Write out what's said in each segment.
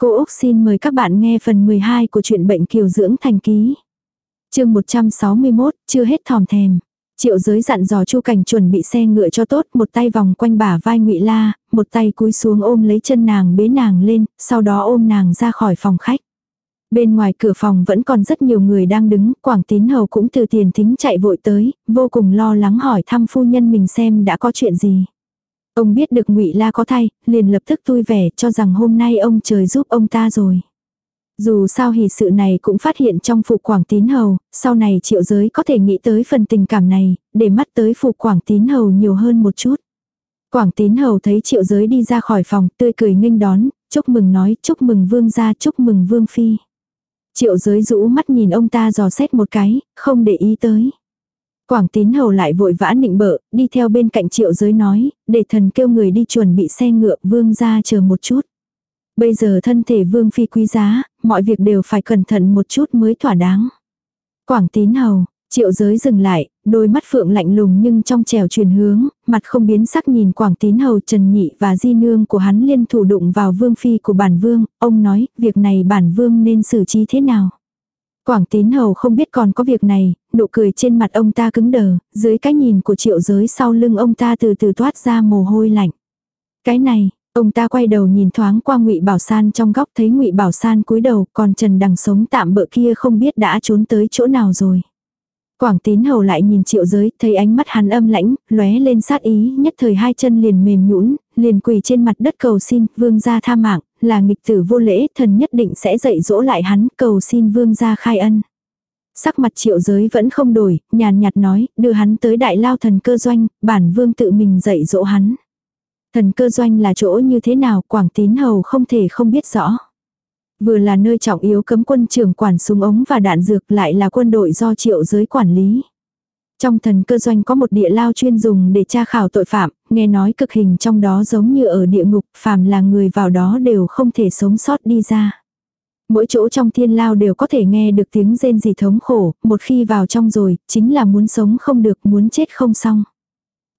Cô Úc xin mời các bạn nghe phần 12 của truyện bệnh kiều dưỡng thành ký. chương 161, chưa hết thòm thèm. Triệu giới dặn dò Chu Cảnh chuẩn bị xe ngựa cho tốt, một tay vòng quanh bả vai Ngụy La, một tay cúi xuống ôm lấy chân nàng bế nàng lên, sau đó ôm nàng ra khỏi phòng khách. Bên ngoài cửa phòng vẫn còn rất nhiều người đang đứng, Quảng Tín Hầu cũng từ tiền thính chạy vội tới, vô cùng lo lắng hỏi thăm phu nhân mình xem đã có chuyện gì. Ông biết được ngụy La có thay, liền lập tức vui vẻ cho rằng hôm nay ông trời giúp ông ta rồi. Dù sao hỷ sự này cũng phát hiện trong phụ quảng tín hầu, sau này triệu giới có thể nghĩ tới phần tình cảm này, để mắt tới phụ quảng tín hầu nhiều hơn một chút. Quảng tín hầu thấy triệu giới đi ra khỏi phòng tươi cười nghênh đón, chúc mừng nói chúc mừng vương gia chúc mừng vương phi. Triệu giới rũ mắt nhìn ông ta dò xét một cái, không để ý tới. Quảng tín hầu lại vội vã nịnh bợ, đi theo bên cạnh triệu giới nói, để thần kêu người đi chuẩn bị xe ngựa vương ra chờ một chút. Bây giờ thân thể vương phi quý giá, mọi việc đều phải cẩn thận một chút mới thỏa đáng. Quảng tín hầu, triệu giới dừng lại, đôi mắt phượng lạnh lùng nhưng trong trèo truyền hướng, mặt không biến sắc nhìn quảng tín hầu trần nhị và di nương của hắn liên thủ đụng vào vương phi của bản vương, ông nói, việc này bản vương nên xử trí thế nào. Quảng tín hầu không biết còn có việc này, nụ cười trên mặt ông ta cứng đờ, dưới cái nhìn của triệu giới sau lưng ông ta từ từ toát ra mồ hôi lạnh. Cái này, ông ta quay đầu nhìn thoáng qua ngụy Bảo San trong góc thấy ngụy Bảo San cúi đầu còn Trần Đằng sống tạm bỡ kia không biết đã trốn tới chỗ nào rồi. Quảng tín hầu lại nhìn triệu giới, thấy ánh mắt hắn âm lãnh, lóe lên sát ý, nhất thời hai chân liền mềm nhũn, liền quỳ trên mặt đất cầu xin, vương gia tha mạng, là nghịch tử vô lễ, thần nhất định sẽ dạy dỗ lại hắn, cầu xin vương gia khai ân. Sắc mặt triệu giới vẫn không đổi, nhàn nhạt nói, đưa hắn tới đại lao thần cơ doanh, bản vương tự mình dạy dỗ hắn. Thần cơ doanh là chỗ như thế nào, quảng tín hầu không thể không biết rõ. Vừa là nơi trọng yếu cấm quân trưởng quản súng ống và đạn dược lại là quân đội do triệu giới quản lý. Trong thần cơ doanh có một địa lao chuyên dùng để tra khảo tội phạm, nghe nói cực hình trong đó giống như ở địa ngục, phàm là người vào đó đều không thể sống sót đi ra. Mỗi chỗ trong thiên lao đều có thể nghe được tiếng rên gì thống khổ, một khi vào trong rồi, chính là muốn sống không được, muốn chết không xong.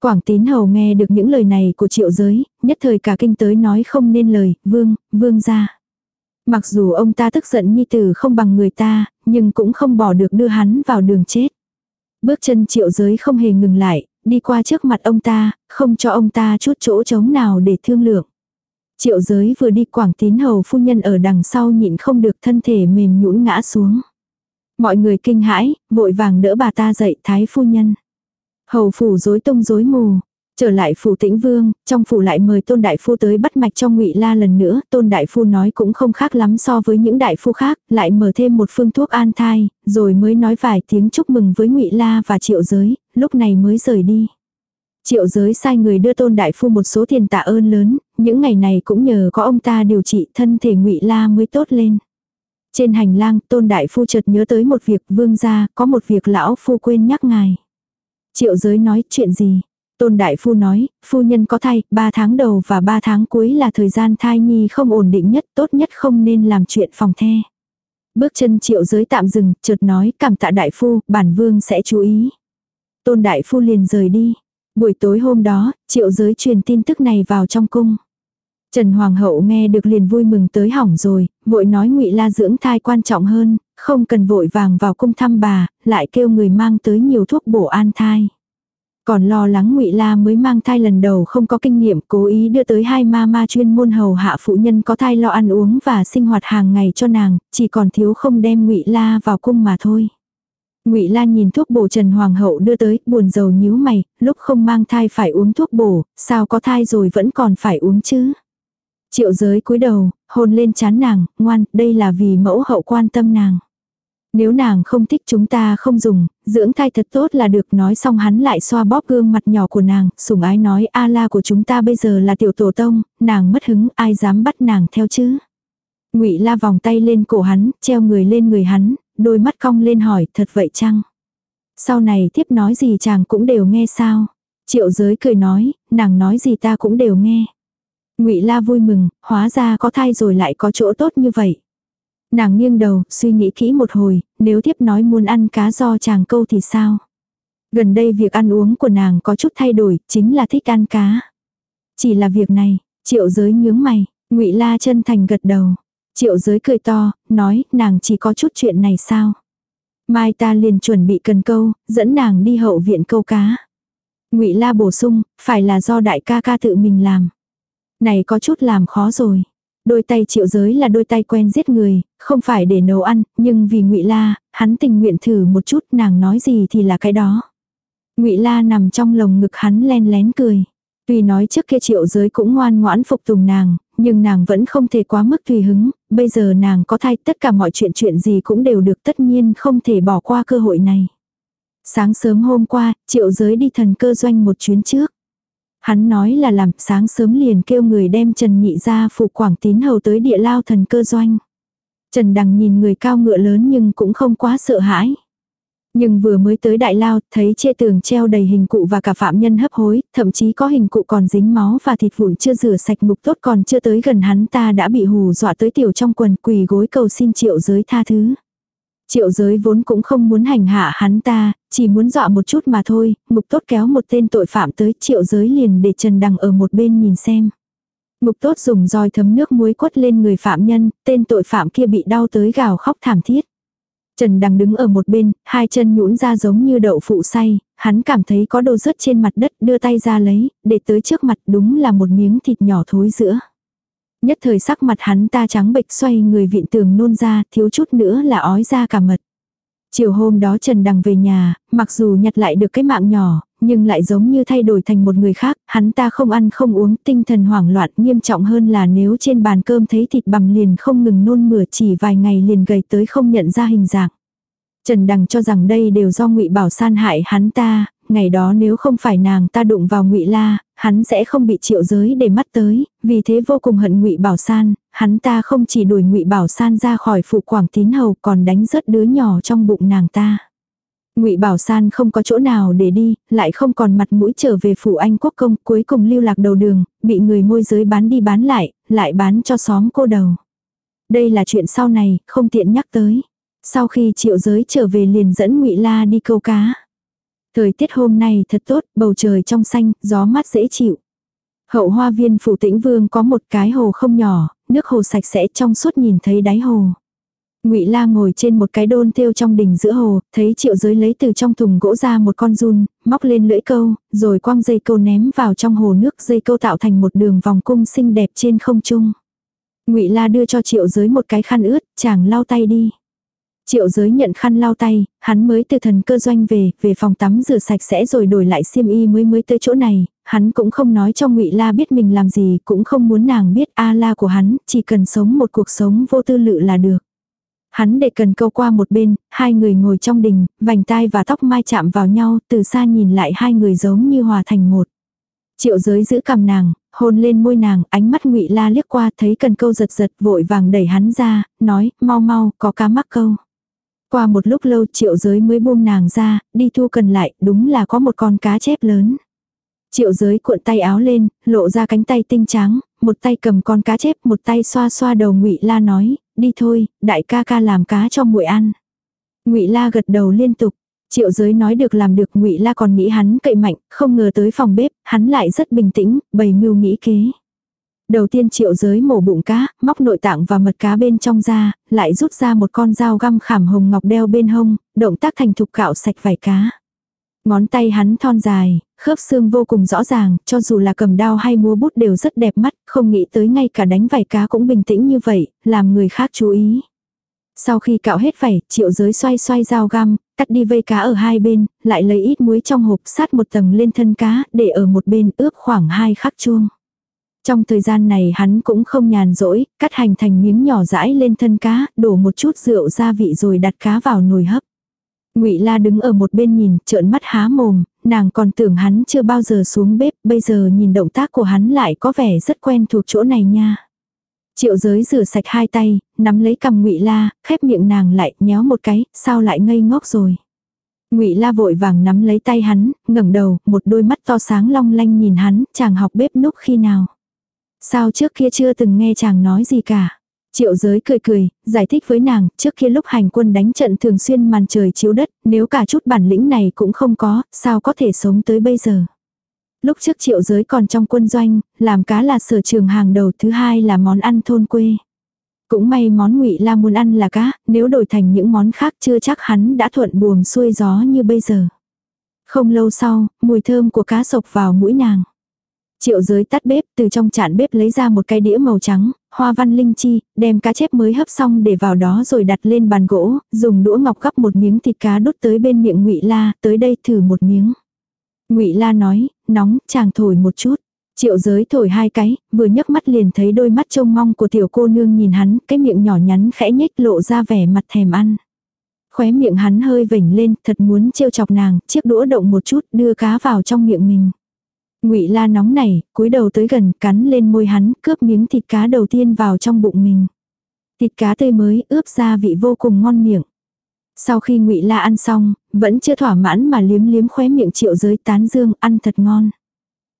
Quảng tín hầu nghe được những lời này của triệu giới, nhất thời cả kinh tới nói không nên lời, vương, vương ra. Mặc dù ông ta tức giận nhi tử không bằng người ta, nhưng cũng không bỏ được đưa hắn vào đường chết. Bước chân triệu giới không hề ngừng lại, đi qua trước mặt ông ta, không cho ông ta chút chỗ trống nào để thương lượng. Triệu giới vừa đi quảng tín hầu phu nhân ở đằng sau nhịn không được thân thể mềm nhũn ngã xuống. Mọi người kinh hãi, vội vàng đỡ bà ta dậy thái phu nhân. Hầu phủ rối tung rối mù, Trở lại phủ tĩnh vương, trong phủ lại mời tôn đại phu tới bắt mạch cho ngụy la lần nữa, tôn đại phu nói cũng không khác lắm so với những đại phu khác, lại mở thêm một phương thuốc an thai, rồi mới nói vài tiếng chúc mừng với ngụy la và triệu giới, lúc này mới rời đi. Triệu giới sai người đưa tôn đại phu một số tiền tạ ơn lớn, những ngày này cũng nhờ có ông ta điều trị thân thể ngụy la mới tốt lên. Trên hành lang, tôn đại phu chợt nhớ tới một việc vương gia, có một việc lão phu quên nhắc ngài. Triệu giới nói chuyện gì? Tôn Đại Phu nói, phu nhân có thai, 3 tháng đầu và 3 tháng cuối là thời gian thai nhi không ổn định nhất, tốt nhất không nên làm chuyện phòng the. Bước chân triệu giới tạm dừng, chợt nói, cảm tạ Đại Phu, bản vương sẽ chú ý. Tôn Đại Phu liền rời đi. Buổi tối hôm đó, triệu giới truyền tin tức này vào trong cung. Trần Hoàng hậu nghe được liền vui mừng tới hỏng rồi, vội nói ngụy la dưỡng thai quan trọng hơn, không cần vội vàng vào cung thăm bà, lại kêu người mang tới nhiều thuốc bổ an thai. Còn lo lắng ngụy La mới mang thai lần đầu không có kinh nghiệm cố ý đưa tới hai ma ma chuyên môn hầu hạ phụ nhân có thai lo ăn uống và sinh hoạt hàng ngày cho nàng, chỉ còn thiếu không đem ngụy La vào cung mà thôi. Ngụy La nhìn thuốc bổ Trần Hoàng hậu đưa tới, buồn rầu nhíu mày, lúc không mang thai phải uống thuốc bổ, sao có thai rồi vẫn còn phải uống chứ? Triệu giới cúi đầu, hôn lên chán nàng, ngoan, đây là vì mẫu hậu quan tâm nàng. Nếu nàng không thích chúng ta không dùng, dưỡng thai thật tốt là được nói xong hắn lại xoa bóp gương mặt nhỏ của nàng, sủng ái nói a la của chúng ta bây giờ là tiểu tổ tông, nàng mất hứng ai dám bắt nàng theo chứ. ngụy la vòng tay lên cổ hắn, treo người lên người hắn, đôi mắt cong lên hỏi thật vậy chăng? Sau này tiếp nói gì chàng cũng đều nghe sao? Triệu giới cười nói, nàng nói gì ta cũng đều nghe. ngụy la vui mừng, hóa ra có thai rồi lại có chỗ tốt như vậy. Nàng nghiêng đầu, suy nghĩ kỹ một hồi, nếu tiếp nói muốn ăn cá do chàng câu thì sao? Gần đây việc ăn uống của nàng có chút thay đổi, chính là thích ăn cá. Chỉ là việc này, triệu giới nhướng mày, ngụy La chân thành gật đầu. Triệu giới cười to, nói, nàng chỉ có chút chuyện này sao? Mai ta liền chuẩn bị cần câu, dẫn nàng đi hậu viện câu cá. Ngụy La bổ sung, phải là do đại ca ca tự mình làm. Này có chút làm khó rồi. Đôi tay triệu giới là đôi tay quen giết người, không phải để nấu ăn, nhưng vì ngụy La, hắn tình nguyện thử một chút nàng nói gì thì là cái đó. ngụy La nằm trong lồng ngực hắn len lén cười. Tuy nói trước kia triệu giới cũng ngoan ngoãn phục tùng nàng, nhưng nàng vẫn không thể quá mức tùy hứng, bây giờ nàng có thai tất cả mọi chuyện chuyện gì cũng đều được tất nhiên không thể bỏ qua cơ hội này. Sáng sớm hôm qua, triệu giới đi thần cơ doanh một chuyến trước. Hắn nói là làm sáng sớm liền kêu người đem Trần Nhị ra phụ quảng tín hầu tới địa lao thần cơ doanh. Trần Đằng nhìn người cao ngựa lớn nhưng cũng không quá sợ hãi. Nhưng vừa mới tới đại lao, thấy trên tường treo đầy hình cụ và cả phạm nhân hấp hối, thậm chí có hình cụ còn dính máu và thịt vụn chưa rửa sạch mục tốt còn chưa tới gần hắn ta đã bị hù dọa tới tiểu trong quần quỳ gối cầu xin triệu giới tha thứ. Triệu giới vốn cũng không muốn hành hạ hắn ta, chỉ muốn dọa một chút mà thôi, ngục tốt kéo một tên tội phạm tới triệu giới liền để Trần Đằng ở một bên nhìn xem. ngục tốt dùng roi thấm nước muối quất lên người phạm nhân, tên tội phạm kia bị đau tới gào khóc thảm thiết. Trần Đằng đứng ở một bên, hai chân nhũn ra giống như đậu phụ say, hắn cảm thấy có đồ rớt trên mặt đất đưa tay ra lấy, để tới trước mặt đúng là một miếng thịt nhỏ thối giữa. Nhất thời sắc mặt hắn ta trắng bệch xoay người viện tường nôn ra, thiếu chút nữa là ói ra cả mật. Chiều hôm đó Trần Đằng về nhà, mặc dù nhặt lại được cái mạng nhỏ, nhưng lại giống như thay đổi thành một người khác, hắn ta không ăn không uống, tinh thần hoảng loạn nghiêm trọng hơn là nếu trên bàn cơm thấy thịt bằm liền không ngừng nôn mửa chỉ vài ngày liền gầy tới không nhận ra hình dạng. Trần Đằng cho rằng đây đều do ngụy Bảo San hại hắn ta, ngày đó nếu không phải nàng ta đụng vào ngụy La, hắn sẽ không bị triệu giới để mắt tới, vì thế vô cùng hận ngụy Bảo San, hắn ta không chỉ đuổi ngụy Bảo San ra khỏi phụ quảng tín hầu còn đánh rớt đứa nhỏ trong bụng nàng ta. Ngụy Bảo San không có chỗ nào để đi, lại không còn mặt mũi trở về phủ Anh quốc công, cuối cùng lưu lạc đầu đường, bị người môi giới bán đi bán lại, lại bán cho xóm cô đầu. Đây là chuyện sau này, không tiện nhắc tới. Sau khi triệu giới trở về liền dẫn ngụy La đi câu cá. Thời tiết hôm nay thật tốt, bầu trời trong xanh, gió mát dễ chịu. Hậu hoa viên phủ tĩnh vương có một cái hồ không nhỏ, nước hồ sạch sẽ trong suốt nhìn thấy đáy hồ. Ngụy La ngồi trên một cái đôn thêu trong đỉnh giữa hồ, thấy Triệu Giới lấy từ trong thùng gỗ ra một con run, móc lên lưỡi câu, rồi quăng dây câu ném vào trong hồ nước, dây câu tạo thành một đường vòng cung xinh đẹp trên không trung. Ngụy La đưa cho Triệu Giới một cái khăn ướt, chàng lau tay đi. Triệu giới nhận khăn lau tay, hắn mới từ thần cơ doanh về, về phòng tắm rửa sạch sẽ rồi đổi lại xiêm y mới mới tới chỗ này, hắn cũng không nói cho ngụy La biết mình làm gì, cũng không muốn nàng biết A La của hắn, chỉ cần sống một cuộc sống vô tư lự là được. Hắn để cần câu qua một bên, hai người ngồi trong đình, vành tai và tóc mai chạm vào nhau, từ xa nhìn lại hai người giống như hòa thành một. Triệu giới giữ cầm nàng, hôn lên môi nàng, ánh mắt ngụy la liếc qua thấy cần câu giật giật vội vàng đẩy hắn ra, nói, mau mau, có cá mắc câu. Qua một lúc lâu triệu giới mới buông nàng ra, đi thu cần lại, đúng là có một con cá chép lớn. Triệu giới cuộn tay áo lên, lộ ra cánh tay tinh trắng, một tay cầm con cá chép, một tay xoa xoa đầu ngụy La nói, đi thôi, đại ca ca làm cá cho muội ăn. Ngụy La gật đầu liên tục. Triệu giới nói được làm được ngụy La còn nghĩ hắn cậy mạnh, không ngờ tới phòng bếp, hắn lại rất bình tĩnh, bày mưu nghĩ kế. Đầu tiên triệu giới mổ bụng cá, móc nội tạng và mật cá bên trong ra, lại rút ra một con dao găm khảm hồng ngọc đeo bên hông, động tác thành thục cạo sạch vải cá. Ngón tay hắn thon dài, khớp xương vô cùng rõ ràng, cho dù là cầm đao hay múa bút đều rất đẹp mắt, không nghĩ tới ngay cả đánh vải cá cũng bình tĩnh như vậy, làm người khác chú ý. Sau khi cạo hết vảy triệu giới xoay xoay dao găm, cắt đi vây cá ở hai bên, lại lấy ít muối trong hộp sát một tầng lên thân cá, để ở một bên ướp khoảng hai khắc chuông. Trong thời gian này hắn cũng không nhàn rỗi, cắt hành thành miếng nhỏ rãi lên thân cá, đổ một chút rượu gia vị rồi đặt cá vào nồi hấp. Ngụy La đứng ở một bên nhìn, trợn mắt há mồm, nàng còn tưởng hắn chưa bao giờ xuống bếp, bây giờ nhìn động tác của hắn lại có vẻ rất quen thuộc chỗ này nha. Triệu giới rửa sạch hai tay, nắm lấy cầm Ngụy La, khép miệng nàng lại, nhéo một cái, sao lại ngây ngốc rồi. Ngụy La vội vàng nắm lấy tay hắn, ngẩng đầu, một đôi mắt to sáng long lanh nhìn hắn, chàng học bếp núc khi nào. Sao trước kia chưa từng nghe chàng nói gì cả. Triệu giới cười cười, giải thích với nàng, trước kia lúc hành quân đánh trận thường xuyên màn trời chiếu đất, nếu cả chút bản lĩnh này cũng không có, sao có thể sống tới bây giờ. Lúc trước triệu giới còn trong quân doanh, làm cá là sở trường hàng đầu thứ hai là món ăn thôn quê. Cũng may món Ngụy La muốn ăn là cá, nếu đổi thành những món khác chưa chắc hắn đã thuận buồm xuôi gió như bây giờ. Không lâu sau, mùi thơm của cá sộc vào mũi nàng. Triệu giới tắt bếp, từ trong chạn bếp lấy ra một cái đĩa màu trắng, hoa văn linh chi, đem cá chép mới hấp xong để vào đó rồi đặt lên bàn gỗ, dùng đũa ngọc gắp một miếng thịt cá đút tới bên miệng Ngụy La, tới đây thử một miếng. Ngụy La nói, nóng, chàng thổi một chút. Triệu giới thổi hai cái, vừa nhấc mắt liền thấy đôi mắt trông mong của tiểu cô nương nhìn hắn, cái miệng nhỏ nhắn khẽ nhếch lộ ra vẻ mặt thèm ăn. Khóe miệng hắn hơi vểnh lên, thật muốn trêu chọc nàng, chiếc đũa động một chút, đưa cá vào trong miệng mình. Ngụy La nóng này, cúi đầu tới gần, cắn lên môi hắn, cướp miếng thịt cá đầu tiên vào trong bụng mình. Thịt cá tươi mới, ướp gia vị vô cùng ngon miệng. Sau khi Ngụy La ăn xong, vẫn chưa thỏa mãn mà liếm liếm khóe miệng Triệu Giới tán dương, ăn thật ngon.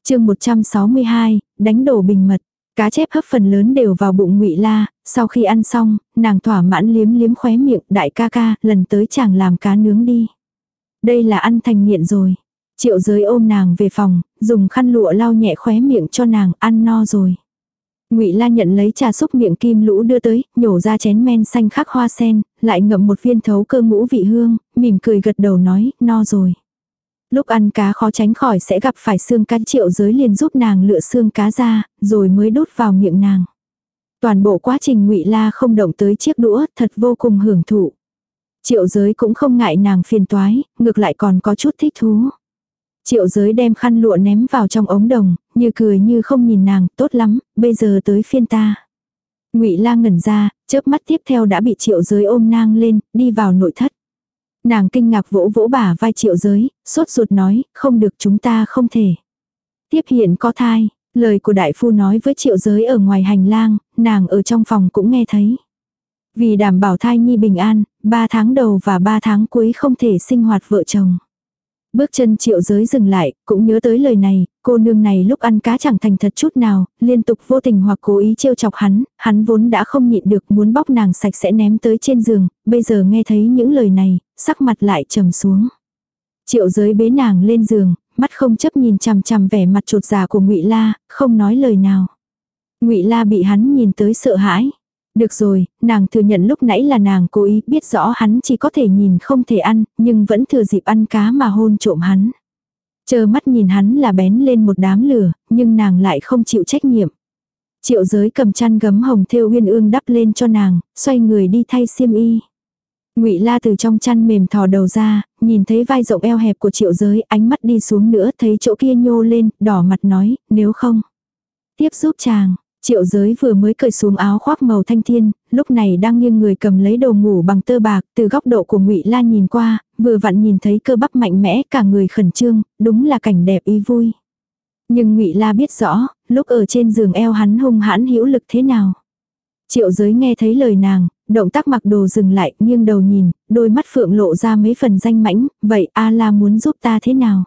Chương 162, đánh đổ bình mật. Cá chép hấp phần lớn đều vào bụng Ngụy La, sau khi ăn xong, nàng thỏa mãn liếm liếm khóe miệng, đại ca ca, lần tới chàng làm cá nướng đi. Đây là ăn thành nghiện rồi. Triệu giới ôm nàng về phòng, dùng khăn lụa lau nhẹ khóe miệng cho nàng ăn no rồi. Ngụy La nhận lấy trà xúc miệng kim lũ đưa tới, nhổ ra chén men xanh khắc hoa sen, lại ngậm một viên thấu cơ ngũ vị hương, mỉm cười gật đầu nói, no rồi. Lúc ăn cá khó tránh khỏi sẽ gặp phải xương cá triệu giới liền giúp nàng lựa xương cá ra, rồi mới đút vào miệng nàng. Toàn bộ quá trình ngụy La không động tới chiếc đũa, thật vô cùng hưởng thụ. Triệu giới cũng không ngại nàng phiền toái, ngược lại còn có chút thích thú. Triệu giới đem khăn lụa ném vào trong ống đồng, như cười như không nhìn nàng, tốt lắm, bây giờ tới phiên ta. Ngụy La ngẩn ra, chớp mắt tiếp theo đã bị Triệu giới ôm nang lên, đi vào nội thất. Nàng kinh ngạc vỗ vỗ bả vai Triệu giới, sốt ruột nói, không được chúng ta không thể. Tiếp hiện có thai, lời của đại phu nói với Triệu giới ở ngoài hành lang, nàng ở trong phòng cũng nghe thấy. Vì đảm bảo thai nhi bình an, 3 tháng đầu và 3 tháng cuối không thể sinh hoạt vợ chồng. Bước chân triệu giới dừng lại, cũng nhớ tới lời này, cô nương này lúc ăn cá chẳng thành thật chút nào, liên tục vô tình hoặc cố ý trêu chọc hắn, hắn vốn đã không nhịn được muốn bóc nàng sạch sẽ ném tới trên giường, bây giờ nghe thấy những lời này, sắc mặt lại trầm xuống. Triệu giới bế nàng lên giường, mắt không chấp nhìn chằm chằm vẻ mặt trột giả của ngụy La, không nói lời nào. ngụy La bị hắn nhìn tới sợ hãi. Được rồi, nàng thừa nhận lúc nãy là nàng cố ý biết rõ hắn chỉ có thể nhìn không thể ăn, nhưng vẫn thừa dịp ăn cá mà hôn trộm hắn. Chờ mắt nhìn hắn là bén lên một đám lửa, nhưng nàng lại không chịu trách nhiệm. Triệu giới cầm chăn gấm hồng thêu uyên ương đắp lên cho nàng, xoay người đi thay xiêm y. Ngụy La từ trong chăn mềm thò đầu ra, nhìn thấy vai rộng eo hẹp của Triệu Giới, ánh mắt đi xuống nữa, thấy chỗ kia nhô lên, đỏ mặt nói, nếu không, tiếp giúp chàng. Triệu giới vừa mới cởi xuống áo khoác màu thanh thiên, lúc này đang nghiêng người cầm lấy đồ ngủ bằng tơ bạc, từ góc độ của Ngụy Lan nhìn qua, vừa vặn nhìn thấy cơ bắp mạnh mẽ, cả người khẩn trương, đúng là cảnh đẹp ý vui. Nhưng Ngụy La biết rõ, lúc ở trên giường eo hắn hung hãn hữu lực thế nào. Triệu giới nghe thấy lời nàng, động tác mặc đồ dừng lại, nghiêng đầu nhìn, đôi mắt phượng lộ ra mấy phần danh mãnh, vậy A La muốn giúp ta thế nào?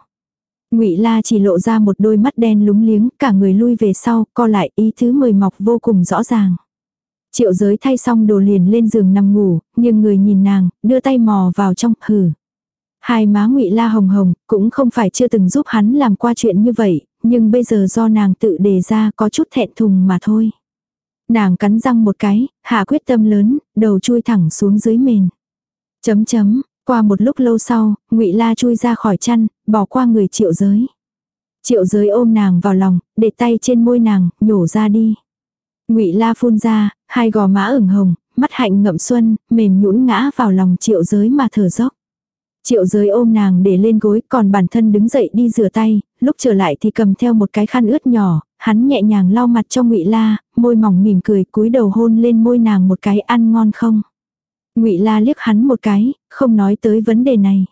Ngụy La chỉ lộ ra một đôi mắt đen lúng liếng, cả người lui về sau, co lại ý thứ mười mọc vô cùng rõ ràng. Triệu giới thay xong đồ liền lên giường nằm ngủ, nhưng người nhìn nàng, đưa tay mò vào trong, hừ. Hai má Ngụy La hồng hồng, cũng không phải chưa từng giúp hắn làm qua chuyện như vậy, nhưng bây giờ do nàng tự đề ra có chút thẹn thùng mà thôi. Nàng cắn răng một cái, hạ quyết tâm lớn, đầu chui thẳng xuống dưới mền. Chấm chấm, qua một lúc lâu sau, ngụy La chui ra khỏi chăn, bỏ qua người triệu giới. Triệu giới ôm nàng vào lòng, để tay trên môi nàng, nhổ ra đi. ngụy La phun ra, hai gò má ửng hồng, mắt hạnh ngậm xuân, mềm nhũn ngã vào lòng triệu giới mà thở dốc. Triệu giới ôm nàng để lên gối, còn bản thân đứng dậy đi rửa tay, lúc trở lại thì cầm theo một cái khăn ướt nhỏ, hắn nhẹ nhàng lau mặt cho ngụy La, môi mỏng mỉm cười cúi đầu hôn lên môi nàng một cái ăn ngon không. Ngụy La liếc hắn một cái, không nói tới vấn đề này.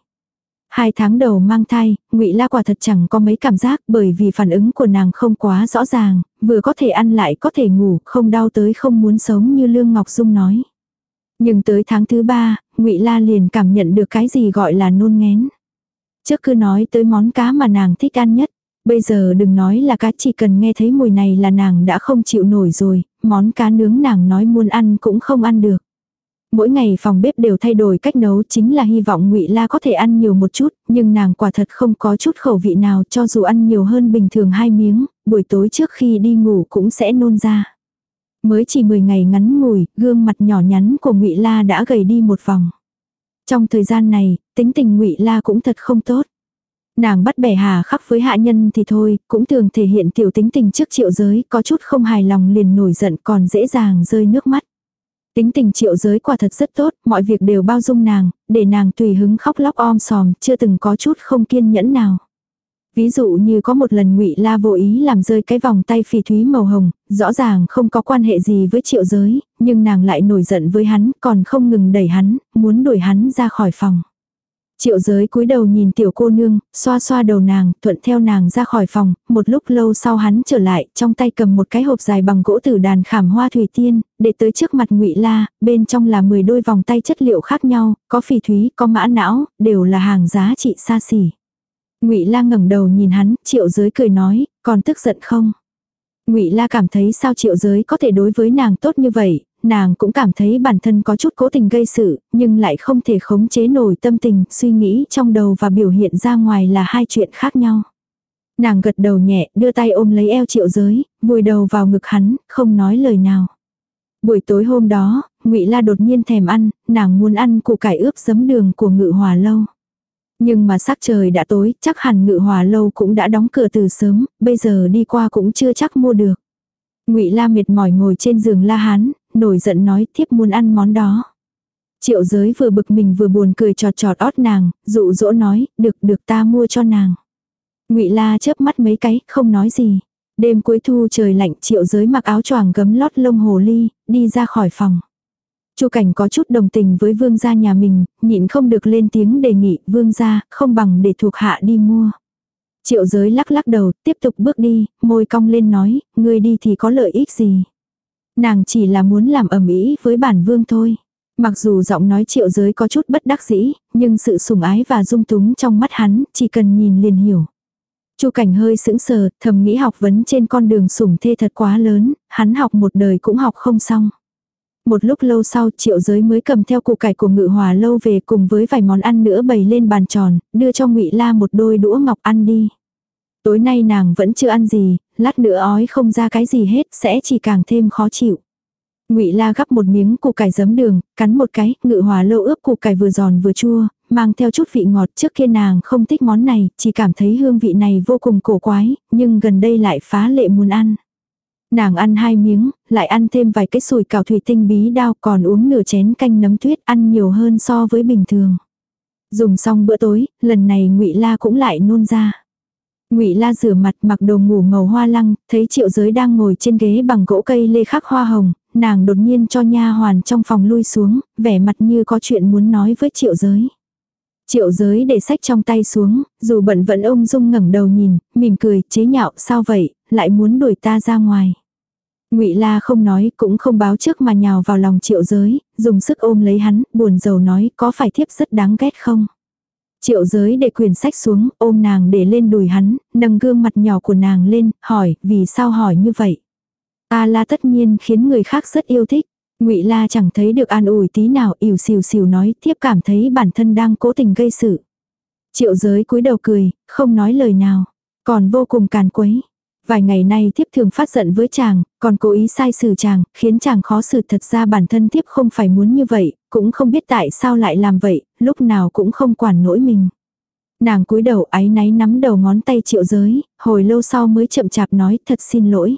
Hai tháng đầu mang thai, Ngụy La quả thật chẳng có mấy cảm giác bởi vì phản ứng của nàng không quá rõ ràng, vừa có thể ăn lại có thể ngủ, không đau tới không muốn sống như Lương Ngọc Dung nói. Nhưng tới tháng thứ ba, Ngụy La liền cảm nhận được cái gì gọi là nôn ngén. Trước cứ nói tới món cá mà nàng thích ăn nhất, bây giờ đừng nói là cá chỉ cần nghe thấy mùi này là nàng đã không chịu nổi rồi, món cá nướng nàng nói muốn ăn cũng không ăn được mỗi ngày phòng bếp đều thay đổi cách nấu chính là hy vọng ngụy La có thể ăn nhiều một chút, nhưng nàng quả thật không có chút khẩu vị nào cho dù ăn nhiều hơn bình thường hai miếng, buổi tối trước khi đi ngủ cũng sẽ nôn ra. Mới chỉ 10 ngày ngắn ngủi, gương mặt nhỏ nhắn của Ngụy La đã gầy đi một vòng. Trong thời gian này, tính tình Ngụy La cũng thật không tốt. Nàng bắt bẻ hà khắc với hạ nhân thì thôi, cũng thường thể hiện tiểu tính tình trước triệu giới, có chút không hài lòng liền nổi giận còn dễ dàng rơi nước mắt. Tính tình triệu giới quả thật rất tốt, mọi việc đều bao dung nàng, để nàng tùy hứng khóc lóc om sòm, chưa từng có chút không kiên nhẫn nào. Ví dụ như có một lần ngụy La vô ý làm rơi cái vòng tay phỉ thúy màu hồng, rõ ràng không có quan hệ gì với triệu giới, nhưng nàng lại nổi giận với hắn, còn không ngừng đẩy hắn, muốn đuổi hắn ra khỏi phòng. Triệu giới cúi đầu nhìn tiểu cô nương, xoa xoa đầu nàng, thuận theo nàng ra khỏi phòng, một lúc lâu sau hắn trở lại, trong tay cầm một cái hộp dài bằng gỗ tử đàn khảm hoa thủy tiên, để tới trước mặt ngụy La, bên trong là 10 đôi vòng tay chất liệu khác nhau, có phỉ thúy, có mã não, đều là hàng giá trị xa xỉ. Ngụy La ngẩng đầu nhìn hắn, Triệu Giới cười nói, còn tức giận không? Ngụy La cảm thấy sao Triệu Giới có thể đối với nàng tốt như vậy, nàng cũng cảm thấy bản thân có chút cố tình gây sự, nhưng lại không thể khống chế nổi tâm tình, suy nghĩ trong đầu và biểu hiện ra ngoài là hai chuyện khác nhau. Nàng gật đầu nhẹ, đưa tay ôm lấy eo Triệu Giới, vùi đầu vào ngực hắn, không nói lời nào. Buổi tối hôm đó, Ngụy La đột nhiên thèm ăn, nàng muốn ăn củ cải ướp giấm đường của Ngự Hòa lâu. Nhưng mà sắc trời đã tối, chắc hẳn ngự hòa lâu cũng đã đóng cửa từ sớm, bây giờ đi qua cũng chưa chắc mua được. ngụy La mệt mỏi ngồi trên giường La Hán, nổi giận nói thiếp muốn ăn món đó. Triệu giới vừa bực mình vừa buồn cười trọt trọt ót nàng, dụ dỗ nói, được được ta mua cho nàng. ngụy La chớp mắt mấy cái, không nói gì. Đêm cuối thu trời lạnh triệu giới mặc áo choàng gấm lót lông hồ ly, đi ra khỏi phòng. Chu Cảnh có chút đồng tình với vương gia nhà mình, nhịn không được lên tiếng đề nghị vương gia, không bằng để thuộc hạ đi mua. Triệu giới lắc lắc đầu, tiếp tục bước đi, môi cong lên nói, ngươi đi thì có lợi ích gì. Nàng chỉ là muốn làm ẩm ý với bản vương thôi. Mặc dù giọng nói triệu giới có chút bất đắc dĩ, nhưng sự sủng ái và dung túng trong mắt hắn, chỉ cần nhìn liền hiểu. Chu Cảnh hơi sững sờ, thầm nghĩ học vấn trên con đường sủng thê thật quá lớn, hắn học một đời cũng học không xong. Một lúc lâu sau triệu giới mới cầm theo củ cải của ngự hòa lâu về cùng với vài món ăn nữa bày lên bàn tròn, đưa cho ngụy La một đôi đũa ngọc ăn đi. Tối nay nàng vẫn chưa ăn gì, lát nữa ói không ra cái gì hết sẽ chỉ càng thêm khó chịu. Ngụy La gắp một miếng củ cải giấm đường, cắn một cái, ngự hòa lâu ướp củ cải vừa giòn vừa chua, mang theo chút vị ngọt trước kia nàng không thích món này, chỉ cảm thấy hương vị này vô cùng cổ quái, nhưng gần đây lại phá lệ muốn ăn. Nàng ăn hai miếng, lại ăn thêm vài cái sùi cảo thủy tinh bí đao còn uống nửa chén canh nấm tuyết ăn nhiều hơn so với bình thường. Dùng xong bữa tối, lần này ngụy La cũng lại nôn ra. Ngụy La rửa mặt mặc đồ ngủ màu hoa lăng, thấy Triệu Giới đang ngồi trên ghế bằng gỗ cây lê khắc hoa hồng, nàng đột nhiên cho nha hoàn trong phòng lui xuống, vẻ mặt như có chuyện muốn nói với Triệu Giới. Triệu Giới để sách trong tay xuống, dù bận vẫn ung dung ngẩng đầu nhìn, mỉm cười, chế nhạo, sao vậy, lại muốn đuổi ta ra ngoài. Ngụy La không nói, cũng không báo trước mà nhào vào lòng Triệu Giới, dùng sức ôm lấy hắn, buồn rầu nói, có phải thiếp rất đáng ghét không? Triệu Giới để quyển sách xuống, ôm nàng để lên đùi hắn, nâng gương mặt nhỏ của nàng lên, hỏi, vì sao hỏi như vậy? A La tất nhiên khiến người khác rất yêu thích. Ngụy La chẳng thấy được an ủi tí nào, ỉu xìu xìu nói, thiếp cảm thấy bản thân đang cố tình gây sự. Triệu Giới cúi đầu cười, không nói lời nào, còn vô cùng càn quấy. Vài ngày nay thiếp thường phát giận với chàng, còn cố ý sai xử chàng, khiến chàng khó xử thật ra bản thân thiếp không phải muốn như vậy, cũng không biết tại sao lại làm vậy, lúc nào cũng không quản nỗi mình. Nàng cúi đầu áy náy nắm đầu ngón tay triệu giới, hồi lâu sau mới chậm chạp nói thật xin lỗi.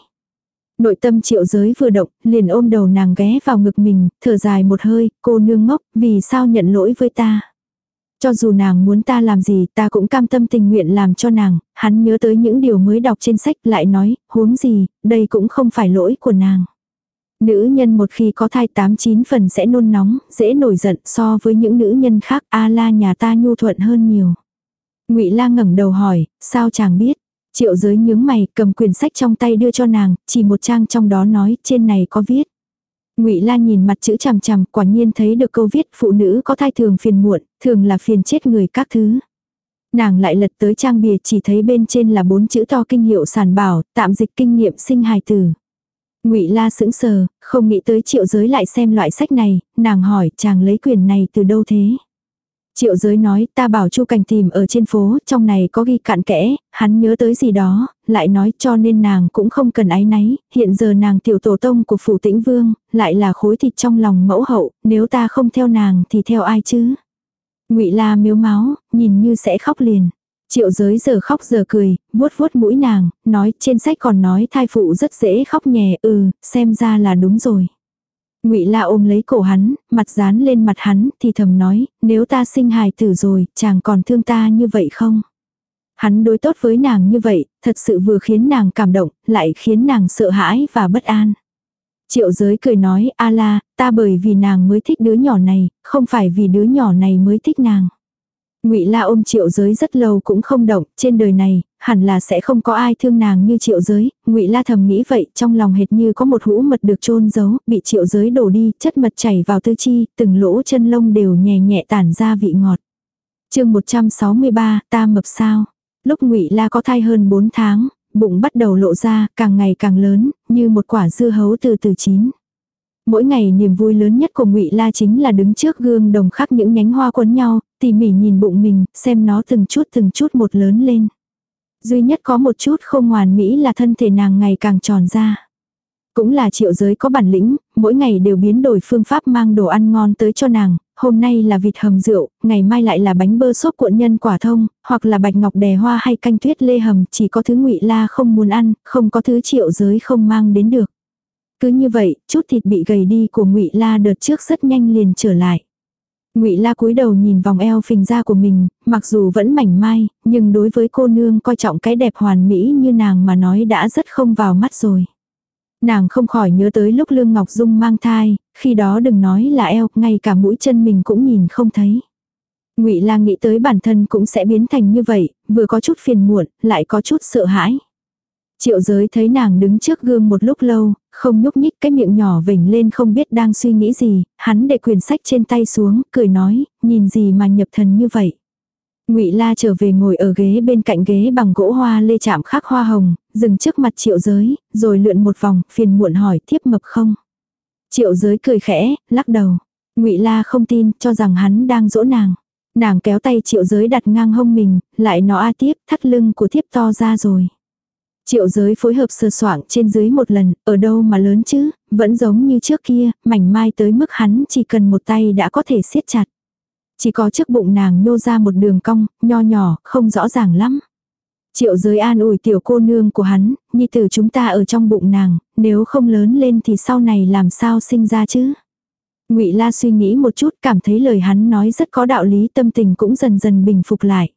Nội tâm triệu giới vừa động, liền ôm đầu nàng ghé vào ngực mình, thở dài một hơi, cô nương ngốc, vì sao nhận lỗi với ta. Cho dù nàng muốn ta làm gì ta cũng cam tâm tình nguyện làm cho nàng, hắn nhớ tới những điều mới đọc trên sách lại nói, huống gì, đây cũng không phải lỗi của nàng. Nữ nhân một khi có thai 89 phần sẽ nôn nóng, dễ nổi giận so với những nữ nhân khác A la nhà ta nhu thuận hơn nhiều. ngụy la ngẩng đầu hỏi, sao chàng biết? Triệu giới nhướng mày cầm quyển sách trong tay đưa cho nàng, chỉ một trang trong đó nói trên này có viết. Ngụy La nhìn mặt chữ chằm chằm, quả nhiên thấy được câu viết phụ nữ có thai thường phiền muộn, thường là phiền chết người các thứ. Nàng lại lật tới trang bìa chỉ thấy bên trên là bốn chữ to kinh hiệu sản bảo, tạm dịch kinh nghiệm sinh hài tử. Ngụy La sững sờ, không nghĩ tới Triệu Giới lại xem loại sách này, nàng hỏi, chàng lấy quyền này từ đâu thế? Triệu giới nói ta bảo Chu Cảnh tìm ở trên phố, trong này có ghi cạn kẽ, hắn nhớ tới gì đó, lại nói cho nên nàng cũng không cần ái náy, hiện giờ nàng tiểu tổ tông của phủ tĩnh vương, lại là khối thịt trong lòng mẫu hậu, nếu ta không theo nàng thì theo ai chứ? ngụy la miếu máu, nhìn như sẽ khóc liền. Triệu giới giờ khóc giờ cười, vuốt vuốt mũi nàng, nói trên sách còn nói thai phụ rất dễ khóc nhẹ, ừ, xem ra là đúng rồi. Ngụy La ôm lấy cổ hắn, mặt dán lên mặt hắn, thì thầm nói, nếu ta sinh hài tử rồi, chàng còn thương ta như vậy không? Hắn đối tốt với nàng như vậy, thật sự vừa khiến nàng cảm động, lại khiến nàng sợ hãi và bất an. Triệu giới cười nói, a la, ta bởi vì nàng mới thích đứa nhỏ này, không phải vì đứa nhỏ này mới thích nàng. Ngụy La ôm Triệu Giới rất lâu cũng không động, trên đời này, hẳn là sẽ không có ai thương nàng như Triệu Giới, Ngụy La thầm nghĩ vậy, trong lòng hệt như có một hũ mật được chôn giấu, bị Triệu Giới đổ đi, chất mật chảy vào tư chi, từng lỗ chân lông đều nhẹ nhẹ tản ra vị ngọt. Chương 163, ta mập sao? Lúc Ngụy La có thai hơn 4 tháng, bụng bắt đầu lộ ra, càng ngày càng lớn, như một quả dưa hấu từ từ chín. Mỗi ngày niềm vui lớn nhất của Ngụy La chính là đứng trước gương đồng khắc những nhánh hoa quấn nhau, tỉ mỉ nhìn bụng mình, xem nó từng chút từng chút một lớn lên. Duy nhất có một chút không hoàn mỹ là thân thể nàng ngày càng tròn ra. Cũng là triệu giới có bản lĩnh, mỗi ngày đều biến đổi phương pháp mang đồ ăn ngon tới cho nàng, hôm nay là vịt hầm rượu, ngày mai lại là bánh bơ xốp cuộn nhân quả thông, hoặc là bạch ngọc đè hoa hay canh tuyết lê hầm, chỉ có thứ ngụy la không muốn ăn, không có thứ triệu giới không mang đến được. Cứ như vậy, chút thịt bị gầy đi của Ngụy La đợt trước rất nhanh liền trở lại. Ngụy La cúi đầu nhìn vòng eo phình ra của mình, mặc dù vẫn mảnh mai, nhưng đối với cô nương coi trọng cái đẹp hoàn mỹ như nàng mà nói đã rất không vào mắt rồi. Nàng không khỏi nhớ tới lúc Lương Ngọc Dung mang thai, khi đó đừng nói là eo, ngay cả mũi chân mình cũng nhìn không thấy. Ngụy La nghĩ tới bản thân cũng sẽ biến thành như vậy, vừa có chút phiền muộn, lại có chút sợ hãi. Triệu giới thấy nàng đứng trước gương một lúc lâu, không nhúc nhích cái miệng nhỏ vểnh lên không biết đang suy nghĩ gì, hắn để quyển sách trên tay xuống, cười nói, nhìn gì mà nhập thần như vậy. Ngụy La trở về ngồi ở ghế bên cạnh ghế bằng gỗ hoa lê chạm khắc hoa hồng, dừng trước mặt triệu giới, rồi lượn một vòng, phiền muộn hỏi thiếp mập không. Triệu giới cười khẽ, lắc đầu. Ngụy La không tin, cho rằng hắn đang dỗ nàng. Nàng kéo tay triệu giới đặt ngang hông mình, lại nó a tiếp, thắt lưng của thiếp to ra rồi. Triệu giới phối hợp sơ soạn trên dưới một lần, ở đâu mà lớn chứ, vẫn giống như trước kia, mảnh mai tới mức hắn chỉ cần một tay đã có thể siết chặt. Chỉ có trước bụng nàng nhô ra một đường cong, nho nhỏ, không rõ ràng lắm. Triệu giới an ủi tiểu cô nương của hắn, nhi tử chúng ta ở trong bụng nàng, nếu không lớn lên thì sau này làm sao sinh ra chứ. ngụy La suy nghĩ một chút cảm thấy lời hắn nói rất có đạo lý tâm tình cũng dần dần bình phục lại.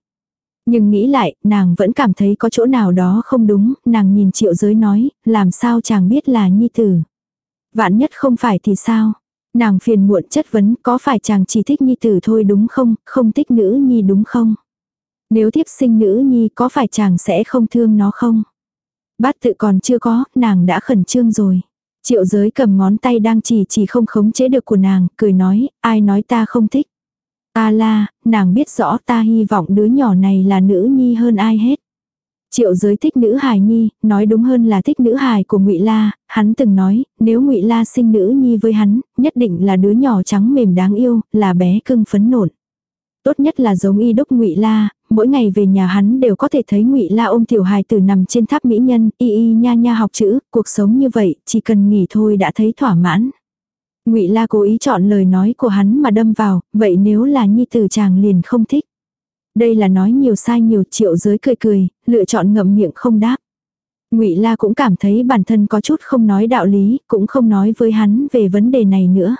Nhưng nghĩ lại, nàng vẫn cảm thấy có chỗ nào đó không đúng, nàng nhìn triệu giới nói, làm sao chàng biết là nhi tử. Vạn nhất không phải thì sao? Nàng phiền muộn chất vấn có phải chàng chỉ thích nhi tử thôi đúng không, không thích nữ nhi đúng không? Nếu tiếp sinh nữ nhi có phải chàng sẽ không thương nó không? Bát tự còn chưa có, nàng đã khẩn trương rồi. Triệu giới cầm ngón tay đang chỉ chỉ không khống chế được của nàng, cười nói, ai nói ta không thích. A la, nàng biết rõ ta hy vọng đứa nhỏ này là nữ nhi hơn ai hết. Triệu giới thích nữ hài nhi, nói đúng hơn là thích nữ hài của ngụy La, hắn từng nói, nếu ngụy La sinh nữ nhi với hắn, nhất định là đứa nhỏ trắng mềm đáng yêu, là bé cưng phấn nộn. Tốt nhất là giống y Đốc ngụy La, mỗi ngày về nhà hắn đều có thể thấy ngụy La ôm tiểu hài tử nằm trên tháp mỹ nhân, y y nha nha học chữ, cuộc sống như vậy, chỉ cần nghỉ thôi đã thấy thỏa mãn. Ngụy La cố ý chọn lời nói của hắn mà đâm vào, vậy nếu là nhi tử chàng liền không thích. Đây là nói nhiều sai nhiều triệu giới cười cười, lựa chọn ngậm miệng không đáp. Ngụy La cũng cảm thấy bản thân có chút không nói đạo lý, cũng không nói với hắn về vấn đề này nữa.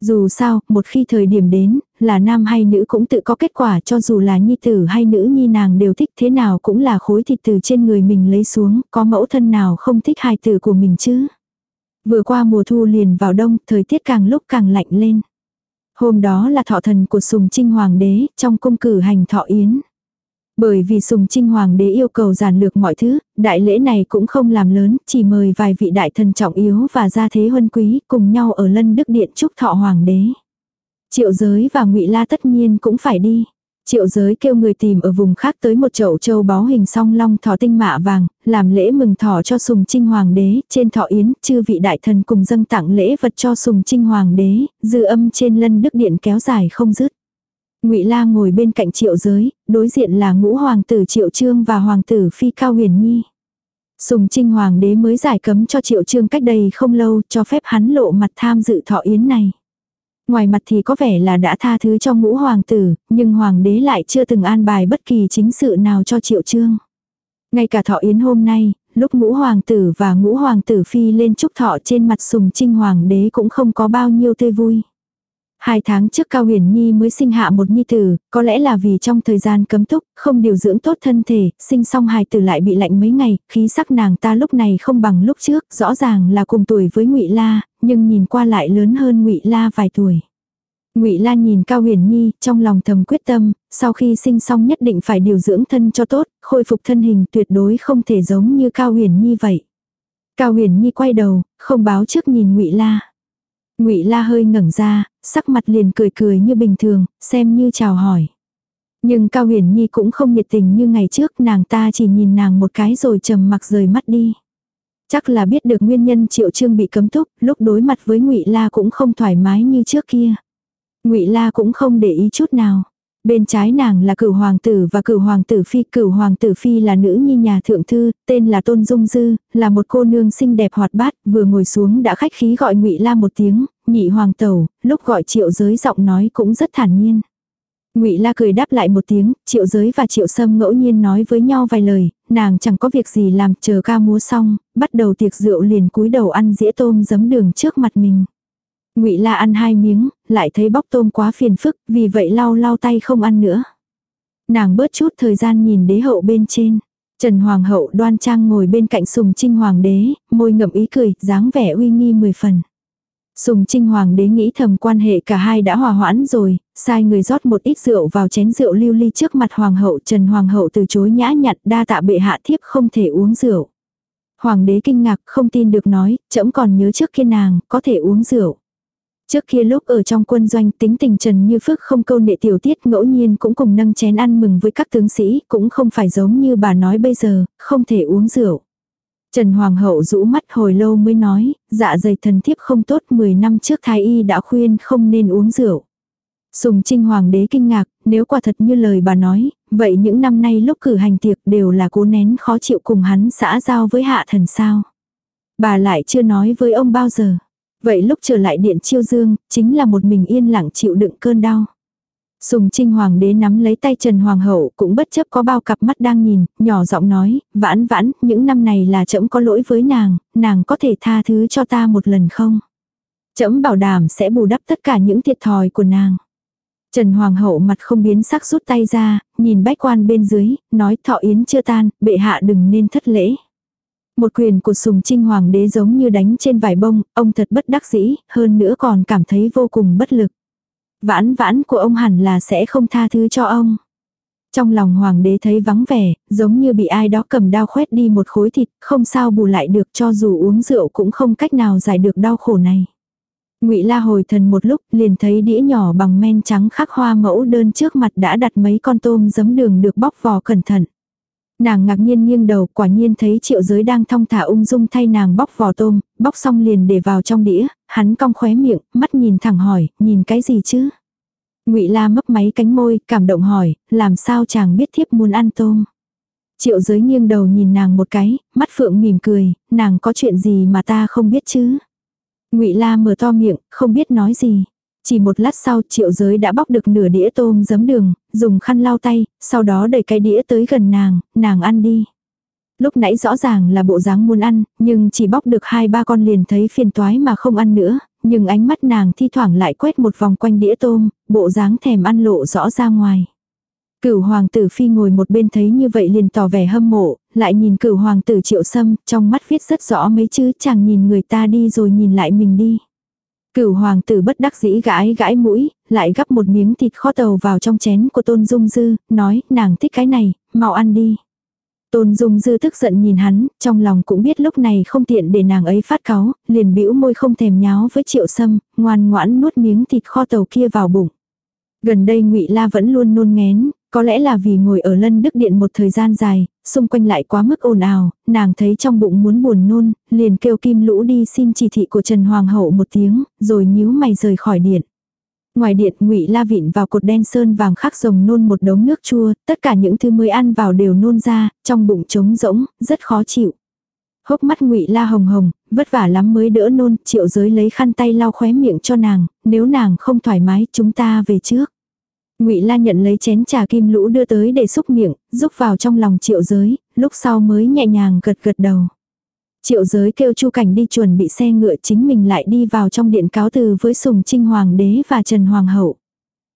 Dù sao, một khi thời điểm đến, là nam hay nữ cũng tự có kết quả cho dù là nhi tử hay nữ nhi nàng đều thích thế nào cũng là khối thịt từ trên người mình lấy xuống, có mẫu thân nào không thích hài tử của mình chứ. Vừa qua mùa thu liền vào đông, thời tiết càng lúc càng lạnh lên. Hôm đó là thọ thần của Sùng Trinh Hoàng đế, trong cung cử hành thọ yến. Bởi vì Sùng Trinh Hoàng đế yêu cầu giản lược mọi thứ, đại lễ này cũng không làm lớn, chỉ mời vài vị đại thần trọng yếu và gia thế huân quý cùng nhau ở lân đức điện chúc thọ hoàng đế. Triệu giới và ngụy La tất nhiên cũng phải đi. Triệu giới kêu người tìm ở vùng khác tới một chậu châu báu hình song long thỏ tinh mạ vàng, làm lễ mừng thọ cho sùng trinh hoàng đế, trên thọ yến, chư vị đại thần cùng dâng tặng lễ vật cho sùng trinh hoàng đế, dư âm trên lân đức điện kéo dài không dứt. Ngụy La ngồi bên cạnh Triệu Giới, đối diện là ngũ hoàng tử Triệu Trương và hoàng tử Phi Cao Huyền Nhi. Sùng Trinh hoàng đế mới giải cấm cho Triệu Trương cách đây không lâu, cho phép hắn lộ mặt tham dự thọ yến này. Ngoài mặt thì có vẻ là đã tha thứ cho ngũ hoàng tử, nhưng hoàng đế lại chưa từng an bài bất kỳ chính sự nào cho Triệu Trương. Ngay cả thọ yến hôm nay, lúc ngũ hoàng tử và ngũ hoàng tử phi lên chúc thọ trên mặt sùng trinh hoàng đế cũng không có bao nhiêu tươi vui. Hai tháng trước Cao Huyền Nhi mới sinh hạ một nhi tử, có lẽ là vì trong thời gian cấm túc, không điều dưỡng tốt thân thể, sinh xong hài tử lại bị lạnh mấy ngày, khí sắc nàng ta lúc này không bằng lúc trước, rõ ràng là cùng tuổi với Ngụy La, nhưng nhìn qua lại lớn hơn Ngụy La vài tuổi. Ngụy La nhìn Cao Huyền Nhi, trong lòng thầm quyết tâm, sau khi sinh xong nhất định phải điều dưỡng thân cho tốt, khôi phục thân hình tuyệt đối không thể giống như Cao Huyền Nhi vậy. Cao Huyền Nhi quay đầu, không báo trước nhìn Ngụy La. Ngụy La hơi ngẩng ra, sắc mặt liền cười cười như bình thường, xem như chào hỏi. Nhưng Cao Huyền Nhi cũng không nhiệt tình như ngày trước, nàng ta chỉ nhìn nàng một cái rồi trầm mặc rời mắt đi. Chắc là biết được nguyên nhân Triệu Trương bị cấm túc, lúc đối mặt với Ngụy La cũng không thoải mái như trước kia. Ngụy La cũng không để ý chút nào. Bên trái nàng là cửu hoàng tử và cửu hoàng tử phi. Cửu hoàng tử phi là nữ nhi nhà thượng thư, tên là Tôn Dung Dư, là một cô nương xinh đẹp hoạt bát, vừa ngồi xuống đã khách khí gọi ngụy La một tiếng, nhị hoàng tẩu, lúc gọi triệu giới giọng nói cũng rất thản nhiên. Ngụy La cười đáp lại một tiếng, Triệu Giới và Triệu Sâm ngẫu nhiên nói với nhau vài lời, nàng chẳng có việc gì làm, chờ ca múa xong, bắt đầu tiệc rượu liền cúi đầu ăn dĩa tôm giấm đường trước mặt mình. Ngụy La ăn hai miếng, lại thấy bóc tôm quá phiền phức, vì vậy lau lau tay không ăn nữa. Nàng bớt chút thời gian nhìn đế hậu bên trên. Trần Hoàng hậu đoan trang ngồi bên cạnh Sùng Trinh Hoàng đế, môi ngậm ý cười, dáng vẻ uy nghi mười phần. Sùng Trinh Hoàng đế nghĩ thầm quan hệ cả hai đã hòa hoãn rồi, sai người rót một ít rượu vào chén rượu lưu ly trước mặt Hoàng hậu. Trần Hoàng hậu từ chối nhã nhặn đa tạ bệ hạ thiếp không thể uống rượu. Hoàng đế kinh ngạc không tin được nói, trẫm còn nhớ trước kia nàng, có thể uống rượu. Trước kia lúc ở trong quân doanh tính tình Trần Như Phước không câu nệ tiểu tiết ngẫu nhiên cũng cùng nâng chén ăn mừng với các tướng sĩ, cũng không phải giống như bà nói bây giờ, không thể uống rượu. Trần Hoàng hậu rũ mắt hồi lâu mới nói, dạ dày thần thiếp không tốt 10 năm trước thái y đã khuyên không nên uống rượu. Sùng Trinh Hoàng đế kinh ngạc, nếu quả thật như lời bà nói, vậy những năm nay lúc cử hành tiệc đều là cố nén khó chịu cùng hắn xã giao với hạ thần sao. Bà lại chưa nói với ông bao giờ. Vậy lúc trở lại điện chiêu dương, chính là một mình yên lặng chịu đựng cơn đau. Sùng Trinh Hoàng đế nắm lấy tay Trần Hoàng hậu cũng bất chấp có bao cặp mắt đang nhìn, nhỏ giọng nói, vãn vãn, những năm này là trẫm có lỗi với nàng, nàng có thể tha thứ cho ta một lần không? Trẫm bảo đảm sẽ bù đắp tất cả những thiệt thòi của nàng. Trần Hoàng hậu mặt không biến sắc rút tay ra, nhìn bách quan bên dưới, nói thọ yến chưa tan, bệ hạ đừng nên thất lễ. Một quyền của sùng trinh hoàng đế giống như đánh trên vải bông, ông thật bất đắc dĩ, hơn nữa còn cảm thấy vô cùng bất lực. Vãn vãn của ông hẳn là sẽ không tha thứ cho ông. Trong lòng hoàng đế thấy vắng vẻ, giống như bị ai đó cầm đao khoét đi một khối thịt, không sao bù lại được cho dù uống rượu cũng không cách nào giải được đau khổ này. Ngụy La hồi thần một lúc, liền thấy đĩa nhỏ bằng men trắng khắc hoa mẫu đơn trước mặt đã đặt mấy con tôm giấm đường được bóc vỏ cẩn thận. Nàng ngạc nhiên nghiêng đầu, quả nhiên thấy triệu giới đang thong thả ung dung thay nàng bóc vỏ tôm, bóc xong liền để vào trong đĩa, hắn cong khóe miệng, mắt nhìn thẳng hỏi, nhìn cái gì chứ? ngụy La mấp máy cánh môi, cảm động hỏi, làm sao chàng biết thiếp muốn ăn tôm? Triệu giới nghiêng đầu nhìn nàng một cái, mắt phượng mỉm cười, nàng có chuyện gì mà ta không biết chứ? ngụy La mở to miệng, không biết nói gì. Chỉ một lát sau triệu giới đã bóc được nửa đĩa tôm giấm đường, dùng khăn lau tay, sau đó đẩy cái đĩa tới gần nàng, nàng ăn đi. Lúc nãy rõ ràng là bộ dáng muốn ăn, nhưng chỉ bóc được hai ba con liền thấy phiền toái mà không ăn nữa, nhưng ánh mắt nàng thi thoảng lại quét một vòng quanh đĩa tôm, bộ dáng thèm ăn lộ rõ ra ngoài. Cửu hoàng tử phi ngồi một bên thấy như vậy liền tỏ vẻ hâm mộ, lại nhìn cửu hoàng tử triệu sâm, trong mắt viết rất rõ mấy chữ chàng nhìn người ta đi rồi nhìn lại mình đi. Cửu hoàng tử bất đắc dĩ gãi gãi mũi, lại gắp một miếng thịt kho tàu vào trong chén của tôn dung dư, nói nàng thích cái này, mau ăn đi. Tôn Dung Dư tức giận nhìn hắn, trong lòng cũng biết lúc này không tiện để nàng ấy phát cáu, liền bĩu môi không thèm nháo với Triệu Sâm, ngoan ngoãn nuốt miếng thịt kho tàu kia vào bụng. Gần đây Ngụy La vẫn luôn nôn ngén, có lẽ là vì ngồi ở lân đức điện một thời gian dài, xung quanh lại quá mức ồn ào, nàng thấy trong bụng muốn buồn nôn, liền kêu kim lũ đi xin chỉ thị của Trần Hoàng hậu một tiếng, rồi nhíu mày rời khỏi điện. Ngoài điện, Ngụy La vịn vào cột đen sơn vàng khắc rồng nôn một đống nước chua, tất cả những thứ mới ăn vào đều nôn ra, trong bụng trống rỗng, rất khó chịu. Hốc mắt Ngụy La hồng hồng, vất vả lắm mới đỡ nôn, Triệu Giới lấy khăn tay lau khóe miệng cho nàng, nếu nàng không thoải mái, chúng ta về trước. Ngụy La nhận lấy chén trà kim lũ đưa tới để xúc miệng, rúc vào trong lòng Triệu Giới, lúc sau mới nhẹ nhàng gật gật đầu. Triệu giới kêu Chu Cảnh đi chuẩn bị xe ngựa chính mình lại đi vào trong điện cáo từ với Sùng Trinh Hoàng đế và Trần Hoàng hậu.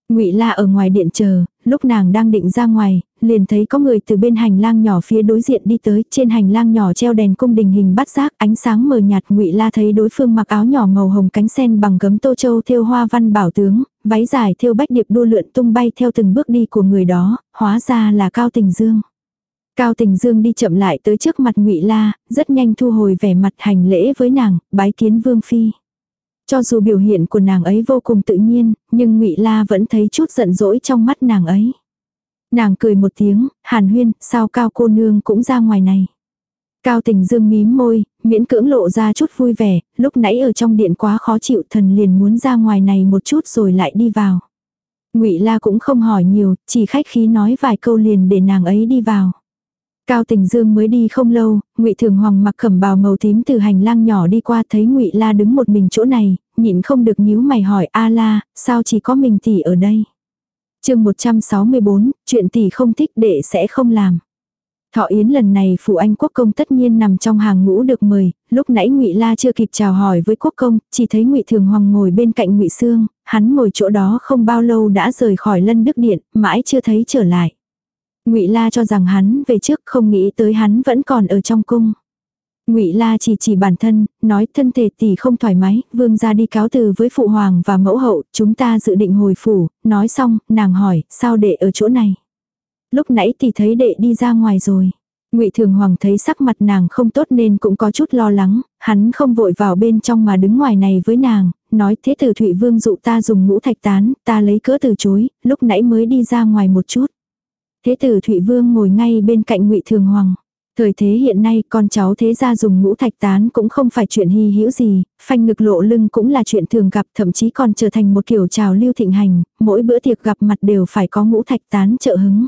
Ngụy La ở ngoài điện chờ, lúc nàng đang định ra ngoài, liền thấy có người từ bên hành lang nhỏ phía đối diện đi tới, trên hành lang nhỏ treo đèn cung đình hình bắt giác, ánh sáng mờ nhạt, Ngụy La thấy đối phương mặc áo nhỏ màu hồng cánh sen bằng gấm tô châu thêu hoa văn bảo tướng, váy dài thêu bách điệp đua lượn tung bay theo từng bước đi của người đó, hóa ra là Cao Tình Dương. Cao Tình Dương đi chậm lại tới trước mặt Ngụy La, rất nhanh thu hồi vẻ mặt hành lễ với nàng, bái kiến vương phi. Cho dù biểu hiện của nàng ấy vô cùng tự nhiên, nhưng Ngụy La vẫn thấy chút giận dỗi trong mắt nàng ấy. Nàng cười một tiếng, Hàn Huyên, sao Cao cô nương cũng ra ngoài này. Cao Tình Dương mím môi, miễn cưỡng lộ ra chút vui vẻ, lúc nãy ở trong điện quá khó chịu, thần liền muốn ra ngoài này một chút rồi lại đi vào. Ngụy La cũng không hỏi nhiều, chỉ khách khí nói vài câu liền để nàng ấy đi vào. Cao Tình Dương mới đi không lâu, Ngụy Thường Hoàng mặc cẩm bào màu tím từ hành lang nhỏ đi qua thấy Ngụy La đứng một mình chỗ này, nhịn không được nhíu mày hỏi A La, sao chỉ có mình tỷ ở đây? Chương 164, chuyện tỷ không thích đệ sẽ không làm. Thọ yến lần này phụ anh quốc công tất nhiên nằm trong hàng ngũ được mời, lúc nãy Ngụy La chưa kịp chào hỏi với quốc công, chỉ thấy Ngụy Thường Hoàng ngồi bên cạnh Ngụy Sương, hắn ngồi chỗ đó không bao lâu đã rời khỏi Lân Đức điện, mãi chưa thấy trở lại. Ngụy La cho rằng hắn về trước không nghĩ tới hắn vẫn còn ở trong cung. Ngụy La chỉ chỉ bản thân, nói thân thể tỷ không thoải mái, vương gia đi cáo từ với phụ hoàng và mẫu hậu, chúng ta dự định hồi phủ, nói xong, nàng hỏi, sao đệ ở chỗ này? Lúc nãy tỷ thấy đệ đi ra ngoài rồi. Ngụy Thường Hoàng thấy sắc mặt nàng không tốt nên cũng có chút lo lắng, hắn không vội vào bên trong mà đứng ngoài này với nàng, nói thế tử Thụy Vương dụ ta dùng ngũ thạch tán, ta lấy cỡ từ chối, lúc nãy mới đi ra ngoài một chút. Thế tử Thụy Vương ngồi ngay bên cạnh ngụy Thường Hoàng. Thời thế hiện nay con cháu thế gia dùng ngũ thạch tán cũng không phải chuyện hy hữu gì, phanh ngực lộ lưng cũng là chuyện thường gặp thậm chí còn trở thành một kiểu trào lưu thịnh hành, mỗi bữa tiệc gặp mặt đều phải có ngũ thạch tán trợ hứng.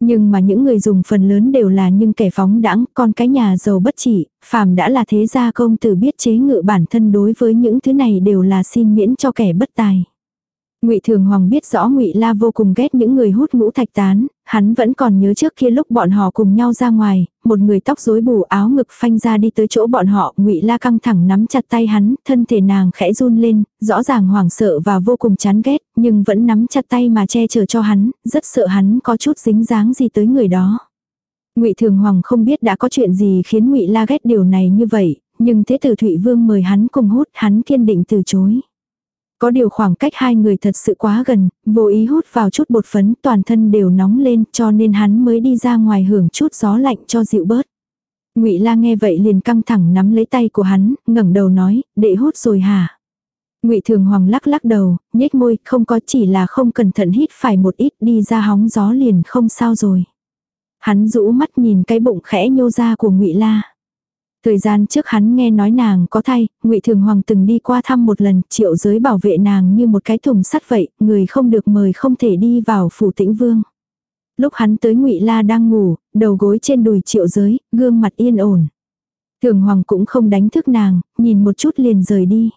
Nhưng mà những người dùng phần lớn đều là những kẻ phóng đãng, con cái nhà giàu bất chỉ, phàm đã là thế gia công tử biết chế ngự bản thân đối với những thứ này đều là xin miễn cho kẻ bất tài. Ngụy Thường Hoàng biết rõ Ngụy La vô cùng ghét những người hút ngũ thạch tán, hắn vẫn còn nhớ trước kia lúc bọn họ cùng nhau ra ngoài, một người tóc rối bù áo ngực phanh ra đi tới chỗ bọn họ, Ngụy La căng thẳng nắm chặt tay hắn, thân thể nàng khẽ run lên, rõ ràng hoảng sợ và vô cùng chán ghét, nhưng vẫn nắm chặt tay mà che chở cho hắn, rất sợ hắn có chút dính dáng gì tới người đó. Ngụy Thường Hoàng không biết đã có chuyện gì khiến Ngụy La ghét điều này như vậy, nhưng thế tử Thụy Vương mời hắn cùng hút, hắn kiên định từ chối. Có điều khoảng cách hai người thật sự quá gần, vô ý hút vào chút bột phấn toàn thân đều nóng lên cho nên hắn mới đi ra ngoài hưởng chút gió lạnh cho dịu bớt. ngụy La nghe vậy liền căng thẳng nắm lấy tay của hắn, ngẩng đầu nói, đệ hút rồi hả? ngụy Thường Hoàng lắc lắc đầu, nhếch môi, không có chỉ là không cẩn thận hít phải một ít đi ra hóng gió liền không sao rồi. Hắn rũ mắt nhìn cái bụng khẽ nhô ra của ngụy La. Thời gian trước hắn nghe nói nàng có thai, ngụy Thường Hoàng từng đi qua thăm một lần, triệu giới bảo vệ nàng như một cái thùng sắt vậy, người không được mời không thể đi vào phủ tĩnh vương. Lúc hắn tới ngụy La đang ngủ, đầu gối trên đùi triệu giới, gương mặt yên ổn. Thường Hoàng cũng không đánh thức nàng, nhìn một chút liền rời đi.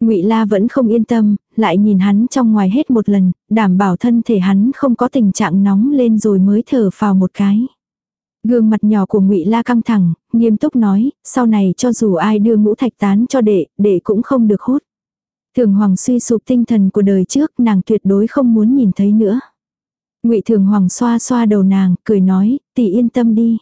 Ngụy La vẫn không yên tâm, lại nhìn hắn trong ngoài hết một lần, đảm bảo thân thể hắn không có tình trạng nóng lên rồi mới thở vào một cái. Gương mặt nhỏ của Ngụy La căng thẳng, nghiêm túc nói, sau này cho dù ai đưa ngũ thạch tán cho đệ, đệ cũng không được hút. Thường Hoàng suy sụp tinh thần của đời trước, nàng tuyệt đối không muốn nhìn thấy nữa. Ngụy Thường Hoàng xoa xoa đầu nàng, cười nói, tỷ yên tâm đi.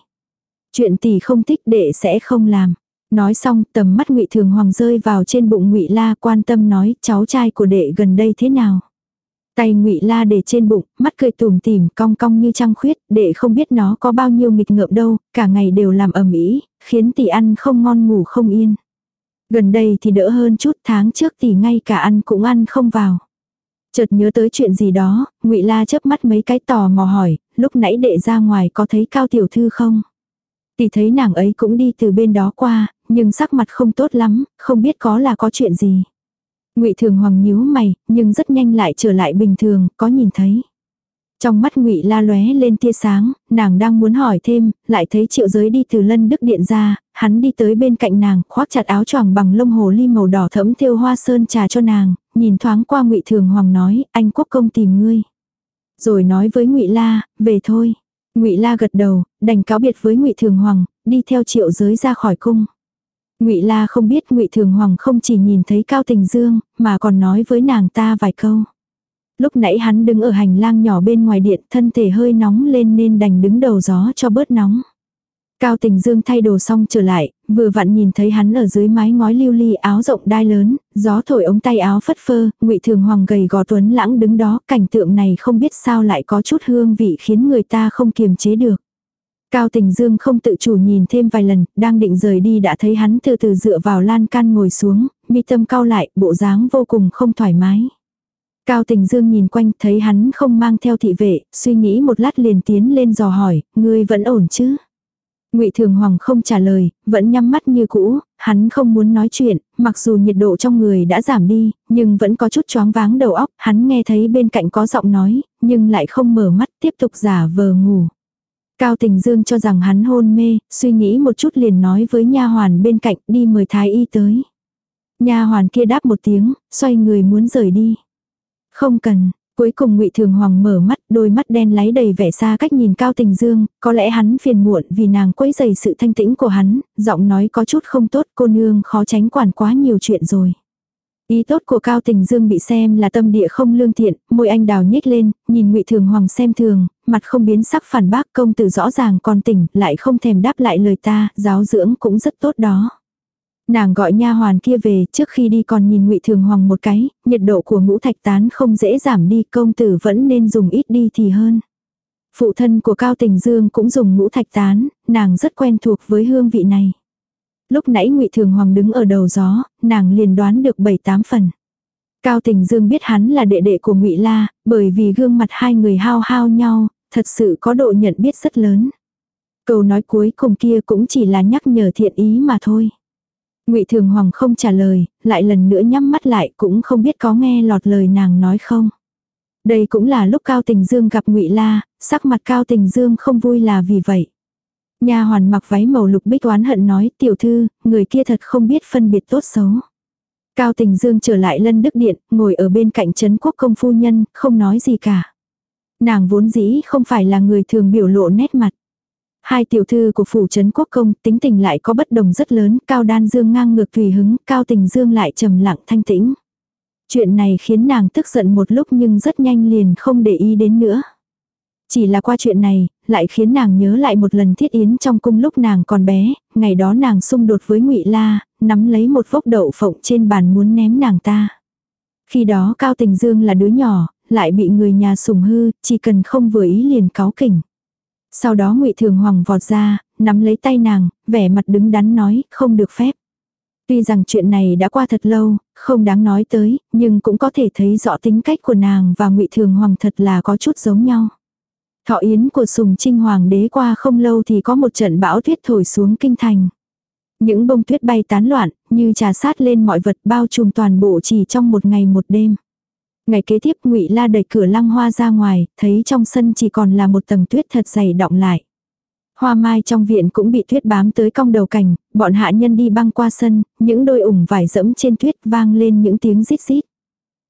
Chuyện tỷ không thích đệ sẽ không làm. Nói xong, tầm mắt Ngụy Thường Hoàng rơi vào trên bụng Ngụy La, quan tâm nói, cháu trai của đệ gần đây thế nào? Tay ngụy La để trên bụng, mắt cười tùm tỉm, cong cong như trăng khuyết, để không biết nó có bao nhiêu nghịch ngợm đâu, cả ngày đều làm ầm ĩ, khiến tỷ ăn không ngon ngủ không yên. Gần đây thì đỡ hơn chút, tháng trước tỷ ngay cả ăn cũng ăn không vào. Chợt nhớ tới chuyện gì đó, Ngụy La chớp mắt mấy cái tò mò hỏi, lúc nãy đệ ra ngoài có thấy Cao tiểu thư không? Tỷ thấy nàng ấy cũng đi từ bên đó qua, nhưng sắc mặt không tốt lắm, không biết có là có chuyện gì. Ngụy Thường Hoàng nhíu mày, nhưng rất nhanh lại trở lại bình thường, có nhìn thấy. Trong mắt Ngụy La lóe lên tia sáng, nàng đang muốn hỏi thêm, lại thấy Triệu Giới đi từ Lân Đức điện ra, hắn đi tới bên cạnh nàng, khoác chặt áo choàng bằng lông hồ ly màu đỏ thẫm thêu hoa sơn trà cho nàng, nhìn thoáng qua Ngụy Thường Hoàng nói, anh quốc công tìm ngươi. Rồi nói với Ngụy La, về thôi. Ngụy La gật đầu, đành cáo biệt với Ngụy Thường Hoàng, đi theo Triệu Giới ra khỏi cung. Ngụy La không biết Ngụy Thường Hoàng không chỉ nhìn thấy Cao Tình Dương, mà còn nói với nàng ta vài câu. Lúc nãy hắn đứng ở hành lang nhỏ bên ngoài điện, thân thể hơi nóng lên nên đành đứng đầu gió cho bớt nóng. Cao Tình Dương thay đồ xong trở lại, vừa vặn nhìn thấy hắn ở dưới mái ngói lưu ly áo rộng đai lớn, gió thổi ống tay áo phất phơ, Ngụy Thường Hoàng gầy gò tuấn lãng đứng đó, cảnh tượng này không biết sao lại có chút hương vị khiến người ta không kiềm chế được. Cao Tình Dương không tự chủ nhìn thêm vài lần, đang định rời đi đã thấy hắn từ từ dựa vào lan can ngồi xuống, mi tâm cao lại, bộ dáng vô cùng không thoải mái. Cao Tình Dương nhìn quanh thấy hắn không mang theo thị vệ, suy nghĩ một lát liền tiến lên dò hỏi, ngươi vẫn ổn chứ? Ngụy Thường Hoàng không trả lời, vẫn nhắm mắt như cũ, hắn không muốn nói chuyện, mặc dù nhiệt độ trong người đã giảm đi, nhưng vẫn có chút choáng váng đầu óc, hắn nghe thấy bên cạnh có giọng nói, nhưng lại không mở mắt tiếp tục giả vờ ngủ. Cao Tình Dương cho rằng hắn hôn mê, suy nghĩ một chút liền nói với nha hoàn bên cạnh đi mời thái y tới. Nha hoàn kia đáp một tiếng, xoay người muốn rời đi. Không cần, cuối cùng ngụy Thường Hoàng mở mắt, đôi mắt đen láy đầy vẻ xa cách nhìn Cao Tình Dương, có lẽ hắn phiền muộn vì nàng quấy rầy sự thanh tĩnh của hắn, giọng nói có chút không tốt, cô nương khó tránh quản quá nhiều chuyện rồi. Ý tốt của Cao Tình Dương bị xem là tâm địa không lương thiện, môi anh đào nhếch lên, nhìn Ngụy Thường Hoàng xem thường, mặt không biến sắc phản bác công tử rõ ràng còn tỉnh, lại không thèm đáp lại lời ta, giáo dưỡng cũng rất tốt đó. Nàng gọi nha hoàn kia về, trước khi đi còn nhìn Ngụy Thường Hoàng một cái, nhiệt độ của ngũ thạch tán không dễ giảm đi, công tử vẫn nên dùng ít đi thì hơn. Phụ thân của Cao Tình Dương cũng dùng ngũ thạch tán, nàng rất quen thuộc với hương vị này. Lúc nãy Ngụy Thường Hoàng đứng ở đầu gió, nàng liền đoán được bảy tám phần. Cao Tình Dương biết hắn là đệ đệ của Ngụy La, bởi vì gương mặt hai người hao hao nhau, thật sự có độ nhận biết rất lớn. Câu nói cuối cùng kia cũng chỉ là nhắc nhở thiện ý mà thôi. Ngụy Thường Hoàng không trả lời, lại lần nữa nhắm mắt lại cũng không biết có nghe lọt lời nàng nói không. Đây cũng là lúc Cao Tình Dương gặp Ngụy La, sắc mặt Cao Tình Dương không vui là vì vậy. Nha hoàn mặc váy màu lục bích oán hận nói, tiểu thư, người kia thật không biết phân biệt tốt xấu. Cao Tình Dương trở lại lân đức điện, ngồi ở bên cạnh Trấn quốc công phu nhân, không nói gì cả. Nàng vốn dĩ không phải là người thường biểu lộ nét mặt. Hai tiểu thư của phủ trấn quốc công tính tình lại có bất đồng rất lớn, cao đan dương ngang ngược tùy hứng, cao tình dương lại trầm lặng thanh tĩnh. Chuyện này khiến nàng tức giận một lúc nhưng rất nhanh liền không để ý đến nữa. Chỉ là qua chuyện này, lại khiến nàng nhớ lại một lần thiết yến trong cung lúc nàng còn bé, ngày đó nàng xung đột với ngụy La, nắm lấy một vốc đậu phộng trên bàn muốn ném nàng ta. Khi đó Cao Tình Dương là đứa nhỏ, lại bị người nhà sủng hư, chỉ cần không vừa ý liền cáo kỉnh. Sau đó ngụy Thường Hoàng vọt ra, nắm lấy tay nàng, vẻ mặt đứng đắn nói, không được phép. Tuy rằng chuyện này đã qua thật lâu, không đáng nói tới, nhưng cũng có thể thấy rõ tính cách của nàng và ngụy Thường Hoàng thật là có chút giống nhau. Thọ yến của Sùng Trinh Hoàng đế qua không lâu thì có một trận bão tuyết thổi xuống kinh thành. Những bông tuyết bay tán loạn, như trà sát lên mọi vật bao trùm toàn bộ chỉ trong một ngày một đêm. Ngày kế tiếp ngụy La đẩy cửa lăng hoa ra ngoài, thấy trong sân chỉ còn là một tầng tuyết thật dày đọng lại. Hoa mai trong viện cũng bị tuyết bám tới cong đầu cành, bọn hạ nhân đi băng qua sân, những đôi ủng vải dẫm trên tuyết vang lên những tiếng rít rít.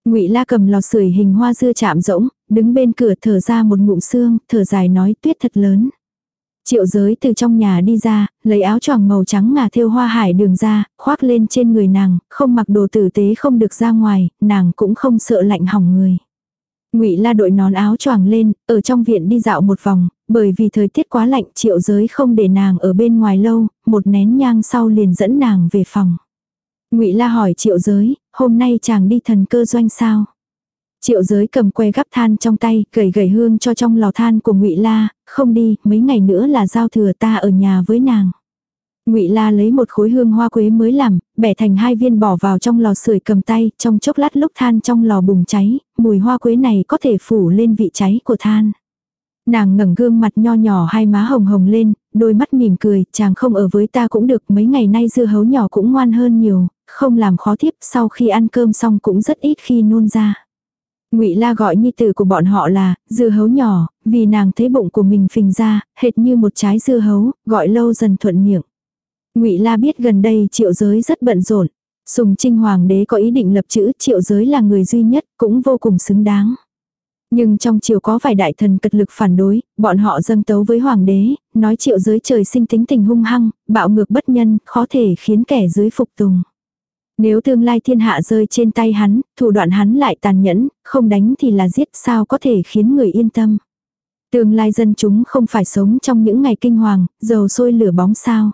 Ngụy La cầm lò sưởi hình hoa dưa chạm rỗng, đứng bên cửa thở ra một ngụm xương, thở dài nói tuyết thật lớn. Triệu giới từ trong nhà đi ra, lấy áo choàng màu trắng ngà thêu hoa hải đường ra, khoác lên trên người nàng, không mặc đồ tử tế không được ra ngoài, nàng cũng không sợ lạnh hỏng người. Ngụy La đội nón áo choàng lên, ở trong viện đi dạo một vòng, bởi vì thời tiết quá lạnh, Triệu Giới không để nàng ở bên ngoài lâu, một nén nhang sau liền dẫn nàng về phòng. Ngụy La hỏi Triệu Giới, hôm nay chàng đi thần cơ doanh sao? Triệu giới cầm que gắp than trong tay, gầy gầy hương cho trong lò than của ngụy La, không đi, mấy ngày nữa là giao thừa ta ở nhà với nàng. Ngụy La lấy một khối hương hoa quế mới làm, bẻ thành hai viên bỏ vào trong lò sưởi cầm tay, trong chốc lát lúc than trong lò bùng cháy, mùi hoa quế này có thể phủ lên vị cháy của than. Nàng ngẩng gương mặt nho nhỏ hai má hồng hồng lên, đôi mắt mỉm cười, chàng không ở với ta cũng được, mấy ngày nay dưa hấu nhỏ cũng ngoan hơn nhiều, không làm khó thiếp, sau khi ăn cơm xong cũng rất ít khi nôn ra. Ngụy La gọi nhi tử của bọn họ là dưa hấu nhỏ, vì nàng thấy bụng của mình phình ra, hệt như một trái dưa hấu, gọi lâu dần thuận miệng. Ngụy La biết gần đây Triệu Giới rất bận rộn. Sùng Trinh Hoàng đế có ý định lập chữ Triệu Giới là người duy nhất, cũng vô cùng xứng đáng. Nhưng trong triều có vài đại thần cật lực phản đối, bọn họ dâng tấu với hoàng đế, nói triệu giới trời sinh tính tình hung hăng, bạo ngược bất nhân, khó thể khiến kẻ dưới phục tùng. Nếu tương lai thiên hạ rơi trên tay hắn, thủ đoạn hắn lại tàn nhẫn, không đánh thì là giết sao có thể khiến người yên tâm. Tương lai dân chúng không phải sống trong những ngày kinh hoàng, dầu sôi lửa bóng sao.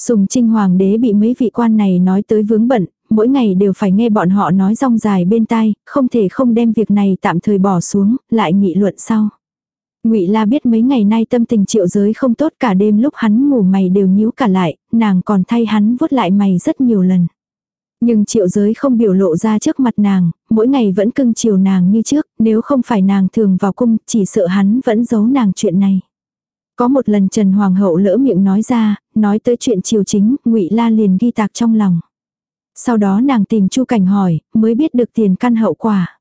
Sùng trinh hoàng đế bị mấy vị quan này nói tới vướng bận, mỗi ngày đều phải nghe bọn họ nói rong dài bên tai, không thể không đem việc này tạm thời bỏ xuống, lại nghị luận sau. Ngụy La biết mấy ngày nay tâm tình Triệu Giới không tốt cả đêm lúc hắn ngủ mày đều nhíu cả lại, nàng còn thay hắn vuốt lại mày rất nhiều lần. Nhưng Triệu Giới không biểu lộ ra trước mặt nàng, mỗi ngày vẫn cưng chiều nàng như trước, nếu không phải nàng thường vào cung, chỉ sợ hắn vẫn giấu nàng chuyện này. Có một lần Trần Hoàng hậu lỡ miệng nói ra, nói tới chuyện triều chính, Ngụy La liền ghi tạc trong lòng. Sau đó nàng tìm Chu Cảnh hỏi, mới biết được tiền căn hậu quả.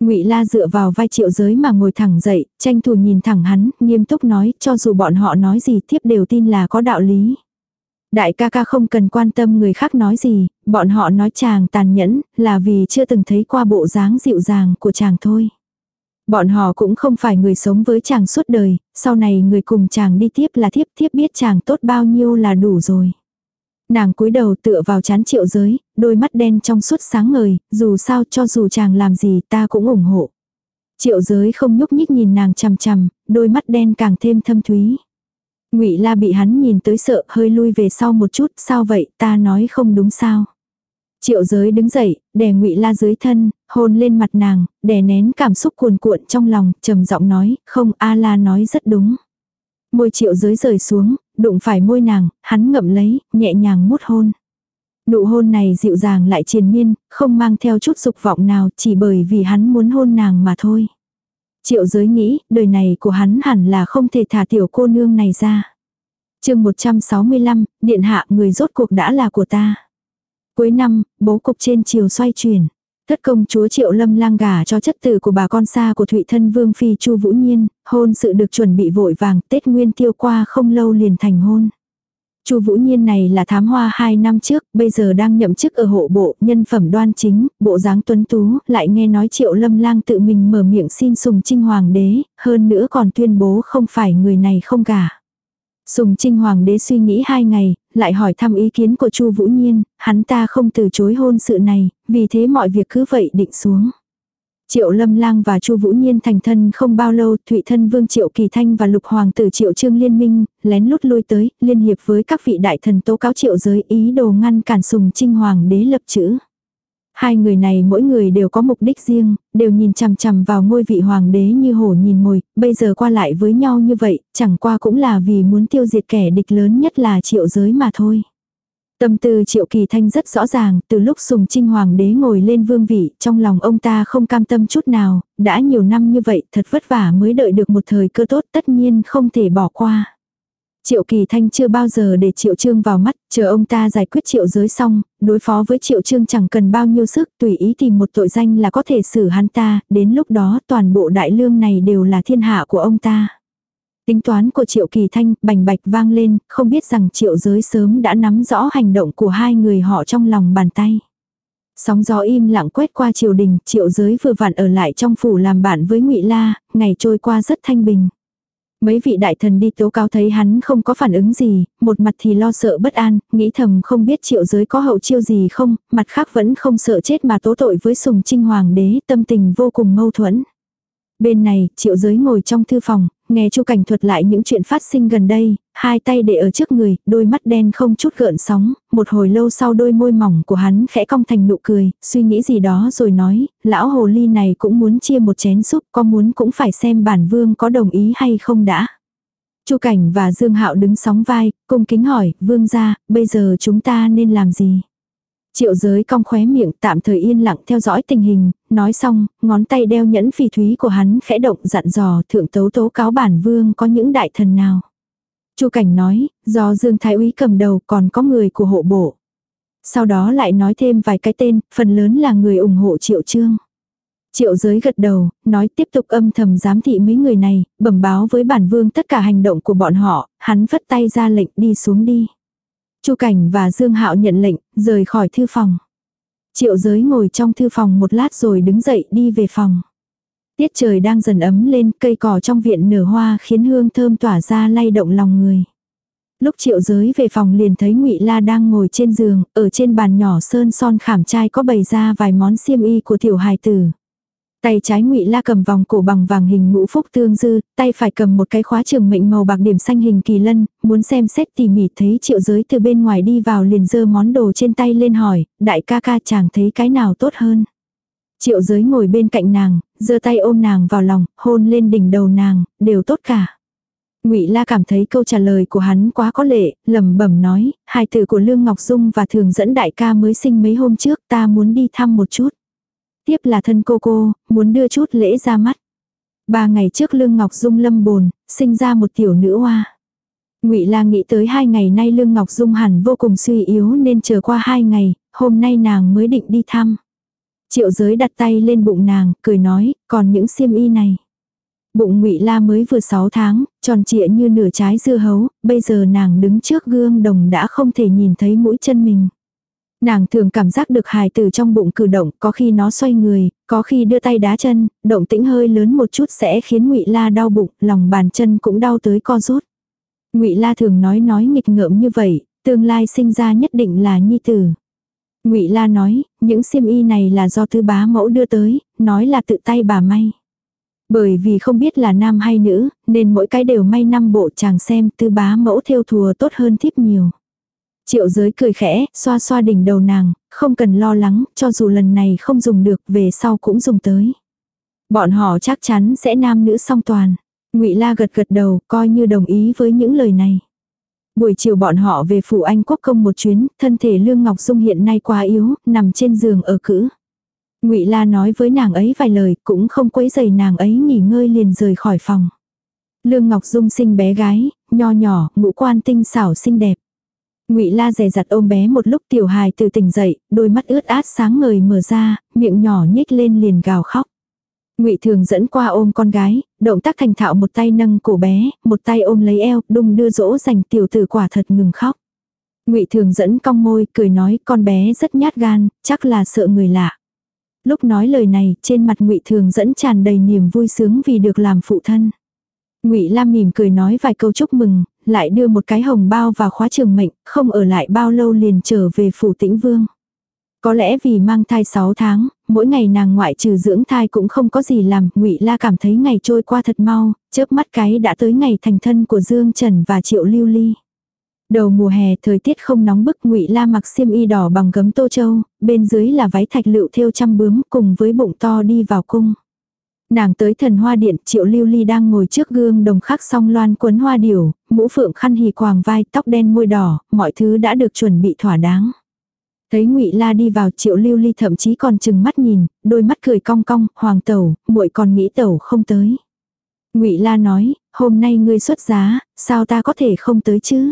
Ngụy La dựa vào vai Triệu Giới mà ngồi thẳng dậy, tranh thủ nhìn thẳng hắn, nghiêm túc nói, cho dù bọn họ nói gì tiếp đều tin là có đạo lý. Đại ca ca không cần quan tâm người khác nói gì, bọn họ nói chàng tàn nhẫn, là vì chưa từng thấy qua bộ dáng dịu dàng của chàng thôi. Bọn họ cũng không phải người sống với chàng suốt đời, sau này người cùng chàng đi tiếp là thiếp thiếp biết chàng tốt bao nhiêu là đủ rồi. Nàng cúi đầu tựa vào chán triệu giới, đôi mắt đen trong suốt sáng ngời, dù sao cho dù chàng làm gì ta cũng ủng hộ. Triệu giới không nhúc nhích nhìn nàng chằm chằm, đôi mắt đen càng thêm thâm thúy. Ngụy La bị hắn nhìn tới sợ, hơi lui về sau một chút, sao vậy, ta nói không đúng sao? Triệu Giới đứng dậy, đè Ngụy La dưới thân, hôn lên mặt nàng, đè nén cảm xúc cuồn cuộn trong lòng, trầm giọng nói, "Không, A La nói rất đúng." Môi Triệu Giới rời xuống, đụng phải môi nàng, hắn ngậm lấy, nhẹ nhàng mút hôn. Nụ hôn này dịu dàng lại triền miên, không mang theo chút dục vọng nào, chỉ bởi vì hắn muốn hôn nàng mà thôi. Triệu giới nghĩ, đời này của hắn hẳn là không thể thả tiểu cô nương này ra. chương 165, điện hạ người rốt cuộc đã là của ta. Cuối năm, bố cục trên chiều xoay chuyển. Thất công chúa Triệu Lâm lang gả cho chất tử của bà con xa của Thụy thân Vương Phi Chu Vũ Nhiên, hôn sự được chuẩn bị vội vàng, Tết Nguyên tiêu qua không lâu liền thành hôn. Chu Vũ Nhiên này là thám hoa 2 năm trước, bây giờ đang nhậm chức ở hộ bộ, nhân phẩm đoan chính, bộ dáng tuấn tú, lại nghe nói Triệu Lâm Lang tự mình mở miệng xin Sùng Trinh Hoàng đế, hơn nữa còn tuyên bố không phải người này không gả. Sùng Trinh Hoàng đế suy nghĩ hai ngày, lại hỏi thăm ý kiến của Chu Vũ Nhiên, hắn ta không từ chối hôn sự này, vì thế mọi việc cứ vậy định xuống. Triệu Lâm Lang và Chu Vũ Nhiên thành thân không bao lâu, Thụy thân Vương Triệu Kỳ Thanh và Lục hoàng tử Triệu Trương liên minh, lén lút lui tới, liên hiệp với các vị đại thần tố cáo Triệu giới ý đồ ngăn cản Sùng Trinh hoàng đế lập chữ. Hai người này mỗi người đều có mục đích riêng, đều nhìn chằm chằm vào ngôi vị hoàng đế như hổ nhìn mồi, bây giờ qua lại với nhau như vậy, chẳng qua cũng là vì muốn tiêu diệt kẻ địch lớn nhất là triệu giới mà thôi. Tâm tư triệu kỳ thanh rất rõ ràng, từ lúc sùng trinh hoàng đế ngồi lên vương vị, trong lòng ông ta không cam tâm chút nào, đã nhiều năm như vậy thật vất vả mới đợi được một thời cơ tốt tất nhiên không thể bỏ qua. Triệu Kỳ Thanh chưa bao giờ để Triệu Trương vào mắt, chờ ông ta giải quyết Triệu giới xong, đối phó với Triệu Trương chẳng cần bao nhiêu sức, tùy ý tìm một tội danh là có thể xử hắn ta, đến lúc đó toàn bộ đại lương này đều là thiên hạ của ông ta. Tính toán của Triệu Kỳ Thanh bành bạch vang lên, không biết rằng Triệu giới sớm đã nắm rõ hành động của hai người họ trong lòng bàn tay. Sóng gió im lặng quét qua triều đình, Triệu giới vừa vặn ở lại trong phủ làm bạn với ngụy La, ngày trôi qua rất thanh bình. Mấy vị đại thần đi tố cáo thấy hắn không có phản ứng gì, một mặt thì lo sợ bất an, nghĩ thầm không biết triệu giới có hậu chiêu gì không, mặt khác vẫn không sợ chết mà tố tội với sùng trinh hoàng đế, tâm tình vô cùng mâu thuẫn. Bên này, triệu giới ngồi trong thư phòng, nghe chu cảnh thuật lại những chuyện phát sinh gần đây, hai tay để ở trước người, đôi mắt đen không chút gợn sóng, một hồi lâu sau đôi môi mỏng của hắn khẽ cong thành nụ cười, suy nghĩ gì đó rồi nói, lão hồ ly này cũng muốn chia một chén súp, có muốn cũng phải xem bản vương có đồng ý hay không đã. chu Cảnh và Dương Hạo đứng sóng vai, cung kính hỏi, vương gia, bây giờ chúng ta nên làm gì? Triệu giới cong khóe miệng tạm thời yên lặng theo dõi tình hình, nói xong, ngón tay đeo nhẫn phỉ thúy của hắn khẽ động dặn dò thượng tấu tố cáo bản vương có những đại thần nào. Chu Cảnh nói, do Dương Thái úy cầm đầu còn có người của hộ bộ. Sau đó lại nói thêm vài cái tên, phần lớn là người ủng hộ Triệu Trương. Triệu giới gật đầu, nói tiếp tục âm thầm giám thị mấy người này, bẩm báo với bản vương tất cả hành động của bọn họ, hắn vất tay ra lệnh đi xuống đi. Chu Cảnh và Dương Hạo nhận lệnh, rời khỏi thư phòng. Triệu giới ngồi trong thư phòng một lát rồi đứng dậy đi về phòng. Tiết trời đang dần ấm lên, cây cỏ trong viện nở hoa khiến hương thơm tỏa ra lay động lòng người. Lúc triệu giới về phòng liền thấy ngụy La đang ngồi trên giường, ở trên bàn nhỏ sơn son khảm trai có bày ra vài món xiêm y của tiểu hài tử. Tay trái ngụy La cầm vòng cổ bằng vàng hình ngũ phúc tương dư, tay phải cầm một cái khóa trường mệnh màu bạc điểm xanh hình kỳ lân, muốn xem xét tỉ mỉ thấy triệu giới từ bên ngoài đi vào liền dơ món đồ trên tay lên hỏi, đại ca ca chàng thấy cái nào tốt hơn. Triệu giới ngồi bên cạnh nàng, giơ tay ôm nàng vào lòng, hôn lên đỉnh đầu nàng, đều tốt cả. Ngụy La cảm thấy câu trả lời của hắn quá có lệ, lẩm bẩm nói, hai tử của Lương Ngọc Dung và Thường dẫn đại ca mới sinh mấy hôm trước, ta muốn đi thăm một chút. Tiếp là thân cô cô, muốn đưa chút lễ ra mắt. Ba ngày trước Lương Ngọc Dung lâm bồn, sinh ra một tiểu nữ hoa. Ngụy La nghĩ tới hai ngày nay Lương Ngọc Dung hẳn vô cùng suy yếu nên chờ qua hai ngày, hôm nay nàng mới định đi thăm. Triệu giới đặt tay lên bụng nàng, cười nói, còn những xiêm y này. Bụng ngụy La mới vừa 6 tháng, tròn trịa như nửa trái dưa hấu, bây giờ nàng đứng trước gương đồng đã không thể nhìn thấy mũi chân mình. Nàng thường cảm giác được hài tử trong bụng cử động, có khi nó xoay người, có khi đưa tay đá chân, động tĩnh hơi lớn một chút sẽ khiến Ngụy La đau bụng, lòng bàn chân cũng đau tới co rút. Ngụy La thường nói nói nghịch ngợm như vậy, tương lai sinh ra nhất định là nhi tử. Ngụy La nói, những xiêm y này là do tư bá mẫu đưa tới, nói là tự tay bà may. Bởi vì không biết là nam hay nữ, nên mỗi cái đều may năm bộ chàng xem tư bá mẫu theo thùa tốt hơn thiếp nhiều. Triệu giới cười khẽ, xoa xoa đỉnh đầu nàng, không cần lo lắng, cho dù lần này không dùng được, về sau cũng dùng tới. Bọn họ chắc chắn sẽ nam nữ song toàn. Ngụy La gật gật đầu, coi như đồng ý với những lời này. Buổi chiều bọn họ về phủ Anh quốc công một chuyến, thân thể Lương Ngọc Dung hiện nay quá yếu, nằm trên giường ở cữ. Ngụy La nói với nàng ấy vài lời, cũng không quấy giày nàng ấy nghỉ ngơi liền rời khỏi phòng. Lương Ngọc Dung sinh bé gái, nho nhỏ, ngũ quan tinh xảo xinh đẹp. Ngụy La dè dặt ôm bé một lúc tiểu hài từ tỉnh dậy, đôi mắt ướt át sáng ngời mở ra, miệng nhỏ nhếch lên liền gào khóc. Ngụy Thường dẫn qua ôm con gái, động tác thành thạo một tay nâng cổ bé, một tay ôm lấy eo, đung đưa dỗ dành tiểu tử quả thật ngừng khóc. Ngụy Thường dẫn cong môi, cười nói con bé rất nhát gan, chắc là sợ người lạ. Lúc nói lời này, trên mặt Ngụy Thường dẫn tràn đầy niềm vui sướng vì được làm phụ thân. Ngụy Lam mỉm cười nói vài câu chúc mừng, lại đưa một cái hồng bao vào khóa trường mệnh, không ở lại bao lâu liền trở về phủ Tĩnh Vương. Có lẽ vì mang thai 6 tháng, mỗi ngày nàng ngoại trừ dưỡng thai cũng không có gì làm, Ngụy La cảm thấy ngày trôi qua thật mau, chớp mắt cái đã tới ngày thành thân của Dương Trần và Triệu Lưu Ly. Đầu mùa hè thời tiết không nóng bức Ngụy La mặc xiêm y đỏ bằng gấm tô châu, bên dưới là váy thạch lựu thêu trăm bướm cùng với bụng to đi vào cung. Nàng tới thần hoa điện, triệu lưu ly đang ngồi trước gương đồng khắc song loan quấn hoa điểu, mũ phượng khăn hì quàng vai, tóc đen môi đỏ, mọi thứ đã được chuẩn bị thỏa đáng. Thấy ngụy La đi vào triệu lưu ly thậm chí còn chừng mắt nhìn, đôi mắt cười cong cong, hoàng tẩu, muội còn nghĩ tẩu không tới. ngụy La nói, hôm nay ngươi xuất giá, sao ta có thể không tới chứ?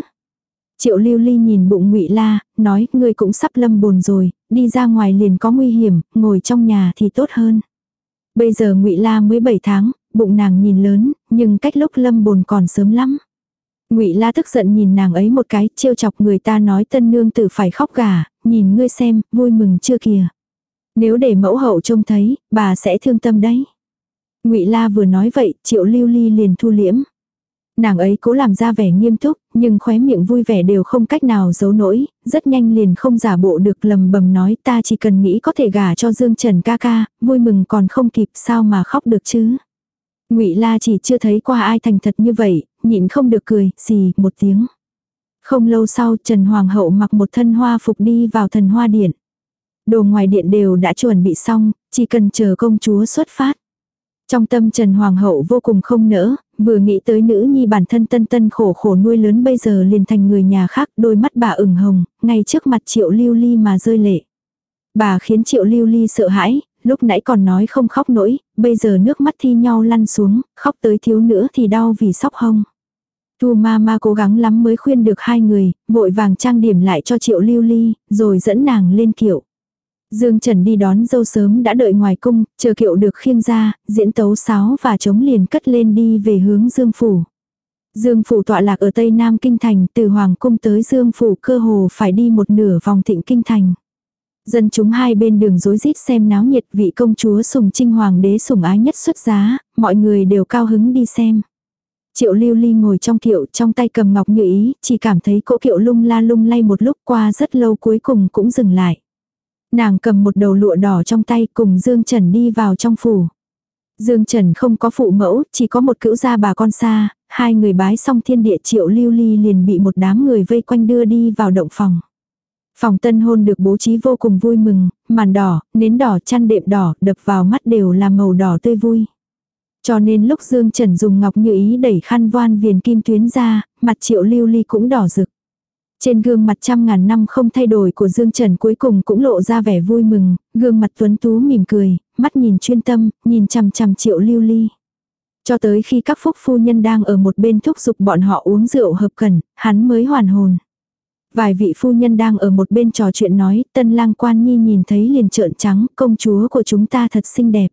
Triệu lưu ly nhìn bụng ngụy La, nói, ngươi cũng sắp lâm bồn rồi, đi ra ngoài liền có nguy hiểm, ngồi trong nhà thì tốt hơn. Bây giờ ngụy La mới 7 tháng, bụng nàng nhìn lớn, nhưng cách lúc lâm bồn còn sớm lắm. Ngụy La tức giận nhìn nàng ấy một cái, trêu chọc người ta nói tân nương tử phải khóc gà, nhìn ngươi xem, vui mừng chưa kìa. Nếu để mẫu hậu trông thấy, bà sẽ thương tâm đấy. Ngụy La vừa nói vậy, Triệu Lưu Ly liền thu liễm. Nàng ấy cố làm ra vẻ nghiêm túc, nhưng khóe miệng vui vẻ đều không cách nào giấu nổi, rất nhanh liền không giả bộ được lầm bầm nói ta chỉ cần nghĩ có thể gả cho Dương Trần ca ca, vui mừng còn không kịp sao mà khóc được chứ. ngụy La chỉ chưa thấy qua ai thành thật như vậy, nhịn không được cười, xì, một tiếng. Không lâu sau Trần Hoàng hậu mặc một thân hoa phục đi vào thần hoa điện. Đồ ngoài điện đều đã chuẩn bị xong, chỉ cần chờ công chúa xuất phát. Trong tâm Trần Hoàng hậu vô cùng không nỡ, vừa nghĩ tới nữ nhi bản thân tân tân khổ khổ nuôi lớn bây giờ liền thành người nhà khác, đôi mắt bà ửng hồng, ngay trước mặt triệu lưu ly mà rơi lệ. Bà khiến triệu lưu ly sợ hãi, lúc nãy còn nói không khóc nổi, bây giờ nước mắt thi nhau lăn xuống, khóc tới thiếu nữa thì đau vì sóc hông. Thu ma ma cố gắng lắm mới khuyên được hai người, vội vàng trang điểm lại cho triệu lưu ly, rồi dẫn nàng lên kiệu. Dương Trần đi đón dâu sớm đã đợi ngoài cung, chờ kiệu được khiêng ra, diễn tấu sáo và chống liền cất lên đi về hướng Dương Phủ. Dương Phủ tọa lạc ở Tây Nam Kinh Thành, từ Hoàng Cung tới Dương Phủ cơ hồ phải đi một nửa vòng thịnh Kinh Thành. Dân chúng hai bên đường rối rít xem náo nhiệt vị công chúa sùng trinh hoàng đế sủng ái nhất xuất giá, mọi người đều cao hứng đi xem. Triệu lưu ly ngồi trong kiệu trong tay cầm ngọc như ý, chỉ cảm thấy cỗ kiệu lung la lung lay một lúc qua rất lâu cuối cùng cũng dừng lại. Nàng cầm một đầu lụa đỏ trong tay cùng Dương Trần đi vào trong phủ. Dương Trần không có phụ mẫu, chỉ có một cữu gia bà con xa, hai người bái xong thiên địa triệu lưu ly liền bị một đám người vây quanh đưa đi vào động phòng. Phòng tân hôn được bố trí vô cùng vui mừng, màn đỏ, nến đỏ chăn đệm đỏ, đập vào mắt đều là màu đỏ tươi vui. Cho nên lúc Dương Trần dùng ngọc như ý đẩy khăn voan viền kim tuyến ra, mặt triệu lưu ly cũng đỏ rực. Trên gương mặt trăm ngàn năm không thay đổi của Dương Trần cuối cùng cũng lộ ra vẻ vui mừng, gương mặt tuấn tú mỉm cười, mắt nhìn chuyên tâm, nhìn chằm chằm triệu lưu ly. Cho tới khi các phúc phu nhân đang ở một bên thúc giục bọn họ uống rượu hợp cần, hắn mới hoàn hồn. Vài vị phu nhân đang ở một bên trò chuyện nói, tân lang quan nhi nhìn thấy liền trợn trắng, công chúa của chúng ta thật xinh đẹp.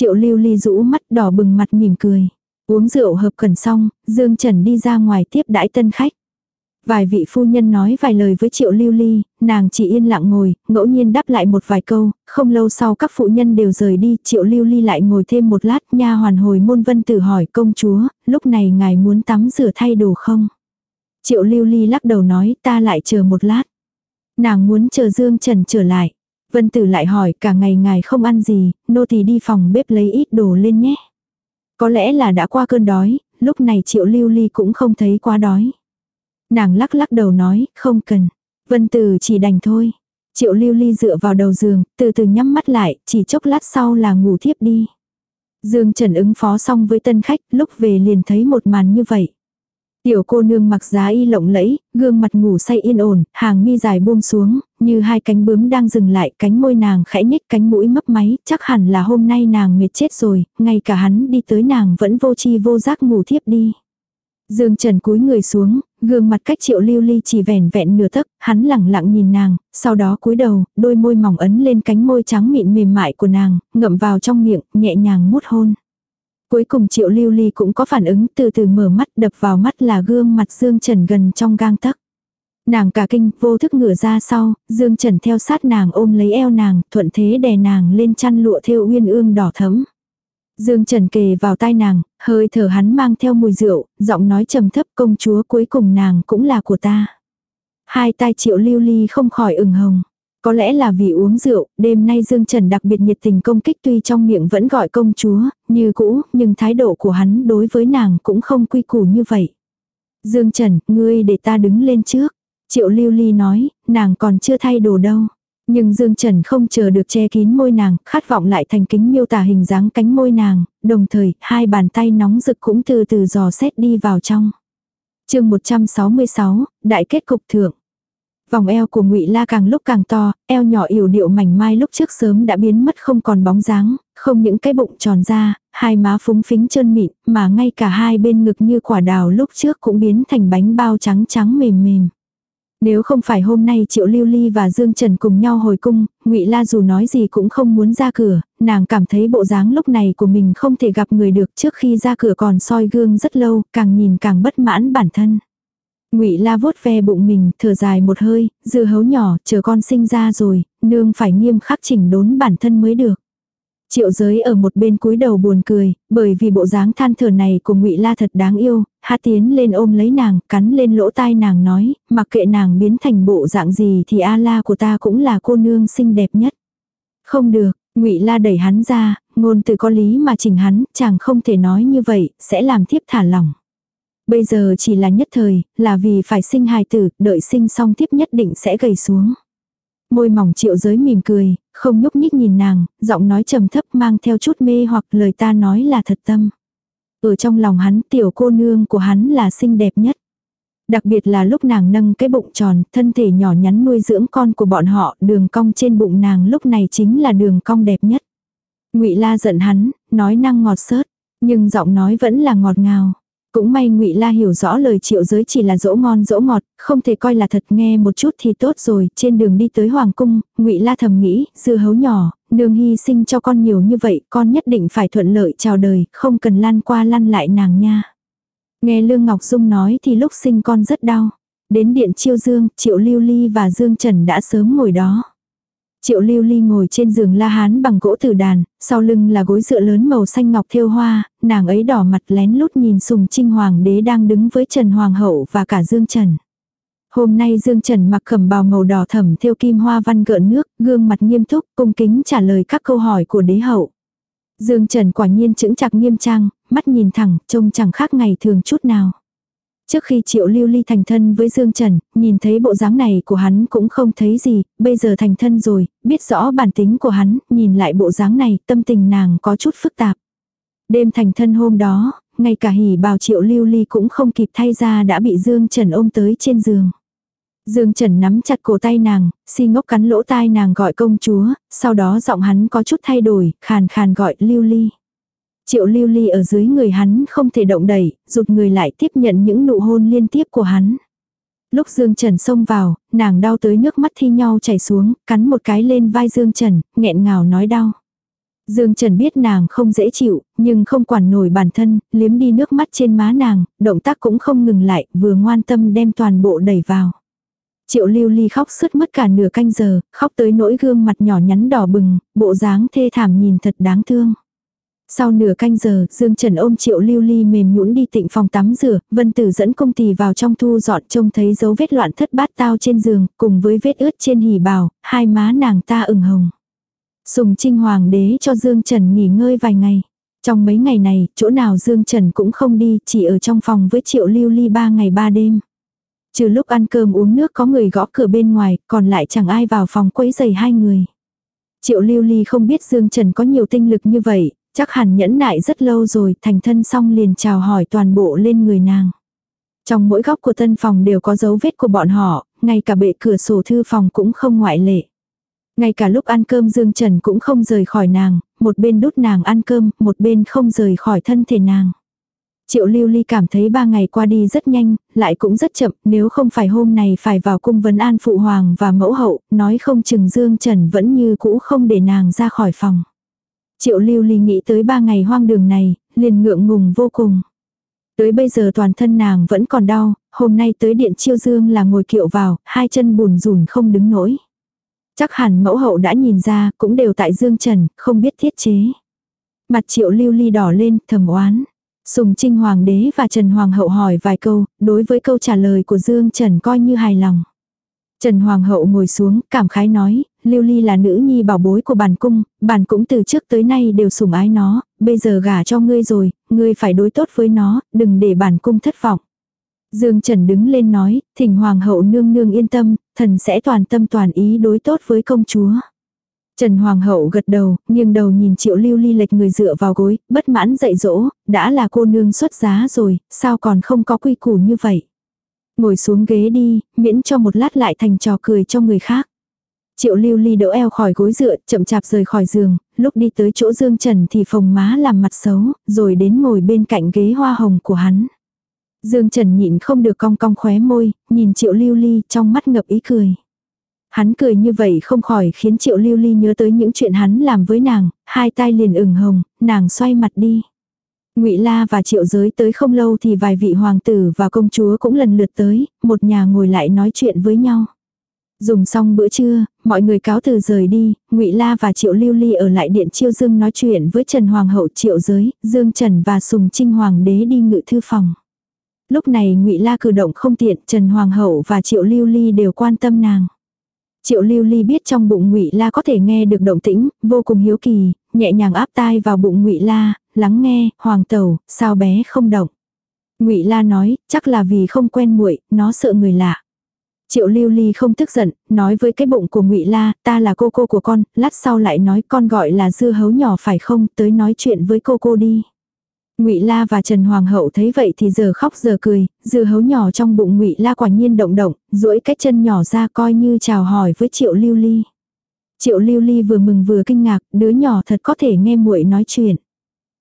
Triệu lưu ly rũ mắt đỏ bừng mặt mỉm cười. Uống rượu hợp khẩn xong, Dương Trần đi ra ngoài tiếp đãi tân khách. Vài vị phu nhân nói vài lời với triệu lưu ly, nàng chỉ yên lặng ngồi, ngẫu nhiên đáp lại một vài câu, không lâu sau các phụ nhân đều rời đi, triệu lưu ly lại ngồi thêm một lát, nha hoàn hồi môn vân tử hỏi công chúa, lúc này ngài muốn tắm rửa thay đồ không? Triệu lưu ly lắc đầu nói ta lại chờ một lát. Nàng muốn chờ Dương Trần trở lại. Vân tử lại hỏi cả ngày ngài không ăn gì, nô thì đi phòng bếp lấy ít đồ lên nhé. Có lẽ là đã qua cơn đói, lúc này triệu lưu ly cũng không thấy quá đói. Nàng lắc lắc đầu nói, không cần. Vân Tử chỉ đành thôi. Triệu lưu ly dựa vào đầu giường, từ từ nhắm mắt lại, chỉ chốc lát sau là ngủ thiếp đi. Dương Trần ứng phó xong với tân khách, lúc về liền thấy một màn như vậy. Tiểu cô nương mặc giá y lộng lẫy, gương mặt ngủ say yên ổn, hàng mi dài buông xuống, như hai cánh bướm đang dừng lại, cánh môi nàng khẽ nhích cánh mũi mấp máy, chắc hẳn là hôm nay nàng mệt chết rồi, ngay cả hắn đi tới nàng vẫn vô chi vô giác ngủ thiếp đi. Dương Trần cúi người xuống, gương mặt cách triệu lưu ly chỉ vẻn vẹn nửa tấc, hắn lẳng lặng nhìn nàng, sau đó cúi đầu, đôi môi mỏng ấn lên cánh môi trắng mịn mềm mại của nàng, ngậm vào trong miệng, nhẹ nhàng mút hôn. Cuối cùng triệu lưu ly cũng có phản ứng từ từ mở mắt đập vào mắt là gương mặt Dương Trần gần trong gang tấc. Nàng cả kinh vô thức ngửa ra sau, Dương Trần theo sát nàng ôm lấy eo nàng, thuận thế đè nàng lên chăn lụa thêu uyên ương đỏ thấm. Dương Trần kề vào tai nàng, hơi thở hắn mang theo mùi rượu, giọng nói trầm thấp công chúa cuối cùng nàng cũng là của ta. Hai tai triệu lưu ly không khỏi ửng hồng. Có lẽ là vì uống rượu, đêm nay Dương Trần đặc biệt nhiệt tình công kích tuy trong miệng vẫn gọi công chúa, như cũ, nhưng thái độ của hắn đối với nàng cũng không quy củ như vậy. Dương Trần, ngươi để ta đứng lên trước. Triệu Lưu Ly nói, nàng còn chưa thay đồ đâu. Nhưng Dương Trần không chờ được che kín môi nàng, khát vọng lại thành kính miêu tả hình dáng cánh môi nàng, đồng thời, hai bàn tay nóng rực cũng từ từ dò xét đi vào trong. chương 166, Đại kết cục thượng. Vòng eo của ngụy La càng lúc càng to, eo nhỏ yểu điệu mảnh mai lúc trước sớm đã biến mất không còn bóng dáng, không những cái bụng tròn ra, hai má phúng phính trơn mịn, mà ngay cả hai bên ngực như quả đào lúc trước cũng biến thành bánh bao trắng trắng mềm mềm. Nếu không phải hôm nay Triệu Lưu Ly và Dương Trần cùng nhau hồi cung, Ngụy La dù nói gì cũng không muốn ra cửa, nàng cảm thấy bộ dáng lúc này của mình không thể gặp người được trước khi ra cửa còn soi gương rất lâu, càng nhìn càng bất mãn bản thân. Ngụy La vuốt ve bụng mình, thở dài một hơi, dưa hấu nhỏ, chờ con sinh ra rồi, nương phải nghiêm khắc chỉnh đốn bản thân mới được. Triệu giới ở một bên cúi đầu buồn cười, bởi vì bộ dáng than thở này của ngụy La thật đáng yêu, Hà tiến lên ôm lấy nàng, cắn lên lỗ tai nàng nói, mặc kệ nàng biến thành bộ dạng gì thì A La của ta cũng là cô nương xinh đẹp nhất. Không được, ngụy La đẩy hắn ra, ngôn từ có lý mà chỉnh hắn, chàng không thể nói như vậy, sẽ làm thiếp thả lỏng. Bây giờ chỉ là nhất thời, là vì phải sinh hài tử, đợi sinh xong tiếp nhất định sẽ gầy xuống. Môi mỏng triệu giới mỉm cười, không nhúc nhích nhìn nàng, giọng nói trầm thấp mang theo chút mê hoặc lời ta nói là thật tâm. Ở trong lòng hắn tiểu cô nương của hắn là xinh đẹp nhất. Đặc biệt là lúc nàng nâng cái bụng tròn, thân thể nhỏ nhắn nuôi dưỡng con của bọn họ, đường cong trên bụng nàng lúc này chính là đường cong đẹp nhất. Ngụy La giận hắn, nói năng ngọt sớt, nhưng giọng nói vẫn là ngọt ngào. Cũng may Ngụy La hiểu rõ lời Triệu Giới chỉ là dỗ ngon dỗ ngọt, không thể coi là thật nghe một chút thì tốt rồi. Trên đường đi tới hoàng cung, Ngụy La thầm nghĩ, dư hấu nhỏ, nương hy sinh cho con nhiều như vậy, con nhất định phải thuận lợi chào đời, không cần lăn qua lăn lại nàng nha. Nghe Lương Ngọc Dung nói thì lúc sinh con rất đau. Đến điện Chiêu Dương, Triệu Lưu Ly và Dương Trần đã sớm ngồi đó. Triệu lưu ly ngồi trên giường la hán bằng gỗ tử đàn, sau lưng là gối dựa lớn màu xanh ngọc thêu hoa, nàng ấy đỏ mặt lén lút nhìn sùng trinh hoàng đế đang đứng với Trần Hoàng hậu và cả Dương Trần. Hôm nay Dương Trần mặc khẩm bào màu đỏ thẩm thêu kim hoa văn gợn nước, gương mặt nghiêm túc, cung kính trả lời các câu hỏi của đế hậu. Dương Trần quả nhiên chững chạc nghiêm trang, mắt nhìn thẳng, trông chẳng khác ngày thường chút nào. Trước khi Triệu Lưu Ly thành thân với Dương Trần, nhìn thấy bộ dáng này của hắn cũng không thấy gì, bây giờ thành thân rồi, biết rõ bản tính của hắn, nhìn lại bộ dáng này, tâm tình nàng có chút phức tạp. Đêm thành thân hôm đó, ngay cả hỉ bào Triệu Lưu Ly cũng không kịp thay ra đã bị Dương Trần ôm tới trên giường. Dương Trần nắm chặt cổ tay nàng, si ngốc cắn lỗ tai nàng gọi công chúa, sau đó giọng hắn có chút thay đổi, khàn khàn gọi Lưu Ly. Triệu lưu ly ở dưới người hắn không thể động đẩy, rụt người lại tiếp nhận những nụ hôn liên tiếp của hắn. Lúc Dương Trần xông vào, nàng đau tới nước mắt thi nhau chảy xuống, cắn một cái lên vai Dương Trần, nghẹn ngào nói đau. Dương Trần biết nàng không dễ chịu, nhưng không quản nổi bản thân, liếm đi nước mắt trên má nàng, động tác cũng không ngừng lại, vừa ngoan tâm đem toàn bộ đẩy vào. Triệu lưu ly khóc sứt mất cả nửa canh giờ, khóc tới nỗi gương mặt nhỏ nhắn đỏ bừng, bộ dáng thê thảm nhìn thật đáng thương. Sau nửa canh giờ, Dương Trần ôm Triệu Lưu Ly mềm nhũn đi tịnh phòng tắm rửa, Vân Tử dẫn công tỳ vào trong thu dọn trông thấy dấu vết loạn thất bát tao trên giường, cùng với vết ướt trên hỉ bào, hai má nàng ta ửng hồng. Sùng Trinh Hoàng đế cho Dương Trần nghỉ ngơi vài ngày. Trong mấy ngày này, chỗ nào Dương Trần cũng không đi, chỉ ở trong phòng với Triệu Lưu Ly ba ngày ba đêm. Trừ lúc ăn cơm uống nước có người gõ cửa bên ngoài, còn lại chẳng ai vào phòng quấy giày hai người. Triệu Lưu Ly không biết Dương Trần có nhiều tinh lực như vậy, Chắc hẳn nhẫn nại rất lâu rồi, thành thân xong liền chào hỏi toàn bộ lên người nàng. Trong mỗi góc của tân phòng đều có dấu vết của bọn họ, ngay cả bệ cửa sổ thư phòng cũng không ngoại lệ. Ngay cả lúc ăn cơm Dương Trần cũng không rời khỏi nàng, một bên đút nàng ăn cơm, một bên không rời khỏi thân thể nàng. Triệu Lưu Ly cảm thấy ba ngày qua đi rất nhanh, lại cũng rất chậm, nếu không phải hôm này phải vào cung vấn an phụ hoàng và mẫu hậu, nói không chừng Dương Trần vẫn như cũ không để nàng ra khỏi phòng. Triệu lưu ly nghĩ tới ba ngày hoang đường này, liền ngượng ngùng vô cùng. Tới bây giờ toàn thân nàng vẫn còn đau, hôm nay tới điện chiêu dương là ngồi kiệu vào, hai chân bùn rùn không đứng nổi. Chắc hẳn mẫu hậu đã nhìn ra, cũng đều tại dương trần, không biết thiết chế. Mặt triệu lưu ly đỏ lên, thầm oán. Sùng trinh hoàng đế và Trần Hoàng hậu hỏi vài câu, đối với câu trả lời của Dương Trần coi như hài lòng. Trần Hoàng hậu ngồi xuống, cảm khái nói, Lưu Ly là nữ nhi bảo bối của bản cung, bản cũng từ trước tới nay đều sủng ái nó, bây giờ gả cho ngươi rồi, ngươi phải đối tốt với nó, đừng để bản cung thất vọng. Dương Trần đứng lên nói, thỉnh Hoàng hậu nương nương yên tâm, thần sẽ toàn tâm toàn ý đối tốt với công chúa. Trần Hoàng hậu gật đầu, nghiêng đầu nhìn triệu lưu ly lệch người dựa vào gối, bất mãn dạy dỗ, đã là cô nương xuất giá rồi, sao còn không có quy củ như vậy. Ngồi xuống ghế đi, miễn cho một lát lại thành trò cười cho người khác. Triệu lưu ly đỡ eo khỏi gối dựa, chậm chạp rời khỏi giường, lúc đi tới chỗ Dương Trần thì phồng má làm mặt xấu, rồi đến ngồi bên cạnh ghế hoa hồng của hắn. Dương Trần nhịn không được cong cong khóe môi, nhìn triệu lưu ly trong mắt ngập ý cười. Hắn cười như vậy không khỏi khiến triệu lưu ly nhớ tới những chuyện hắn làm với nàng, hai tay liền ửng hồng, nàng xoay mặt đi. Ngụy La và Triệu Giới tới không lâu thì vài vị hoàng tử và công chúa cũng lần lượt tới, một nhà ngồi lại nói chuyện với nhau. Dùng xong bữa trưa, mọi người cáo từ rời đi, Ngụy La và Triệu Lưu Ly ở lại điện Chiêu Dương nói chuyện với Trần Hoàng hậu Triệu Giới, Dương Trần và Sùng Trinh Hoàng đế đi ngự thư phòng. Lúc này Ngụy La cử động không tiện, Trần Hoàng hậu và Triệu Lưu Ly đều quan tâm nàng. Triệu Lưu Ly biết trong bụng Ngụy La có thể nghe được động tĩnh, vô cùng hiếu kỳ, nhẹ nhàng áp tai vào bụng Ngụy La, lắng nghe, "Hoàng tẩu, sao bé không động?" Ngụy La nói, "Chắc là vì không quen muội, nó sợ người lạ." Triệu Lưu Ly không tức giận, nói với cái bụng của Ngụy La, "Ta là cô cô của con." Lát sau lại nói, "Con gọi là dưa hấu nhỏ phải không? Tới nói chuyện với cô cô đi." Ngụy La và Trần Hoàng hậu thấy vậy thì giờ khóc giờ cười, dư hấu nhỏ trong bụng Ngụy La quả nhiên động động, duỗi cái chân nhỏ ra coi như chào hỏi với Triệu Lưu Ly. Triệu Lưu Ly vừa mừng vừa kinh ngạc, đứa nhỏ thật có thể nghe muội nói chuyện.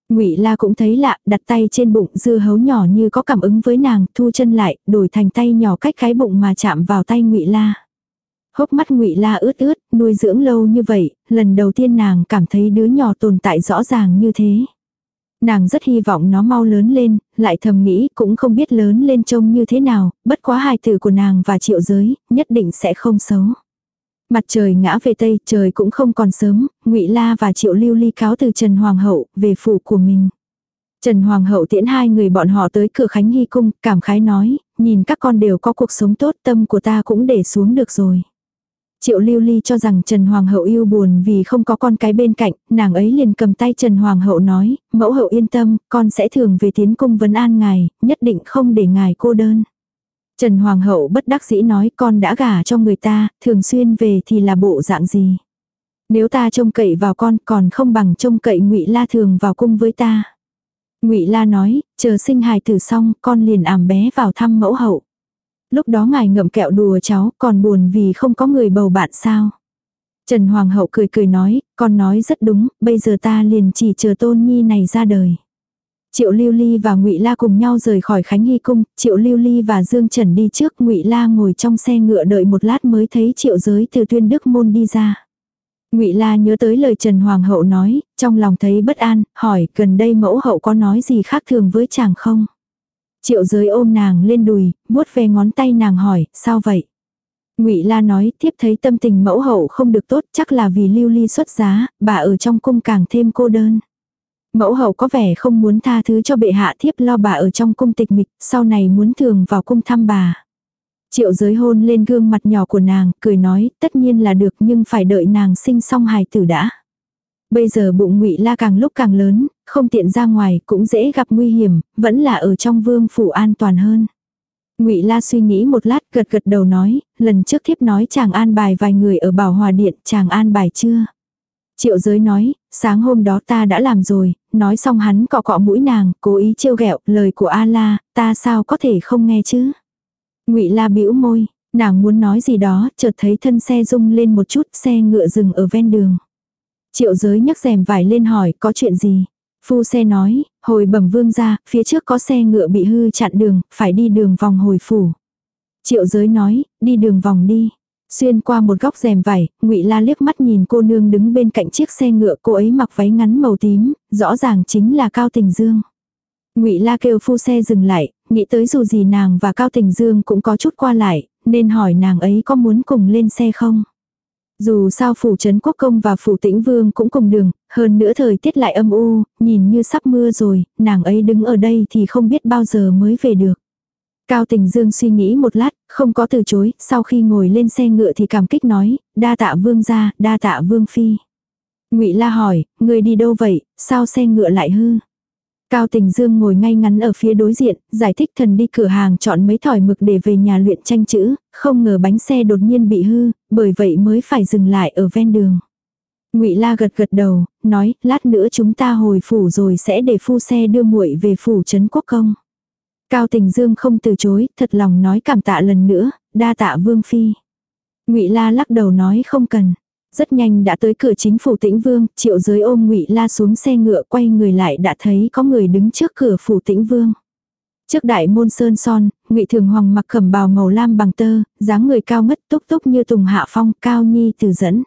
Ngụy La cũng thấy lạ, đặt tay trên bụng dưa hấu nhỏ như có cảm ứng với nàng, thu chân lại, đổi thành tay nhỏ cách cái bụng mà chạm vào tay Ngụy La. Hốc mắt Ngụy La ướt ướt, nuôi dưỡng lâu như vậy, lần đầu tiên nàng cảm thấy đứa nhỏ tồn tại rõ ràng như thế. Nàng rất hy vọng nó mau lớn lên, lại thầm nghĩ cũng không biết lớn lên trông như thế nào, bất quá hài tử của nàng và triệu giới, nhất định sẽ không xấu. Mặt trời ngã về tây, trời cũng không còn sớm, Ngụy La và Triệu Lưu Ly cáo từ Trần Hoàng hậu về phủ của mình. Trần Hoàng hậu tiễn hai người bọn họ tới cửa Khánh Hy cung, cảm khái nói, nhìn các con đều có cuộc sống tốt, tâm của ta cũng để xuống được rồi. Triệu Lưu Ly cho rằng Trần Hoàng hậu yêu buồn vì không có con cái bên cạnh, nàng ấy liền cầm tay Trần Hoàng hậu nói, mẫu hậu yên tâm, con sẽ thường về tiến cung vấn an ngài, nhất định không để ngài cô đơn. Trần Hoàng hậu bất đắc dĩ nói con đã gả cho người ta, thường xuyên về thì là bộ dạng gì. Nếu ta trông cậy vào con còn không bằng trông cậy ngụy La thường vào cung với ta. ngụy La nói, chờ sinh hài tử xong con liền ảm bé vào thăm mẫu hậu. Lúc đó ngài ngậm kẹo đùa cháu còn buồn vì không có người bầu bạn sao. Trần Hoàng hậu cười cười nói, con nói rất đúng, bây giờ ta liền chỉ chờ tôn nhi này ra đời. Triệu Lưu Ly và Ngụy La cùng nhau rời khỏi Khánh Hy cung, Triệu Lưu Ly và Dương Trần đi trước, Ngụy La ngồi trong xe ngựa đợi một lát mới thấy Triệu Giới từ Tuyên Đức môn đi ra. Ngụy La nhớ tới lời Trần Hoàng hậu nói, trong lòng thấy bất an, hỏi, gần đây mẫu hậu có nói gì khác thường với chàng không? Triệu Giới ôm nàng lên đùi, vuốt ve ngón tay nàng hỏi, sao vậy? Ngụy La nói, tiếp thấy tâm tình mẫu hậu không được tốt, chắc là vì Lưu Ly xuất giá, bà ở trong cung càng thêm cô đơn. Mẫu hậu có vẻ không muốn tha thứ cho bệ hạ thiếp lo bà ở trong cung tịch mịch, sau này muốn thường vào cung thăm bà. Triệu giới hôn lên gương mặt nhỏ của nàng, cười nói, tất nhiên là được nhưng phải đợi nàng sinh xong hài tử đã. Bây giờ bụng ngụy la càng lúc càng lớn, không tiện ra ngoài cũng dễ gặp nguy hiểm, vẫn là ở trong vương phủ an toàn hơn. Ngụy La suy nghĩ một lát, gật gật đầu nói, lần trước thiếp nói chàng an bài vài người ở Bảo Hòa điện, chàng an bài chưa? Triệu giới nói, sáng hôm đó ta đã làm rồi, nói xong hắn cọ cọ mũi nàng, cố ý trêu ghẹo, lời của A La, ta sao có thể không nghe chứ? Ngụy La bĩu môi, nàng muốn nói gì đó, chợt thấy thân xe rung lên một chút, xe ngựa dừng ở ven đường. Triệu giới nhấc rèm vải lên hỏi, có chuyện gì? Phu xe nói, hồi bẩm vương ra, phía trước có xe ngựa bị hư chặn đường, phải đi đường vòng hồi phủ. Triệu giới nói, đi đường vòng đi. Xuyên qua một góc rèm vải, Ngụy La liếc mắt nhìn cô nương đứng bên cạnh chiếc xe ngựa, cô ấy mặc váy ngắn màu tím, rõ ràng chính là Cao Tình Dương. Ngụy La kêu phu xe dừng lại, nghĩ tới dù gì nàng và Cao Tình Dương cũng có chút qua lại, nên hỏi nàng ấy có muốn cùng lên xe không. Dù sao phủ trấn quốc công và phủ tĩnh vương cũng cùng đường, hơn nữa thời tiết lại âm u, nhìn như sắp mưa rồi, nàng ấy đứng ở đây thì không biết bao giờ mới về được. Cao Tình Dương suy nghĩ một lát, không có từ chối, sau khi ngồi lên xe ngựa thì cảm kích nói, đa tạ vương gia, đa tạ vương phi. Ngụy La hỏi, người đi đâu vậy, sao xe ngựa lại hư? Cao Tình Dương ngồi ngay ngắn ở phía đối diện, giải thích thần đi cửa hàng chọn mấy thỏi mực để về nhà luyện tranh chữ, không ngờ bánh xe đột nhiên bị hư, bởi vậy mới phải dừng lại ở ven đường. Ngụy La gật gật đầu, nói, lát nữa chúng ta hồi phủ rồi sẽ để phu xe đưa muội về phủ trấn quốc công. Cao Tình Dương không từ chối, thật lòng nói cảm tạ lần nữa, đa tạ Vương Phi. ngụy La lắc đầu nói không cần. Rất nhanh đã tới cửa chính phủ tĩnh vương, triệu giới ôm ngụy La xuống xe ngựa quay người lại đã thấy có người đứng trước cửa phủ tĩnh vương. Trước đại môn sơn son, ngụy Thường Hoàng mặc khẩm bào màu lam bằng tơ, dáng người cao ngất túc túc như tùng hạ phong, cao nhi từ dẫn.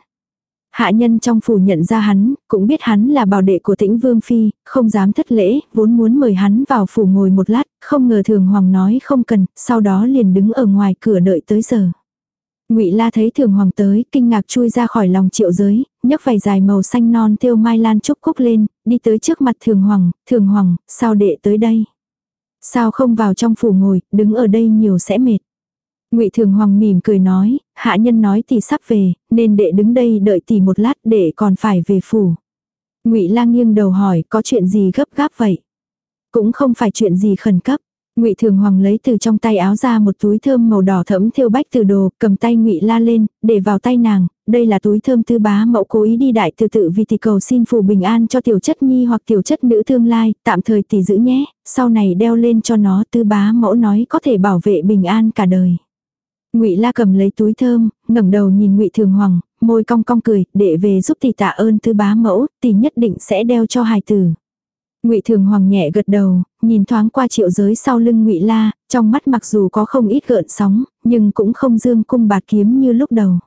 Hạ nhân trong phủ nhận ra hắn, cũng biết hắn là bảo đệ của tĩnh vương phi, không dám thất lễ, vốn muốn mời hắn vào phủ ngồi một lát, không ngờ thường hoàng nói không cần, sau đó liền đứng ở ngoài cửa đợi tới giờ. Ngụy La thấy Thường Hoàng tới, kinh ngạc chui ra khỏi lòng Triệu Giới, nhấc vải dài màu xanh non thêu mai lan trúc cúc lên, đi tới trước mặt Thường Hoàng, "Thường Hoàng, sao đệ tới đây? Sao không vào trong phủ ngồi, đứng ở đây nhiều sẽ mệt?" Ngụy Thường Hoàng mỉm cười nói, hạ nhân nói tỷ sắp về, nên đệ đứng đây đợi tỷ một lát, để còn phải về phủ. Ngụy Lang nghiêng đầu hỏi, có chuyện gì gấp gáp vậy? Cũng không phải chuyện gì khẩn cấp. Ngụy Thường Hoàng lấy từ trong tay áo ra một túi thơm màu đỏ thẫm thêu bách từ đồ, cầm tay Ngụy La lên, để vào tay nàng, đây là túi thơm tư bá mẫu cố ý đi đại từ tự vì tỷ cầu xin phù bình an cho tiểu chất nhi hoặc tiểu chất nữ tương lai, tạm thời tỷ giữ nhé, sau này đeo lên cho nó tư bá mẫu nói có thể bảo vệ bình an cả đời. Ngụy La cầm lấy túi thơm, ngẩng đầu nhìn Ngụy Thường Hoàng, môi cong cong cười, đệ về giúp tỷ tạ ơn tư bá mẫu, tỷ nhất định sẽ đeo cho hài tử. Ngụy Thường Hoàng nhẹ gật đầu, nhìn thoáng qua triệu giới sau lưng Ngụy La, trong mắt mặc dù có không ít gợn sóng, nhưng cũng không dương cung bạt kiếm như lúc đầu.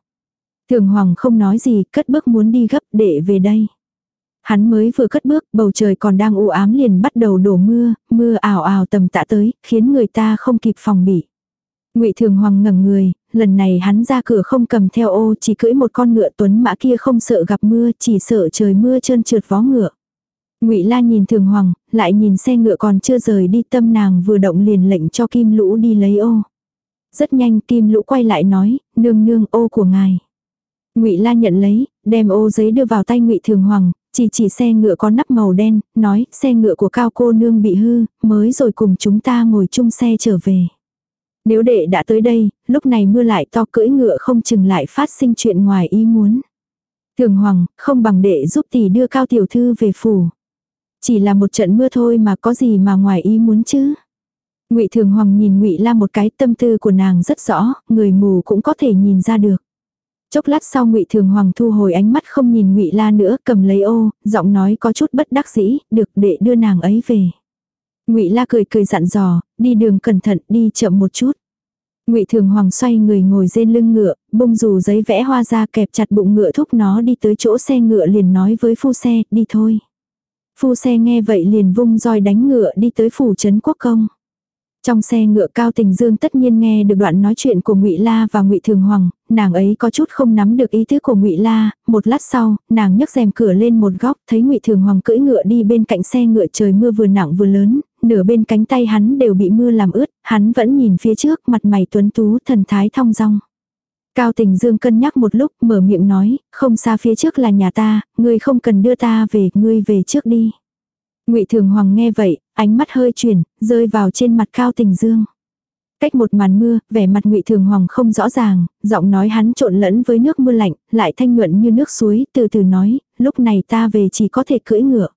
Thường Hoàng không nói gì, cất bước muốn đi gấp để về đây. Hắn mới vừa cất bước, bầu trời còn đang u ám liền bắt đầu đổ mưa, mưa ảo ảo tầm tạ tới, khiến người ta không kịp phòng bị. Ngụy Thường Hoàng ngẩng người, lần này hắn ra cửa không cầm theo ô, chỉ cưỡi một con ngựa tuấn mã kia không sợ gặp mưa, chỉ sợ trời mưa trơn trượt vó ngựa. Ngụy La nhìn Thường Hoàng, lại nhìn xe ngựa còn chưa rời đi, tâm nàng vừa động liền lệnh cho Kim Lũ đi lấy ô. Rất nhanh Kim Lũ quay lại nói, "Nương nương, ô của ngài." Ngụy La nhận lấy, đem ô giấy đưa vào tay Ngụy Thường Hoàng, chỉ chỉ xe ngựa có nắp màu đen, nói, "Xe ngựa của cao cô nương bị hư, mới rồi cùng chúng ta ngồi chung xe trở về." Nếu đệ đã tới đây, lúc này mưa lại to cưỡi ngựa không chừng lại phát sinh chuyện ngoài ý muốn. Thường Hoàng, không bằng đệ giúp tỷ đưa cao tiểu thư về phủ. Chỉ là một trận mưa thôi mà có gì mà ngoài ý muốn chứ. Ngụy Thường Hoàng nhìn Ngụy La một cái tâm tư của nàng rất rõ, người mù cũng có thể nhìn ra được. Chốc lát sau Ngụy Thường Hoàng thu hồi ánh mắt không nhìn Ngụy La nữa, cầm lấy ô, giọng nói có chút bất đắc dĩ, được để đưa nàng ấy về. Ngụy La cười cười dặn dò, đi đường cẩn thận, đi chậm một chút. Ngụy Thường Hoàng xoay người ngồi trên lưng ngựa, bung dù giấy vẽ hoa ra kẹp chặt bụng ngựa thúc nó đi tới chỗ xe ngựa liền nói với phu xe, đi thôi. Phu xe nghe vậy liền vung roi đánh ngựa đi tới phủ trấn quốc công. Trong xe ngựa Cao Tình Dương tất nhiên nghe được đoạn nói chuyện của Ngụy La và Ngụy Thường Hoàng, nàng ấy có chút không nắm được ý tứ của Ngụy La, một lát sau, nàng nhấc rèm cửa lên một góc, thấy Ngụy Thường Hoàng cưỡi ngựa đi bên cạnh xe ngựa trời mưa vừa nặng vừa lớn, nửa bên cánh tay hắn đều bị mưa làm ướt, hắn vẫn nhìn phía trước, mặt mày tuấn tú, thần thái thong dong. Cao Tình Dương cân nhắc một lúc, mở miệng nói, không xa phía trước là nhà ta, ngươi không cần đưa ta về, ngươi về trước đi. Ngụy Thường Hoàng nghe vậy, ánh mắt hơi chuyển, rơi vào trên mặt Cao Tình Dương. Cách một màn mưa, vẻ mặt Ngụy Thường Hoàng không rõ ràng, giọng nói hắn trộn lẫn với nước mưa lạnh, lại thanh nhuận như nước suối, từ từ nói, lúc này ta về chỉ có thể cưỡi ngựa.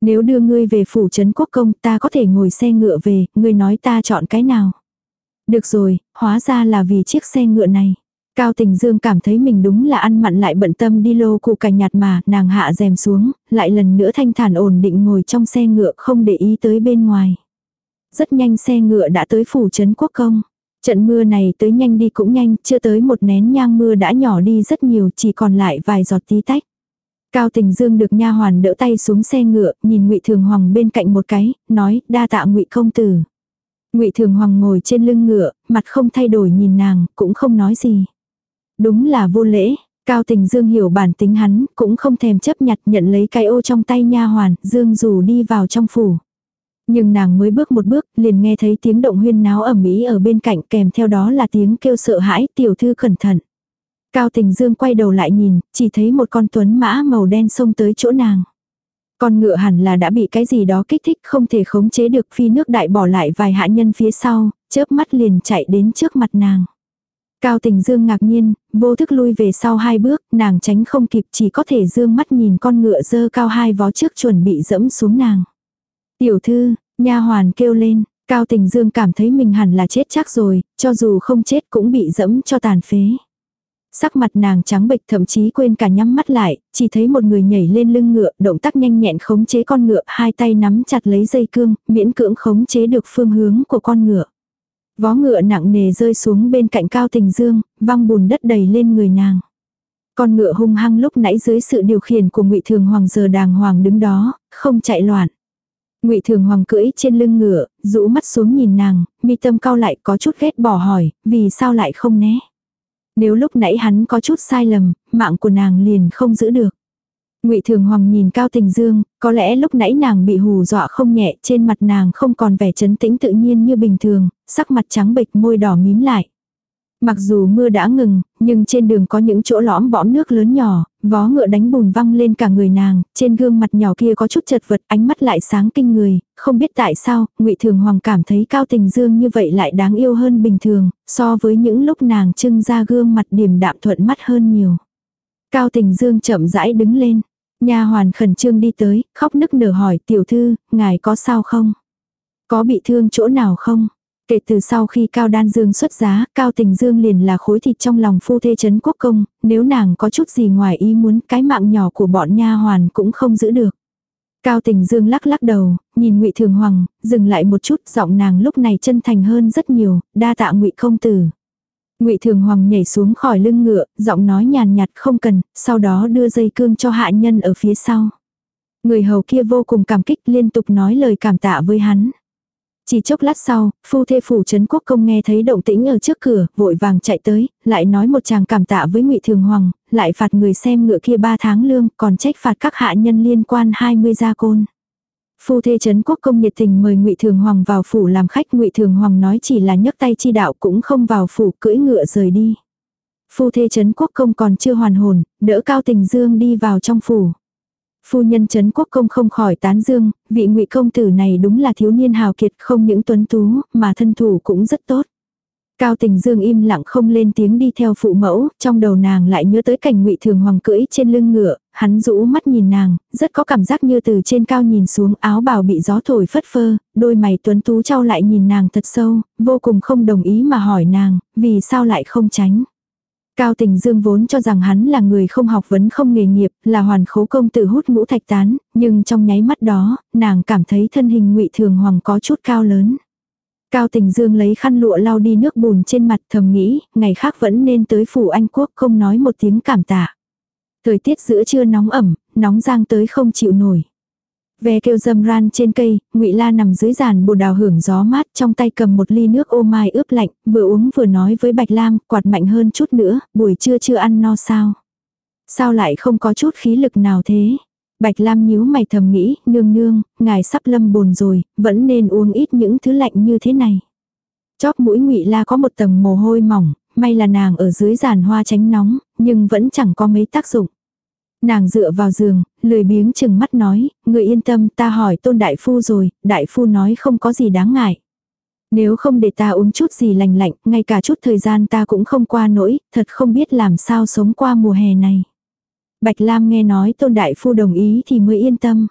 Nếu đưa ngươi về phủ trấn quốc công, ta có thể ngồi xe ngựa về, ngươi nói ta chọn cái nào? Được rồi, hóa ra là vì chiếc xe ngựa này. Cao Tình Dương cảm thấy mình đúng là ăn mặn lại bận tâm đi lô cụ cành nhạt mà, nàng hạ rèm xuống, lại lần nữa thanh thản ổn định ngồi trong xe ngựa không để ý tới bên ngoài. Rất nhanh xe ngựa đã tới phủ trấn quốc công. Trận mưa này tới nhanh đi cũng nhanh, chưa tới một nén nhang mưa đã nhỏ đi rất nhiều, chỉ còn lại vài giọt tí tách. Cao Tình Dương được nha hoàn đỡ tay xuống xe ngựa, nhìn Ngụy Thường Hoàng bên cạnh một cái, nói, đa tạ Ngụy công tử. Ngụy Thường Hoàng ngồi trên lưng ngựa, mặt không thay đổi nhìn nàng, cũng không nói gì. Đúng là vô lễ, Cao Tình Dương hiểu bản tính hắn, cũng không thèm chấp nhặt nhận lấy cái ô trong tay nha hoàn, Dương dù đi vào trong phủ. Nhưng nàng mới bước một bước, liền nghe thấy tiếng động huyên náo ầm ĩ ở bên cạnh kèm theo đó là tiếng kêu sợ hãi, tiểu thư cẩn thận. Cao Tình Dương quay đầu lại nhìn, chỉ thấy một con tuấn mã màu đen xông tới chỗ nàng. Con ngựa hẳn là đã bị cái gì đó kích thích không thể khống chế được phi nước đại bỏ lại vài hạ nhân phía sau, chớp mắt liền chạy đến trước mặt nàng. Cao tình dương ngạc nhiên, vô thức lui về sau hai bước, nàng tránh không kịp chỉ có thể dương mắt nhìn con ngựa dơ cao hai vó trước chuẩn bị dẫm xuống nàng. Tiểu thư, nha hoàn kêu lên, cao tình dương cảm thấy mình hẳn là chết chắc rồi, cho dù không chết cũng bị dẫm cho tàn phế. Sắc mặt nàng trắng bệch thậm chí quên cả nhắm mắt lại, chỉ thấy một người nhảy lên lưng ngựa, động tác nhanh nhẹn khống chế con ngựa, hai tay nắm chặt lấy dây cương, miễn cưỡng khống chế được phương hướng của con ngựa. Vó ngựa nặng nề rơi xuống bên cạnh cao tình dương, văng bùn đất đầy lên người nàng. Con ngựa hung hăng lúc nãy dưới sự điều khiển của ngụy Thường Hoàng giờ đàng hoàng đứng đó, không chạy loạn. Ngụy Thường Hoàng cưỡi trên lưng ngựa, rũ mắt xuống nhìn nàng, mi tâm cao lại có chút ghét bỏ hỏi, vì sao lại không né. Nếu lúc nãy hắn có chút sai lầm, mạng của nàng liền không giữ được. Ngụy Thường Hoàng nhìn Cao Tình Dương, có lẽ lúc nãy nàng bị hù dọa không nhẹ, trên mặt nàng không còn vẻ trấn tĩnh tự nhiên như bình thường, sắc mặt trắng bệch môi đỏ mím lại. Mặc dù mưa đã ngừng, nhưng trên đường có những chỗ lõm bõm nước lớn nhỏ, vó ngựa đánh bùn văng lên cả người nàng, trên gương mặt nhỏ kia có chút chật vật, ánh mắt lại sáng kinh người, không biết tại sao, ngụy Thường Hoàng cảm thấy Cao Tình Dương như vậy lại đáng yêu hơn bình thường, so với những lúc nàng trưng ra gương mặt điềm đạm thuận mắt hơn nhiều. Cao Tình Dương chậm rãi đứng lên. Nha hoàn khẩn trương đi tới, khóc nức nở hỏi tiểu thư, ngài có sao không? Có bị thương chỗ nào không? Kể từ sau khi Cao Đan Dương xuất giá, Cao Tình Dương liền là khối thịt trong lòng phu thê chấn quốc công, nếu nàng có chút gì ngoài ý muốn cái mạng nhỏ của bọn nha hoàn cũng không giữ được. Cao Tình Dương lắc lắc đầu, nhìn Ngụy Thường Hoàng, dừng lại một chút, giọng nàng lúc này chân thành hơn rất nhiều, đa tạ Ngụy công tử. Ngụy Thường Hoàng nhảy xuống khỏi lưng ngựa, giọng nói nhàn nhạt không cần, sau đó đưa dây cương cho hạ nhân ở phía sau. Người hầu kia vô cùng cảm kích liên tục nói lời cảm tạ với hắn. Chỉ chốc lát sau, phu thê phủ trấn quốc công nghe thấy động tĩnh ở trước cửa, vội vàng chạy tới, lại nói một chàng cảm tạ với ngụy Thường Hoàng, lại phạt người xem ngựa kia ba tháng lương, còn trách phạt các hạ nhân liên quan 20 gia côn. Phu thê trấn quốc công nhiệt tình mời ngụy Thường Hoàng vào phủ làm khách ngụy Thường Hoàng nói chỉ là nhấc tay chi đạo cũng không vào phủ cưỡi ngựa rời đi. Phu thê trấn quốc công còn chưa hoàn hồn, đỡ cao tình dương đi vào trong phủ. Phu nhân Trấn Quốc Công không khỏi tán dương, vị ngụy công tử này đúng là thiếu niên hào kiệt không những tuấn tú, mà thân thủ cũng rất tốt. Cao tình dương im lặng không lên tiếng đi theo phụ mẫu, trong đầu nàng lại nhớ tới cảnh ngụy thường hoàng cưỡi trên lưng ngựa, hắn rũ mắt nhìn nàng, rất có cảm giác như từ trên cao nhìn xuống áo bào bị gió thổi phất phơ, đôi mày tuấn tú trao lại nhìn nàng thật sâu, vô cùng không đồng ý mà hỏi nàng, vì sao lại không tránh. Cao tình dương vốn cho rằng hắn là người không học vấn không nghề nghiệp, là hoàn khố công tử hút ngũ thạch tán, nhưng trong nháy mắt đó, nàng cảm thấy thân hình ngụy thường hoàng có chút cao lớn. Cao tình dương lấy khăn lụa lau đi nước bùn trên mặt thầm nghĩ, ngày khác vẫn nên tới phủ Anh Quốc không nói một tiếng cảm tạ. Thời tiết giữa trưa nóng ẩm, nóng giang tới không chịu nổi. Ve kêu dâm ran trên cây, ngụy La nằm dưới giàn bồ đào hưởng gió mát trong tay cầm một ly nước ô mai ướp lạnh, vừa uống vừa nói với Bạch Lam, quạt mạnh hơn chút nữa, buổi trưa chưa ăn no sao. Sao lại không có chút khí lực nào thế? Bạch Lam nhíu mày thầm nghĩ, nương nương, ngài sắp lâm bồn rồi, vẫn nên uống ít những thứ lạnh như thế này. Chóp mũi ngụy La có một tầng mồ hôi mỏng, may là nàng ở dưới giàn hoa tránh nóng, nhưng vẫn chẳng có mấy tác dụng. Nàng dựa vào giường, lười biếng chừng mắt nói, người yên tâm ta hỏi tôn đại phu rồi, đại phu nói không có gì đáng ngại. Nếu không để ta uống chút gì lành lạnh, ngay cả chút thời gian ta cũng không qua nỗi, thật không biết làm sao sống qua mùa hè này. Bạch Lam nghe nói tôn đại phu đồng ý thì mới yên tâm.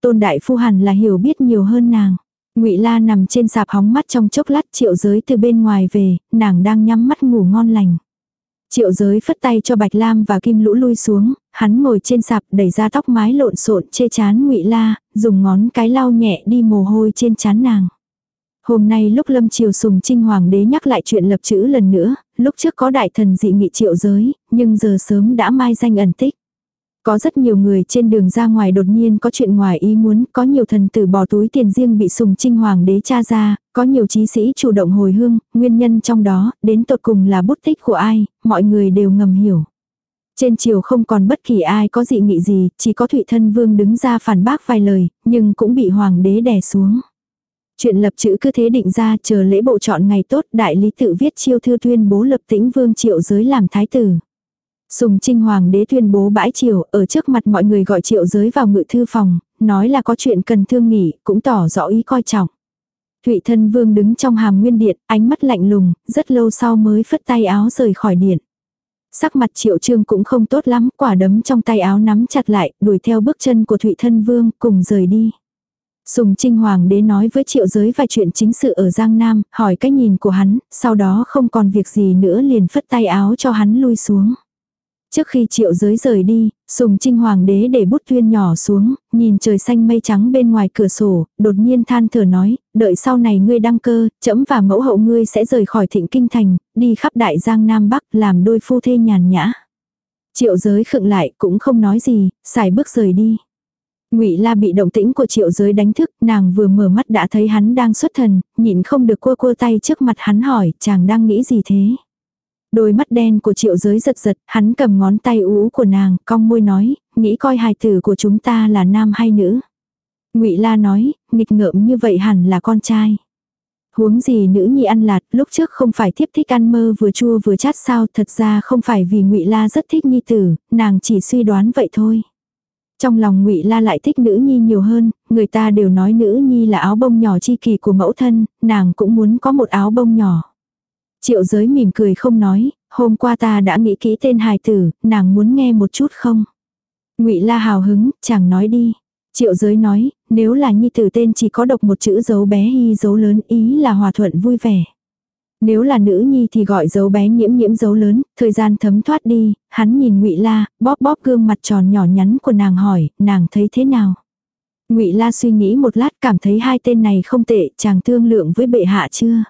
Tôn đại phu hẳn là hiểu biết nhiều hơn nàng. Ngụy La nằm trên sạp hóng mắt trong chốc lát triệu giới từ bên ngoài về, nàng đang nhắm mắt ngủ ngon lành. Triệu giới phất tay cho Bạch Lam và Kim Lũ lui xuống, hắn ngồi trên sạp đẩy ra tóc mái lộn xộn chê chán ngụy La, dùng ngón cái lau nhẹ đi mồ hôi trên chán nàng. Hôm nay lúc Lâm Triều Sùng Trinh Hoàng đế nhắc lại chuyện lập chữ lần nữa, lúc trước có đại thần dị nghị triệu giới, nhưng giờ sớm đã mai danh ẩn tích. Có rất nhiều người trên đường ra ngoài đột nhiên có chuyện ngoài ý muốn, có nhiều thần tử bỏ túi tiền riêng bị sùng trinh hoàng đế tra ra, có nhiều trí sĩ chủ động hồi hương, nguyên nhân trong đó, đến tột cùng là bút tích của ai, mọi người đều ngầm hiểu. Trên triều không còn bất kỳ ai có dị nghị gì, chỉ có Thụy Thân Vương đứng ra phản bác vài lời, nhưng cũng bị hoàng đế đè xuống. Chuyện lập chữ cứ thế định ra chờ lễ bộ chọn ngày tốt đại lý tự viết chiêu thư tuyên bố lập tĩnh vương triệu giới làm thái tử. Sùng Trinh Hoàng đế tuyên bố bãi triều, ở trước mặt mọi người gọi triệu giới vào ngự thư phòng, nói là có chuyện cần thương nghỉ, cũng tỏ rõ ý coi trọng. Thụy thân vương đứng trong hàm nguyên điện, ánh mắt lạnh lùng, rất lâu sau mới phất tay áo rời khỏi điện. Sắc mặt triệu trương cũng không tốt lắm, quả đấm trong tay áo nắm chặt lại, đuổi theo bước chân của Thụy thân vương, cùng rời đi. Sùng Trinh Hoàng đế nói với triệu giới vài chuyện chính sự ở Giang Nam, hỏi cách nhìn của hắn, sau đó không còn việc gì nữa liền phất tay áo cho hắn lui xuống. Trước khi triệu giới rời đi, sùng trinh hoàng đế để bút tuyên nhỏ xuống, nhìn trời xanh mây trắng bên ngoài cửa sổ, đột nhiên than thở nói, đợi sau này ngươi đăng cơ, trẫm và mẫu hậu ngươi sẽ rời khỏi thịnh kinh thành, đi khắp đại giang nam bắc làm đôi phu thê nhàn nhã. Triệu giới khựng lại cũng không nói gì, xài bước rời đi. Ngụy La bị động tĩnh của Triệu Giới đánh thức, nàng vừa mở mắt đã thấy hắn đang xuất thần, nhịn không được cua cua tay trước mặt hắn hỏi, chàng đang nghĩ gì thế? Đôi mắt đen của triệu giới giật giật, hắn cầm ngón tay ú của nàng, cong môi nói, nghĩ coi hài tử của chúng ta là nam hay nữ. ngụy La nói, nghịch ngợm như vậy hẳn là con trai. Huống gì nữ nhi ăn lạt, lúc trước không phải thiếp thích ăn mơ vừa chua vừa chát sao, thật ra không phải vì ngụy La rất thích nhi tử, nàng chỉ suy đoán vậy thôi. Trong lòng ngụy La lại thích nữ nhi nhiều hơn, người ta đều nói nữ nhi là áo bông nhỏ chi kỳ của mẫu thân, nàng cũng muốn có một áo bông nhỏ. Triệu giới mỉm cười không nói, hôm qua ta đã nghĩ kỹ tên hài tử, nàng muốn nghe một chút không? ngụy La hào hứng, chàng nói đi. Triệu giới nói, nếu là nhi tử tên chỉ có độc một chữ dấu bé hy dấu lớn ý là hòa thuận vui vẻ. Nếu là nữ nhi thì gọi dấu bé nhiễm nhiễm dấu lớn, thời gian thấm thoát đi, hắn nhìn ngụy La, bóp bóp gương mặt tròn nhỏ nhắn của nàng hỏi, nàng thấy thế nào? ngụy La suy nghĩ một lát cảm thấy hai tên này không tệ, chàng thương lượng với bệ hạ chưa?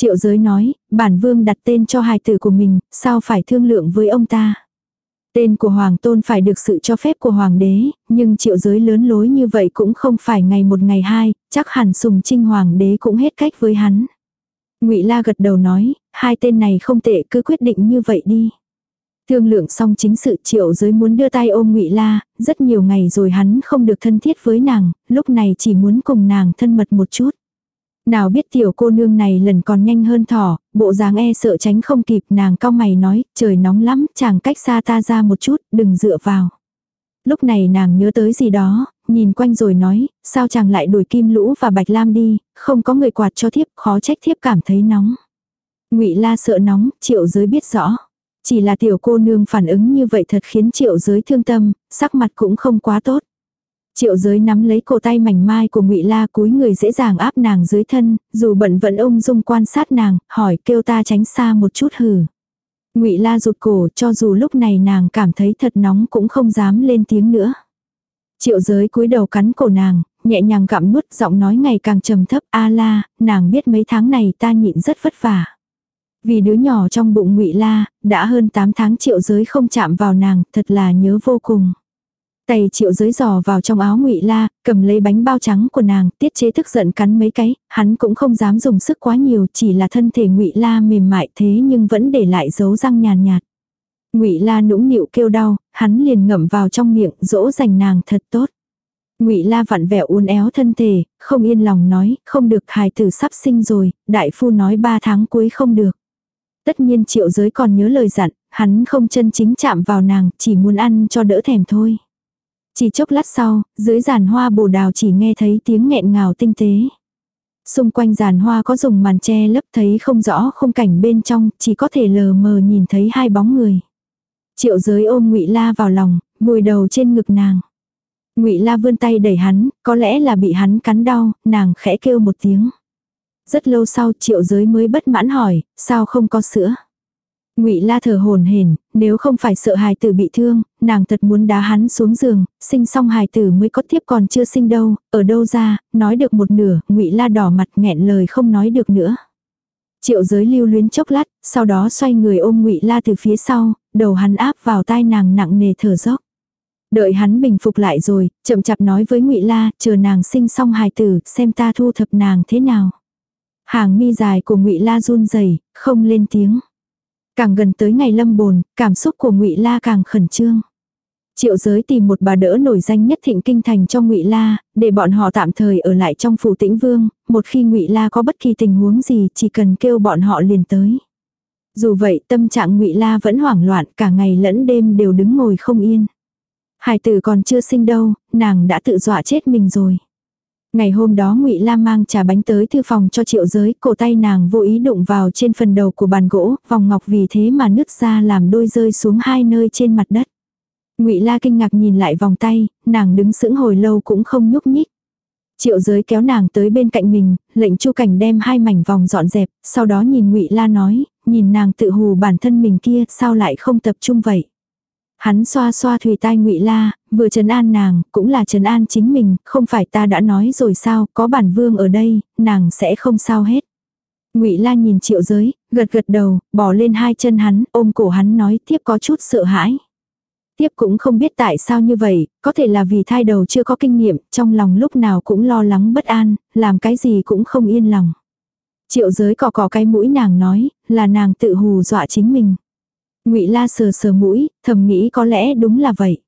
Triệu giới nói, bản vương đặt tên cho hài tử của mình, sao phải thương lượng với ông ta? Tên của Hoàng Tôn phải được sự cho phép của Hoàng đế, nhưng triệu giới lớn lối như vậy cũng không phải ngày một ngày hai, chắc hẳn sùng trinh Hoàng đế cũng hết cách với hắn. ngụy La gật đầu nói, hai tên này không tệ cứ quyết định như vậy đi. Thương lượng xong chính sự triệu giới muốn đưa tay ôm ngụy La, rất nhiều ngày rồi hắn không được thân thiết với nàng, lúc này chỉ muốn cùng nàng thân mật một chút. Nào biết tiểu cô nương này lần còn nhanh hơn thỏ, bộ dáng e sợ tránh không kịp nàng cao mày nói, trời nóng lắm, chàng cách xa ta ra một chút, đừng dựa vào. Lúc này nàng nhớ tới gì đó, nhìn quanh rồi nói, sao chàng lại đuổi kim lũ và bạch lam đi, không có người quạt cho thiếp, khó trách thiếp cảm thấy nóng. ngụy la sợ nóng, triệu giới biết rõ. Chỉ là tiểu cô nương phản ứng như vậy thật khiến triệu giới thương tâm, sắc mặt cũng không quá tốt. Triệu giới nắm lấy cổ tay mảnh mai của ngụy La cúi người dễ dàng áp nàng dưới thân, dù bận vẫn ông dung quan sát nàng, hỏi kêu ta tránh xa một chút hử. ngụy La rụt cổ cho dù lúc này nàng cảm thấy thật nóng cũng không dám lên tiếng nữa. Triệu giới cúi đầu cắn cổ nàng, nhẹ nhàng gặm nuốt giọng nói ngày càng trầm thấp a la, nàng biết mấy tháng này ta nhịn rất vất vả. Vì đứa nhỏ trong bụng ngụy La, đã hơn 8 tháng triệu giới không chạm vào nàng, thật là nhớ vô cùng. Tay triệu giới giò vào trong áo ngụy la, cầm lấy bánh bao trắng của nàng, tiết chế tức giận cắn mấy cái, hắn cũng không dám dùng sức quá nhiều, chỉ là thân thể ngụy la mềm mại thế nhưng vẫn để lại dấu răng nhàn nhạt. Ngụy la nũng nịu kêu đau, hắn liền ngậm vào trong miệng, dỗ dành nàng thật tốt. Ngụy La vặn vẹo uốn éo thân thể, không yên lòng nói, không được hài tử sắp sinh rồi, đại phu nói ba tháng cuối không được. Tất nhiên triệu giới còn nhớ lời dặn, hắn không chân chính chạm vào nàng, chỉ muốn ăn cho đỡ thèm thôi. Chỉ chốc lát sau, dưới giàn hoa bồ đào chỉ nghe thấy tiếng nghẹn ngào tinh tế. Xung quanh giàn hoa có dùng màn che lấp thấy không rõ khung cảnh bên trong, chỉ có thể lờ mờ nhìn thấy hai bóng người. Triệu giới ôm ngụy La vào lòng, vùi đầu trên ngực nàng. Ngụy La vươn tay đẩy hắn, có lẽ là bị hắn cắn đau, nàng khẽ kêu một tiếng. Rất lâu sau triệu giới mới bất mãn hỏi, sao không có sữa? Ngụy La thở hổn hển, nếu không phải sợ hài tử bị thương, nàng thật muốn đá hắn xuống giường, sinh xong hài tử mới có tiếp còn chưa sinh đâu, ở đâu ra, nói được một nửa, Ngụy La đỏ mặt nghẹn lời không nói được nữa. Triệu Giới lưu luyến chốc lát, sau đó xoay người ôm Ngụy La từ phía sau, đầu hắn áp vào tai nàng nặng nề thở dốc. Đợi hắn bình phục lại rồi, chậm chạp nói với Ngụy La, chờ nàng sinh xong hài tử, xem ta thu thập nàng thế nào. Hàng mi dài của Ngụy La run rẩy, không lên tiếng. Càng gần tới ngày lâm bồn, cảm xúc của ngụy La càng khẩn trương. Triệu giới tìm một bà đỡ nổi danh nhất thịnh kinh thành cho ngụy La, để bọn họ tạm thời ở lại trong phủ tĩnh vương, một khi ngụy La có bất kỳ tình huống gì chỉ cần kêu bọn họ liền tới. Dù vậy tâm trạng ngụy La vẫn hoảng loạn cả ngày lẫn đêm đều đứng ngồi không yên. Hải tử còn chưa sinh đâu, nàng đã tự dọa chết mình rồi. Ngày hôm đó ngụy Lam mang trà bánh tới thư phòng cho triệu giới, cổ tay nàng vô ý đụng vào trên phần đầu của bàn gỗ, vòng ngọc vì thế mà nứt ra làm đôi rơi xuống hai nơi trên mặt đất. ngụy La kinh ngạc nhìn lại vòng tay, nàng đứng sững hồi lâu cũng không nhúc nhích. Triệu giới kéo nàng tới bên cạnh mình, lệnh chu cảnh đem hai mảnh vòng dọn dẹp, sau đó nhìn ngụy La nói, nhìn nàng tự hù bản thân mình kia, sao lại không tập trung vậy. Hắn xoa xoa thủy tai ngụy La, vừa trấn an nàng, cũng là trấn an chính mình, không phải ta đã nói rồi sao, có bản vương ở đây, nàng sẽ không sao hết. Ngụy La nhìn Triệu Giới, gật gật đầu, bỏ lên hai chân hắn, ôm cổ hắn nói tiếp có chút sợ hãi. Tiếp cũng không biết tại sao như vậy, có thể là vì thai đầu chưa có kinh nghiệm, trong lòng lúc nào cũng lo lắng bất an, làm cái gì cũng không yên lòng. Triệu giới cỏ cỏ cái mũi nàng nói, là nàng tự hù dọa chính mình. Ngụy La sờ sờ mũi, thầm nghĩ có lẽ đúng là vậy.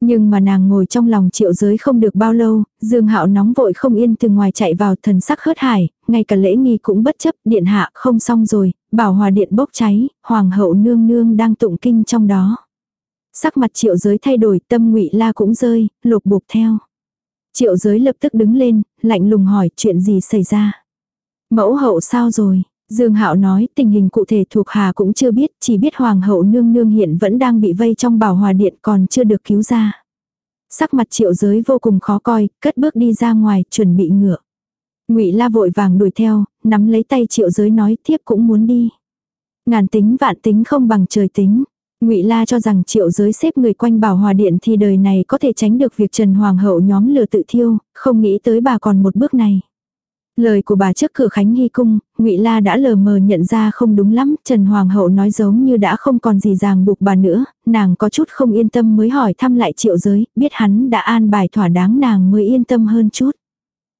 Nhưng mà nàng ngồi trong lòng triệu giới không được bao lâu, Dương Hạo nóng vội không yên từ ngoài chạy vào thần sắc hớt hải, ngay cả lễ nghi cũng bất chấp, điện hạ không xong rồi, bảo hòa điện bốc cháy, hoàng hậu nương nương đang tụng kinh trong đó. Sắc mặt triệu giới thay đổi, tâm ngụy la cũng rơi, lục bục theo. Triệu giới lập tức đứng lên, lạnh lùng hỏi chuyện gì xảy ra. Mẫu hậu sao rồi, Dương Hạo nói tình hình cụ thể thuộc Hà cũng chưa biết, chỉ biết Hoàng hậu nương nương hiện vẫn đang bị vây trong bảo hòa điện còn chưa được cứu ra. Sắc mặt triệu giới vô cùng khó coi, cất bước đi ra ngoài, chuẩn bị ngựa. ngụy La vội vàng đuổi theo, nắm lấy tay triệu giới nói thiếp cũng muốn đi. Ngàn tính vạn tính không bằng trời tính. Ngụy La cho rằng triệu giới xếp người quanh bảo hòa điện thì đời này có thể tránh được việc Trần Hoàng hậu nhóm lừa tự thiêu, không nghĩ tới bà còn một bước này. Lời của bà trước cửa Khánh Hy cung, Ngụy La đã lờ mờ nhận ra không đúng lắm, Trần Hoàng hậu nói giống như đã không còn gì ràng buộc bà nữa, nàng có chút không yên tâm mới hỏi thăm lại Triệu Giới, biết hắn đã an bài thỏa đáng nàng mới yên tâm hơn chút.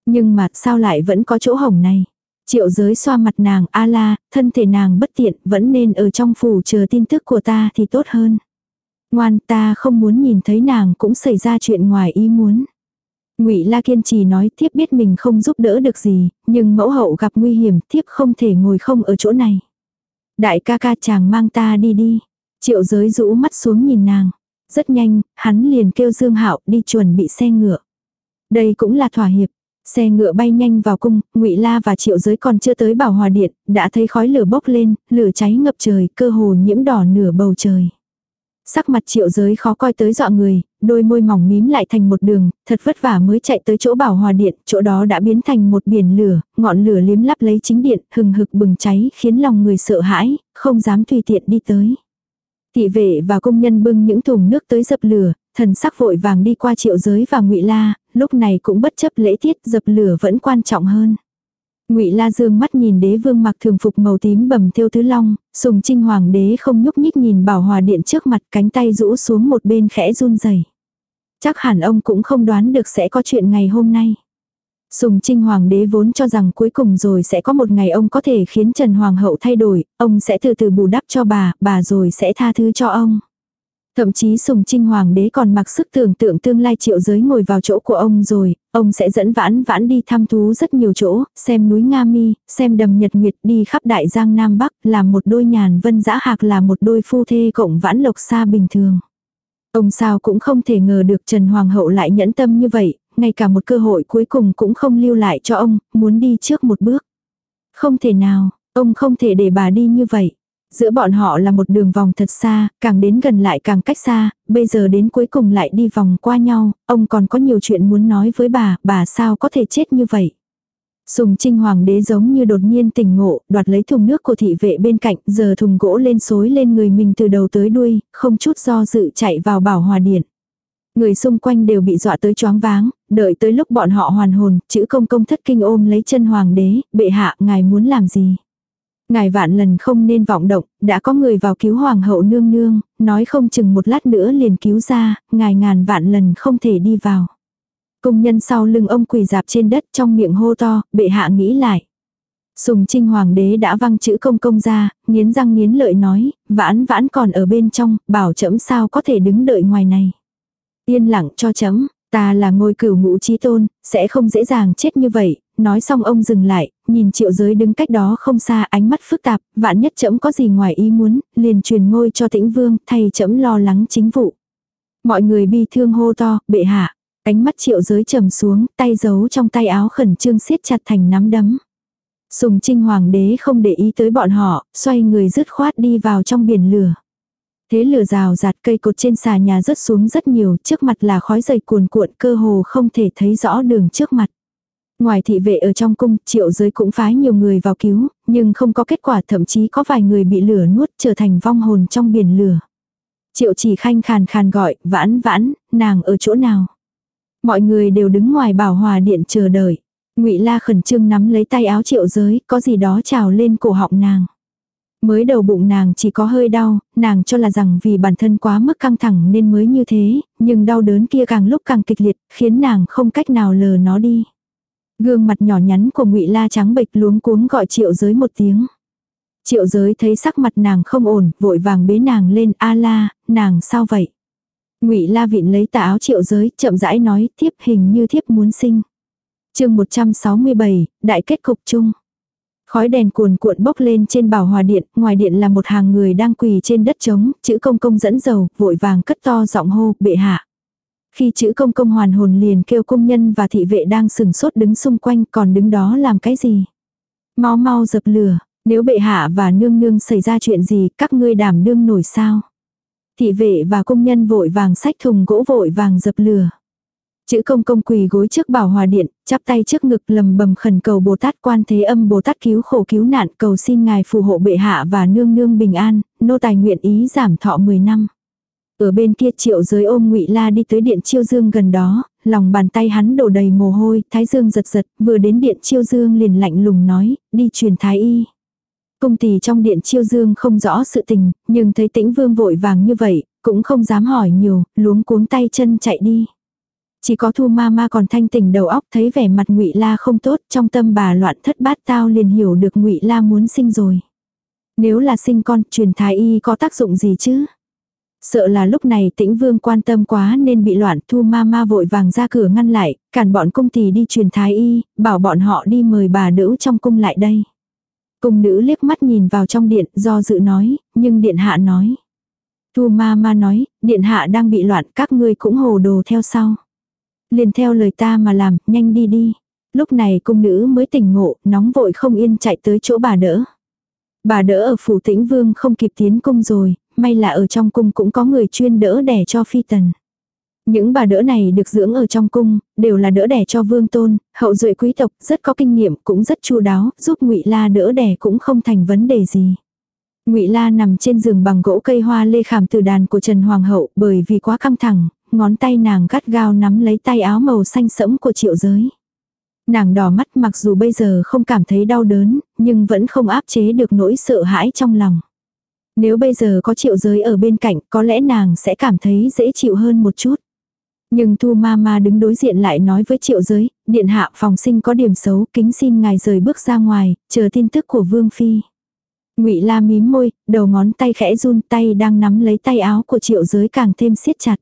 Nhưng mà sao lại vẫn có chỗ hổng này? Triệu Giới xoa mặt nàng, "A La, thân thể nàng bất tiện, vẫn nên ở trong phủ chờ tin tức của ta thì tốt hơn." Ngoan, ta không muốn nhìn thấy nàng cũng xảy ra chuyện ngoài ý muốn. Ngụy La kiên trì nói thiếp biết mình không giúp đỡ được gì, nhưng mẫu hậu gặp nguy hiểm thiếp không thể ngồi không ở chỗ này. Đại ca ca chàng mang ta đi đi. Triệu giới rũ mắt xuống nhìn nàng. Rất nhanh, hắn liền kêu Dương Hạo đi chuẩn bị xe ngựa. Đây cũng là thỏa hiệp. Xe ngựa bay nhanh vào cung, Ngụy La và Triệu Giới còn chưa tới Bảo Hòa điện, đã thấy khói lửa bốc lên, lửa cháy ngập trời, cơ hồ nhiễm đỏ nửa bầu trời. Sắc mặt triệu giới khó coi tới dọa người, đôi môi mỏng mím lại thành một đường, thật vất vả mới chạy tới chỗ bảo hòa điện, chỗ đó đã biến thành một biển lửa, ngọn lửa liếm lắp lấy chính điện, hừng hực bừng cháy, khiến lòng người sợ hãi, không dám tùy tiện đi tới. Thị vệ và công nhân bưng những thùng nước tới dập lửa, thần sắc vội vàng đi qua triệu giới và ngụy la, lúc này cũng bất chấp lễ tiết dập lửa vẫn quan trọng hơn. Ngụy La Dương mắt nhìn đế vương mặc thường phục màu tím bầm thêu tứ long, Sùng Trinh hoàng đế không nhúc nhích nhìn Bảo Hòa điện trước mặt, cánh tay rũ xuống một bên khẽ run rẩy. Chắc hẳn ông cũng không đoán được sẽ có chuyện ngày hôm nay. Sùng Trinh Hoàng đế vốn cho rằng cuối cùng rồi sẽ có một ngày ông có thể khiến Trần Hoàng hậu thay đổi, ông sẽ từ từ bù đắp cho bà, bà rồi sẽ tha thứ cho ông. Thậm chí Sùng Trinh Hoàng đế còn mặc sức tưởng tượng tương lai triệu giới ngồi vào chỗ của ông rồi, ông sẽ dẫn vãn vãn đi thăm thú rất nhiều chỗ, xem núi Nga Mi, xem đầm Nhật Nguyệt đi khắp đại giang Nam Bắc, là một đôi nhàn vân dã hạc là một đôi phu thê cộng vãn lộc xa bình thường. Ông sao cũng không thể ngờ được Trần Hoàng hậu lại nhẫn tâm như vậy, ngay cả một cơ hội cuối cùng cũng không lưu lại cho ông, muốn đi trước một bước. Không thể nào, ông không thể để bà đi như vậy. Giữa bọn họ là một đường vòng thật xa, càng đến gần lại càng cách xa, bây giờ đến cuối cùng lại đi vòng qua nhau, ông còn có nhiều chuyện muốn nói với bà, bà sao có thể chết như vậy. Sùng trinh hoàng đế giống như đột nhiên tỉnh ngộ, đoạt lấy thùng nước của thị vệ bên cạnh, giờ thùng gỗ lên xối lên người mình từ đầu tới đuôi, không chút do dự chạy vào bảo hòa điện. Người xung quanh đều bị dọa tới choáng váng, đợi tới lúc bọn họ hoàn hồn, chữ công công thất kinh ôm lấy chân hoàng đế, bệ hạ, ngài muốn làm gì. Ngài vạn lần không nên vọng động, đã có người vào cứu hoàng hậu nương nương, nói không chừng một lát nữa liền cứu ra, ngài ngàn vạn lần không thể đi vào. Công nhân sau lưng ông quỳ dạp trên đất trong miệng hô to, bệ hạ nghĩ lại. Sùng trinh hoàng đế đã văng chữ công công ra, nghiến răng nghiến lợi nói, vãn vãn còn ở bên trong, bảo chấm sao có thể đứng đợi ngoài này. Yên lặng cho chấm, ta là ngôi cửu ngũ trí tôn, sẽ không dễ dàng chết như vậy, nói xong ông dừng lại, nhìn triệu giới đứng cách đó không xa ánh mắt phức tạp, vạn nhất chấm có gì ngoài ý muốn, liền truyền ngôi cho tĩnh vương, thay chấm lo lắng chính vụ. Mọi người bi thương hô to, bệ hạ, ánh mắt triệu giới trầm xuống, tay giấu trong tay áo khẩn trương siết chặt thành nắm đấm. Sùng trinh hoàng đế không để ý tới bọn họ, xoay người dứt khoát đi vào trong biển lửa. Thế lửa rào rạt cây cột trên xà nhà rớt xuống rất nhiều, trước mặt là khói dày cuồn cuộn cơ hồ không thể thấy rõ đường trước mặt. Ngoài thị vệ ở trong cung, triệu giới cũng phái nhiều người vào cứu, nhưng không có kết quả thậm chí có vài người bị lửa nuốt trở thành vong hồn trong biển lửa. Triệu chỉ khanh khàn khàn gọi, vãn vãn, nàng ở chỗ nào. Mọi người đều đứng ngoài bảo hòa điện chờ đợi. ngụy la khẩn trương nắm lấy tay áo triệu giới, có gì đó trào lên cổ họng nàng. Mới đầu bụng nàng chỉ có hơi đau, nàng cho là rằng vì bản thân quá mức căng thẳng nên mới như thế, nhưng đau đớn kia càng lúc càng kịch liệt, khiến nàng không cách nào lờ nó đi. Gương mặt nhỏ nhắn của ngụy La trắng bệch luống cuống gọi triệu giới một tiếng. Triệu giới thấy sắc mặt nàng không ổn, vội vàng bế nàng lên, a la, nàng sao vậy? ngụy La vịn lấy tà áo triệu giới, chậm rãi nói, thiếp hình như thiếp muốn sinh. chương 167, đại kết cục chung. Khói đèn cuồn cuộn bốc lên trên bảo hòa điện, ngoài điện là một hàng người đang quỳ trên đất trống, chữ công công dẫn dầu, vội vàng cất to giọng hô, bệ hạ. Khi chữ công công hoàn hồn liền kêu công nhân và thị vệ đang sừng sốt đứng xung quanh còn đứng đó làm cái gì. Mau mau dập lửa, Nếu bệ hạ và nương nương xảy ra chuyện gì, các ngươi đảm đương nổi sao? Thị vệ và công nhân vội vàng xách thùng gỗ vội vàng dập lửa. Chữ công công quỳ gối trước bảo hòa điện, chắp tay trước ngực lầm bầm khẩn cầu Bồ Tát quan thế âm Bồ Tát cứu khổ cứu nạn cầu xin ngài phù hộ bệ hạ và nương nương bình an, nô tài nguyện ý giảm thọ 10 năm. Ở bên kia triệu giới ôm ngụy La đi tới điện chiêu dương gần đó, lòng bàn tay hắn đổ đầy mồ hôi, thái dương giật giật, vừa đến điện chiêu dương liền lạnh lùng nói, đi truyền thái y. Cung tỳ trong điện chiêu dương không rõ sự tình, nhưng thấy tĩnh vương vội vàng như vậy, cũng không dám hỏi nhiều, luống cuống tay chân chạy đi. Chỉ có thu ma ma còn thanh tỉnh đầu óc thấy vẻ mặt ngụy La không tốt, trong tâm bà loạn thất bát tao liền hiểu được ngụy La muốn sinh rồi. Nếu là sinh con, truyền thái y có tác dụng gì chứ? Sợ là lúc này tĩnh vương quan tâm quá nên bị loạn thu ma ma vội vàng ra cửa ngăn lại, cản bọn cung tỳ đi truyền thái y, bảo bọn họ đi mời bà nữ trong cung lại đây. Cung nữ liếc mắt nhìn vào trong điện do dự nói, nhưng điện hạ nói. Thu ma ma nói, điện hạ đang bị loạn các ngươi cũng hồ đồ theo sau. Liền theo lời ta mà làm, nhanh đi đi. Lúc này cung nữ mới tỉnh ngộ, nóng vội không yên chạy tới chỗ bà đỡ. Bà đỡ ở phủ tĩnh vương không kịp tiến cung rồi, may là ở trong cung cũng có người chuyên đỡ đẻ cho phi tần. Những bà đỡ này được dưỡng ở trong cung, đều là đỡ đẻ cho vương tôn, hậu duệ quý tộc, rất có kinh nghiệm, cũng rất chu đáo, giúp ngụy La đỡ đẻ cũng không thành vấn đề gì. Ngụy La nằm trên giường bằng gỗ cây hoa lê khảm từ đàn của Trần Hoàng hậu, bởi vì quá căng thẳng, ngón tay nàng gắt gao nắm lấy tay áo màu xanh sẫm của Triệu Giới. Nàng đỏ mắt mặc dù bây giờ không cảm thấy đau đớn, nhưng vẫn không áp chế được nỗi sợ hãi trong lòng. Nếu bây giờ có triệu giới ở bên cạnh, có lẽ nàng sẽ cảm thấy dễ chịu hơn một chút. Nhưng Thu Ma Ma đứng đối diện lại nói với triệu giới, điện hạ phòng sinh có điểm xấu, kính xin ngài rời bước ra ngoài, chờ tin tức của Vương Phi. ngụy La mím môi, đầu ngón tay khẽ run tay đang nắm lấy tay áo của triệu giới càng thêm siết chặt.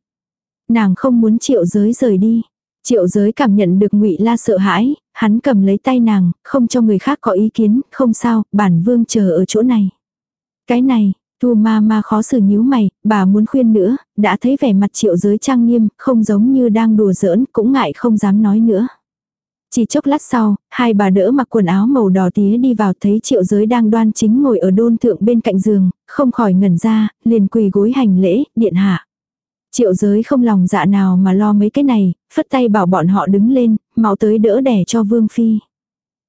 Nàng không muốn triệu giới rời đi. Triệu giới cảm nhận được ngụy La sợ hãi, hắn cầm lấy tay nàng, không cho người khác có ý kiến, không sao, bản vương chờ ở chỗ này. Cái này, Thu ma ma khó xử nhíu mày, bà muốn khuyên nữa, đã thấy vẻ mặt triệu giới trang nghiêm, không giống như đang đùa giỡn, cũng ngại không dám nói nữa. Chỉ chốc lát sau, hai bà đỡ mặc quần áo màu đỏ tía đi vào thấy triệu giới đang đoan chính ngồi ở đôn thượng bên cạnh giường, không khỏi ngẩn ra, liền quỳ gối hành lễ, điện hạ. Triệu giới không lòng dạ nào mà lo mấy cái này, phất tay bảo bọn họ đứng lên, mau tới đỡ đẻ cho vương phi.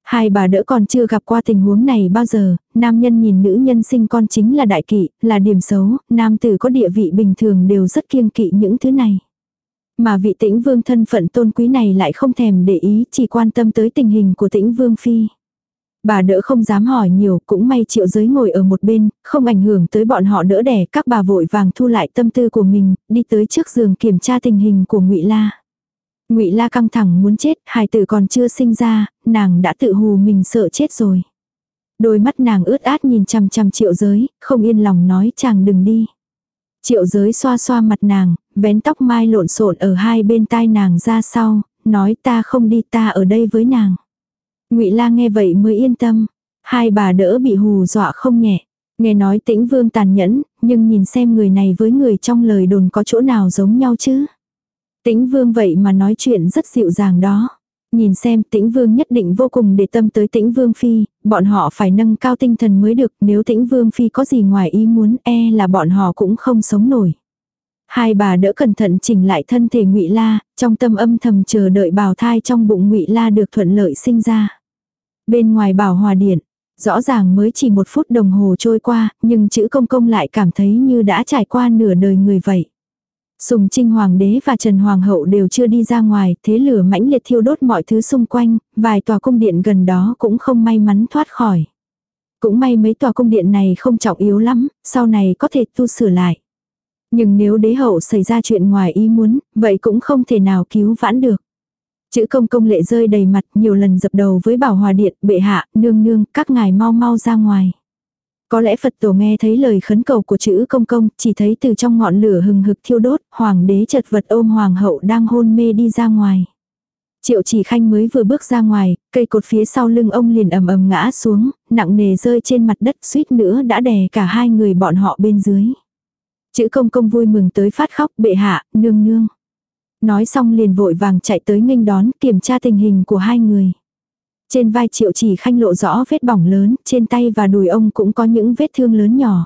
Hai bà đỡ còn chưa gặp qua tình huống này bao giờ, nam nhân nhìn nữ nhân sinh con chính là đại kỵ, là điểm xấu, nam tử có địa vị bình thường đều rất kiêng kỵ những thứ này. Mà vị tĩnh vương thân phận tôn quý này lại không thèm để ý, chỉ quan tâm tới tình hình của tĩnh vương phi. Bà đỡ không dám hỏi nhiều, cũng may triệu giới ngồi ở một bên, không ảnh hưởng tới bọn họ đỡ đẻ, các bà vội vàng thu lại tâm tư của mình, đi tới trước giường kiểm tra tình hình của ngụy La. Ngụy La căng thẳng muốn chết, hài tử còn chưa sinh ra, nàng đã tự hù mình sợ chết rồi. Đôi mắt nàng ướt át nhìn chằm chằm triệu giới, không yên lòng nói chàng đừng đi. Triệu giới xoa xoa mặt nàng, vén tóc mai lộn xộn ở hai bên tai nàng ra sau, nói ta không đi ta ở đây với nàng. Ngụy La nghe vậy mới yên tâm. Hai bà đỡ bị hù dọa không nhẹ. Nghe nói tĩnh vương tàn nhẫn, nhưng nhìn xem người này với người trong lời đồn có chỗ nào giống nhau chứ. Tĩnh vương vậy mà nói chuyện rất dịu dàng đó. Nhìn xem tĩnh vương nhất định vô cùng để tâm tới tĩnh vương phi, bọn họ phải nâng cao tinh thần mới được nếu tĩnh vương phi có gì ngoài ý muốn e là bọn họ cũng không sống nổi. Hai bà đỡ cẩn thận chỉnh lại thân thể ngụy La, trong tâm âm thầm chờ đợi bào thai trong bụng ngụy La được thuận lợi sinh ra. Bên ngoài bảo hòa điện, rõ ràng mới chỉ một phút đồng hồ trôi qua, nhưng chữ công công lại cảm thấy như đã trải qua nửa đời người vậy. Sùng Trinh Hoàng đế và Trần Hoàng hậu đều chưa đi ra ngoài, thế lửa mãnh liệt thiêu đốt mọi thứ xung quanh, vài tòa cung điện gần đó cũng không may mắn thoát khỏi. Cũng may mấy tòa cung điện này không trọng yếu lắm, sau này có thể tu sửa lại. Nhưng nếu đế hậu xảy ra chuyện ngoài ý muốn, vậy cũng không thể nào cứu vãn được. Chữ công công lệ rơi đầy mặt nhiều lần dập đầu với bảo hòa điện, bệ hạ, nương nương, các ngài mau mau ra ngoài. Có lẽ Phật tổ nghe thấy lời khấn cầu của chữ công công, chỉ thấy từ trong ngọn lửa hừng hực thiêu đốt, hoàng đế chật vật ôm hoàng hậu đang hôn mê đi ra ngoài. Triệu chỉ khanh mới vừa bước ra ngoài, cây cột phía sau lưng ông liền ầm ầm ngã xuống, nặng nề rơi trên mặt đất suýt nữa đã đè cả hai người bọn họ bên dưới. Chữ công công vui mừng tới phát khóc bệ hạ, nương nương. Nói xong liền vội vàng chạy tới nghênh đón kiểm tra tình hình của hai người. Trên vai triệu chỉ khanh lộ rõ vết bỏng lớn, trên tay và đùi ông cũng có những vết thương lớn nhỏ.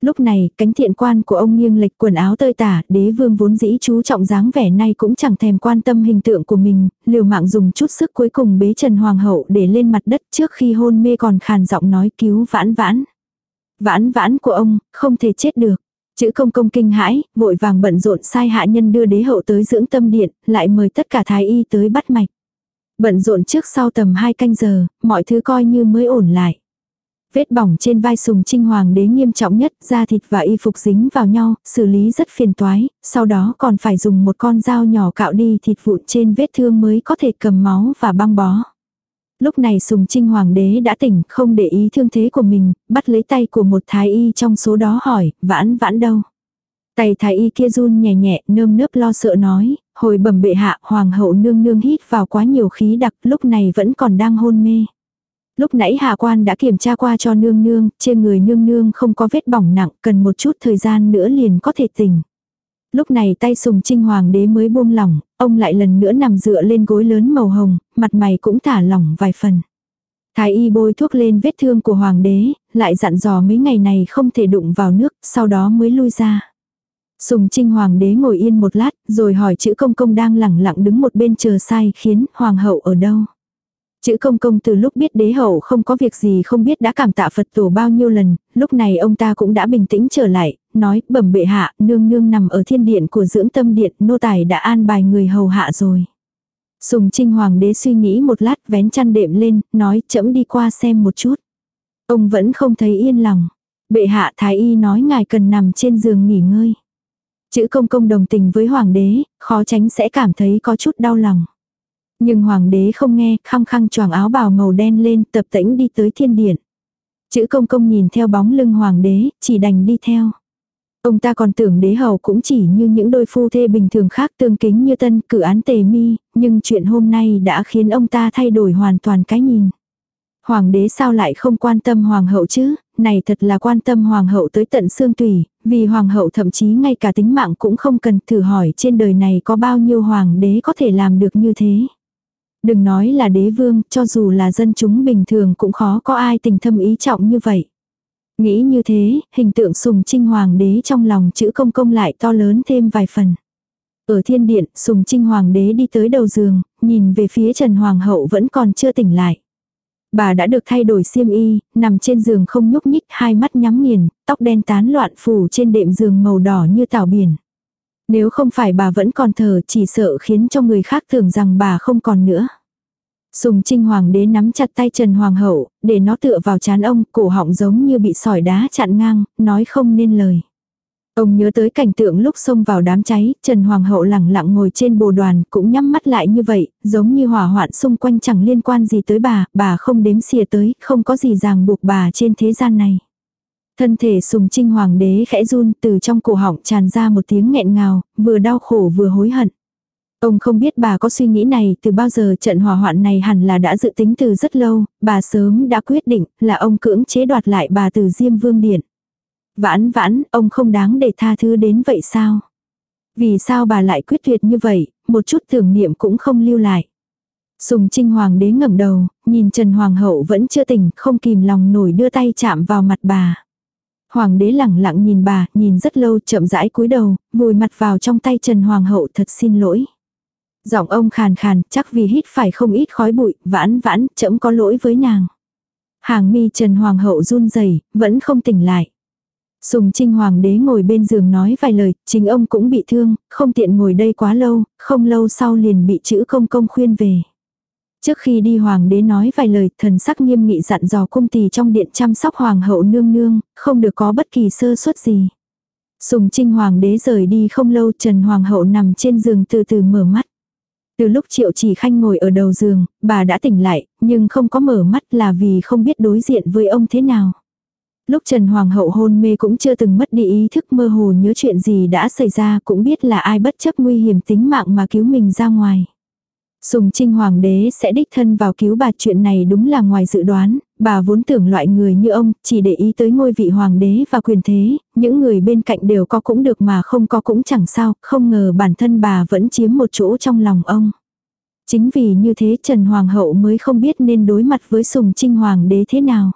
Lúc này, cánh thiện quan của ông nghiêng lệch quần áo tơi tả, đế vương vốn dĩ chú trọng dáng vẻ nay cũng chẳng thèm quan tâm hình tượng của mình, liều mạng dùng chút sức cuối cùng bế Trần Hoàng hậu để lên mặt đất trước khi hôn mê còn khàn giọng nói cứu vãn vãn. Vãn vãn của ông, không thể chết được. Chữ công công kinh hãi, vội vàng bận rộn sai hạ nhân đưa đế hậu tới dưỡng tâm điện, lại mời tất cả thái y tới bắt mạch. Bận rộn trước sau tầm 2 canh giờ, mọi thứ coi như mới ổn lại. Vết bỏng trên vai sùng trinh hoàng đế nghiêm trọng nhất, da thịt và y phục dính vào nhau, xử lý rất phiền toái, sau đó còn phải dùng một con dao nhỏ cạo đi thịt vụn trên vết thương mới có thể cầm máu và băng bó. Lúc này sùng trinh hoàng đế đã tỉnh, không để ý thương thế của mình, bắt lấy tay của một thái y trong số đó hỏi, vãn vãn đâu. Tay thái y kia run nhẹ nhẹ, nơm nớp lo sợ nói, hồi bẩm bệ hạ, hoàng hậu nương nương hít vào quá nhiều khí đặc, lúc này vẫn còn đang hôn mê. Lúc nãy hạ quan đã kiểm tra qua cho nương nương, trên người nương nương không có vết bỏng nặng, cần một chút thời gian nữa liền có thể tỉnh. Lúc này tay sùng trinh hoàng đế mới buông lỏng, ông lại lần nữa nằm dựa lên gối lớn màu hồng, mặt mày cũng thả lỏng vài phần. Thái y bôi thuốc lên vết thương của hoàng đế, lại dặn dò mấy ngày này không thể đụng vào nước, sau đó mới lui ra. Sùng trinh hoàng đế ngồi yên một lát, rồi hỏi chữ công công đang lẳng lặng đứng một bên chờ sai khiến hoàng hậu ở đâu. Chữ công công từ lúc biết đế hậu không có việc gì không biết đã cảm tạ Phật tổ bao nhiêu lần, lúc này ông ta cũng đã bình tĩnh trở lại, nói bẩm bệ hạ, nương nương nằm ở thiên điện của dưỡng tâm điện, nô tài đã an bài người hầu hạ rồi. Sùng trinh hoàng đế suy nghĩ một lát vén chăn đệm lên, nói chậm đi qua xem một chút. Ông vẫn không thấy yên lòng. Bệ hạ thái y nói ngài cần nằm trên giường nghỉ ngơi. Chữ công công đồng tình với hoàng đế, khó tránh sẽ cảm thấy có chút đau lòng. Nhưng hoàng đế không nghe, khăng khăng choàng áo bào màu đen lên, tập tĩnh đi tới thiên điện. Chữ công công nhìn theo bóng lưng hoàng đế, chỉ đành đi theo. Ông ta còn tưởng đế hầu cũng chỉ như những đôi phu thê bình thường khác tương kính như tân cử án tề mi, nhưng chuyện hôm nay đã khiến ông ta thay đổi hoàn toàn cái nhìn. Hoàng đế sao lại không quan tâm hoàng hậu chứ, này thật là quan tâm hoàng hậu tới tận xương tùy, vì hoàng hậu thậm chí ngay cả tính mạng cũng không cần thử hỏi trên đời này có bao nhiêu hoàng đế có thể làm được như thế. Đừng nói là đế vương, cho dù là dân chúng bình thường cũng khó có ai tình thâm ý trọng như vậy. Nghĩ như thế, hình tượng sùng trinh hoàng đế trong lòng chữ công công lại to lớn thêm vài phần. Ở thiên điện, sùng trinh hoàng đế đi tới đầu giường, nhìn về phía Trần Hoàng hậu vẫn còn chưa tỉnh lại. Bà đã được thay đổi xiêm y, nằm trên giường không nhúc nhích, hai mắt nhắm nghiền, tóc đen tán loạn phủ trên đệm giường màu đỏ như tảo biển. Nếu không phải bà vẫn còn thở chỉ sợ khiến cho người khác tưởng rằng bà không còn nữa. Sùng trinh hoàng đế nắm chặt tay Trần Hoàng hậu, để nó tựa vào chán ông, cổ họng giống như bị sỏi đá chặn ngang, nói không nên lời. Ông nhớ tới cảnh tượng lúc xông vào đám cháy, Trần Hoàng hậu lẳng lặng ngồi trên bồ đoàn, cũng nhắm mắt lại như vậy, giống như hỏa hoạn xung quanh chẳng liên quan gì tới bà, bà không đếm xìa tới, không có gì ràng buộc bà trên thế gian này. Thân thể sùng trinh hoàng đế khẽ run từ trong cổ họng tràn ra một tiếng nghẹn ngào, vừa đau khổ vừa hối hận. Ông không biết bà có suy nghĩ này từ bao giờ trận hỏa hoạn này hẳn là đã dự tính từ rất lâu, bà sớm đã quyết định là ông cưỡng chế đoạt lại bà từ Diêm Vương Điện. Vãn vãn, ông không đáng để tha thứ đến vậy sao? Vì sao bà lại quyết tuyệt như vậy, một chút tưởng niệm cũng không lưu lại. Sùng Trinh Hoàng đế ngẩng đầu, nhìn Trần Hoàng hậu vẫn chưa tỉnh, không kìm lòng nổi đưa tay chạm vào mặt bà. Hoàng đế lẳng lặng nhìn bà, nhìn rất lâu chậm rãi cúi đầu, vùi mặt vào trong tay Trần Hoàng hậu thật xin lỗi. Giọng ông khàn khàn, chắc vì hít phải không ít khói bụi, vãn vãn, chậm có lỗi với nàng. Hàng mi Trần Hoàng hậu run rẩy vẫn không tỉnh lại. Sùng Trinh Hoàng đế ngồi bên giường nói vài lời, chính ông cũng bị thương, không tiện ngồi đây quá lâu, không lâu sau liền bị chữ công công khuyên về. Trước khi đi hoàng đế nói vài lời, thần sắc nghiêm nghị dặn dò cung tỳ trong điện chăm sóc hoàng hậu nương nương, không được có bất kỳ sơ suất gì. Sùng Trinh hoàng đế rời đi không lâu, Trần hoàng hậu nằm trên giường từ từ mở mắt. Từ lúc Triệu Chỉ Khanh ngồi ở đầu giường, bà đã tỉnh lại, nhưng không có mở mắt là vì không biết đối diện với ông thế nào. Lúc Trần Hoàng hậu hôn mê cũng chưa từng mất đi ý thức mơ hồ nhớ chuyện gì đã xảy ra cũng biết là ai bất chấp nguy hiểm tính mạng mà cứu mình ra ngoài. Sùng Trinh Hoàng đế sẽ đích thân vào cứu bà chuyện này đúng là ngoài dự đoán, bà vốn tưởng loại người như ông chỉ để ý tới ngôi vị hoàng đế và quyền thế, những người bên cạnh đều có cũng được mà không có cũng chẳng sao, không ngờ bản thân bà vẫn chiếm một chỗ trong lòng ông. Chính vì như thế Trần Hoàng hậu mới không biết nên đối mặt với Sùng Trinh Hoàng đế thế nào.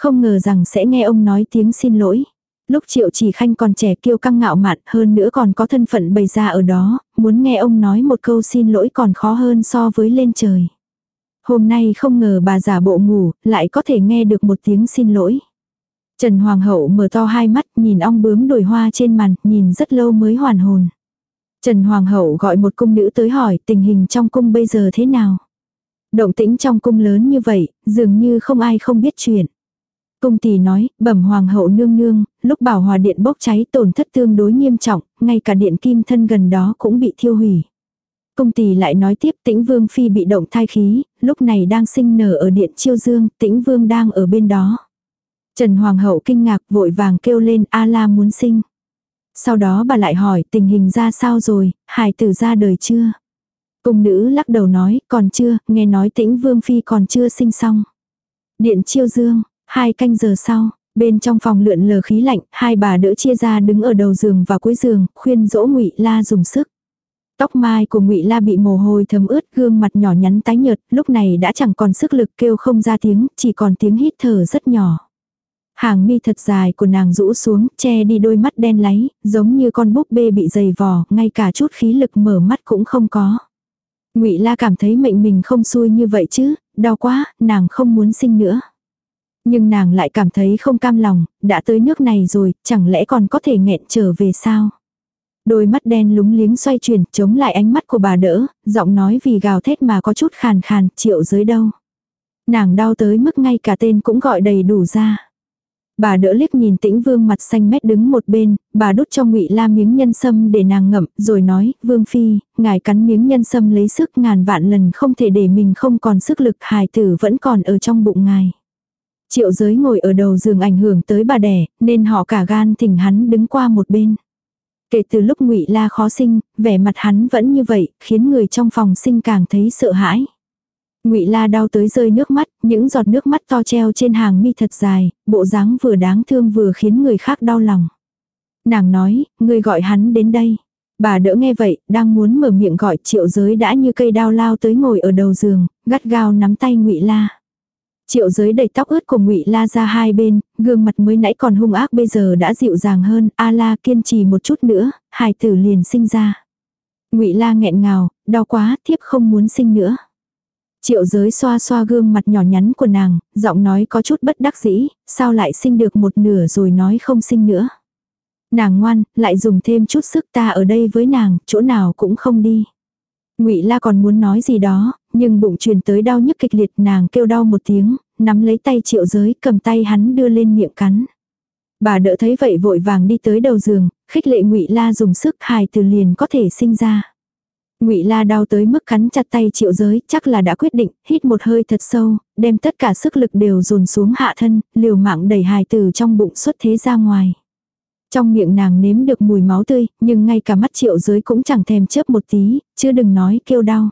Không ngờ rằng sẽ nghe ông nói tiếng xin lỗi. Lúc Triệu Chỉ Khanh còn trẻ kiêu căng ngạo mạn hơn nữa còn có thân phận bày ra ở đó, muốn nghe ông nói một câu xin lỗi còn khó hơn so với lên trời. Hôm nay không ngờ bà giả bộ ngủ, lại có thể nghe được một tiếng xin lỗi. Trần Hoàng hậu mở to hai mắt nhìn ong bướm đồi hoa trên màn, nhìn rất lâu mới hoàn hồn. Trần Hoàng hậu gọi một cung nữ tới hỏi tình hình trong cung bây giờ thế nào. Động tĩnh trong cung lớn như vậy, dường như không ai không biết chuyện. Cung tỷ nói, bẩm hoàng hậu nương nương, lúc bảo hòa điện bốc cháy tổn thất tương đối nghiêm trọng, ngay cả điện kim thân gần đó cũng bị thiêu hủy. Cung tỷ lại nói tiếp tĩnh vương phi bị động thai khí, lúc này đang sinh nở ở điện chiêu dương, tĩnh vương đang ở bên đó. Trần Hoàng hậu kinh ngạc vội vàng kêu lên A la muốn sinh. Sau đó bà lại hỏi tình hình ra sao rồi, hài tử ra đời chưa? Cung nữ lắc đầu nói, còn chưa, nghe nói tĩnh vương phi còn chưa sinh xong. Điện chiêu dương, hai canh giờ sau, bên trong phòng lượn lờ khí lạnh, hai bà đỡ chia ra đứng ở đầu giường và cuối giường, khuyên dỗ ngụy La dùng sức. Tóc mai của ngụy La bị mồ hôi thấm ướt, gương mặt nhỏ nhắn tái nhợt, lúc này đã chẳng còn sức lực kêu không ra tiếng, chỉ còn tiếng hít thở rất nhỏ. Hàng mi thật dài của nàng rũ xuống, che đi đôi mắt đen láy, giống như con búp bê bị dày vò, ngay cả chút khí lực mở mắt cũng không có. Ngụy La cảm thấy mệnh mình không xui như vậy chứ, đau quá, nàng không muốn sinh nữa. Nhưng nàng lại cảm thấy không cam lòng, đã tới nước này rồi, chẳng lẽ còn có thể nghẹn trở về sao? Đôi mắt đen lúng liếng xoay chuyển, chống lại ánh mắt của bà đỡ, giọng nói vì gào thét mà có chút khàn khàn, triệu giới đâu. Nàng đau tới mức ngay cả tên cũng gọi đầy đủ ra. Bà đỡ liếc nhìn tĩnh vương mặt xanh mét đứng một bên, bà đút cho ngụy la miếng nhân sâm để nàng ngậm, rồi nói, vương phi, ngài cắn miếng nhân sâm lấy sức ngàn vạn lần không thể để mình không còn sức lực hài tử vẫn còn ở trong bụng ngài. Triệu giới ngồi ở đầu giường ảnh hưởng tới bà đẻ, nên họ cả gan thỉnh hắn đứng qua một bên. Kể từ lúc ngụy La khó sinh, vẻ mặt hắn vẫn như vậy, khiến người trong phòng sinh càng thấy sợ hãi. Ngụy La đau tới rơi nước mắt, những giọt nước mắt to treo trên hàng mi thật dài, bộ dáng vừa đáng thương vừa khiến người khác đau lòng. Nàng nói, người gọi hắn đến đây. Bà đỡ nghe vậy, đang muốn mở miệng gọi triệu giới đã như cây đao lao tới ngồi ở đầu giường, gắt gao nắm tay ngụy La. Triệu giới đầy tóc ướt của ngụy La ra hai bên, gương mặt mới nãy còn hung ác bây giờ đã dịu dàng hơn, A La kiên trì một chút nữa, hài tử liền sinh ra. Ngụy La nghẹn ngào, đau quá, thiếp không muốn sinh nữa. Triệu giới xoa xoa gương mặt nhỏ nhắn của nàng, giọng nói có chút bất đắc dĩ, sao lại sinh được một nửa rồi nói không sinh nữa. Nàng ngoan, lại dùng thêm chút sức ta ở đây với nàng, chỗ nào cũng không đi. Ngụy La còn muốn nói gì đó, nhưng bụng truyền tới đau nhức kịch liệt nàng kêu đau một tiếng, nắm lấy tay triệu giới cầm tay hắn đưa lên miệng cắn. Bà đỡ thấy vậy vội vàng đi tới đầu giường, khích lệ Ngụy La dùng sức hài từ liền có thể sinh ra. Ngụy La đau tới mức cắn chặt tay Triệu Giới, chắc là đã quyết định, hít một hơi thật sâu, đem tất cả sức lực đều dồn xuống hạ thân, liều mạng đẩy hài tử trong bụng xuất thế ra ngoài. Trong miệng nàng nếm được mùi máu tươi, nhưng ngay cả mắt Triệu Giới cũng chẳng thèm chớp một tí, chứ đừng nói kêu đau.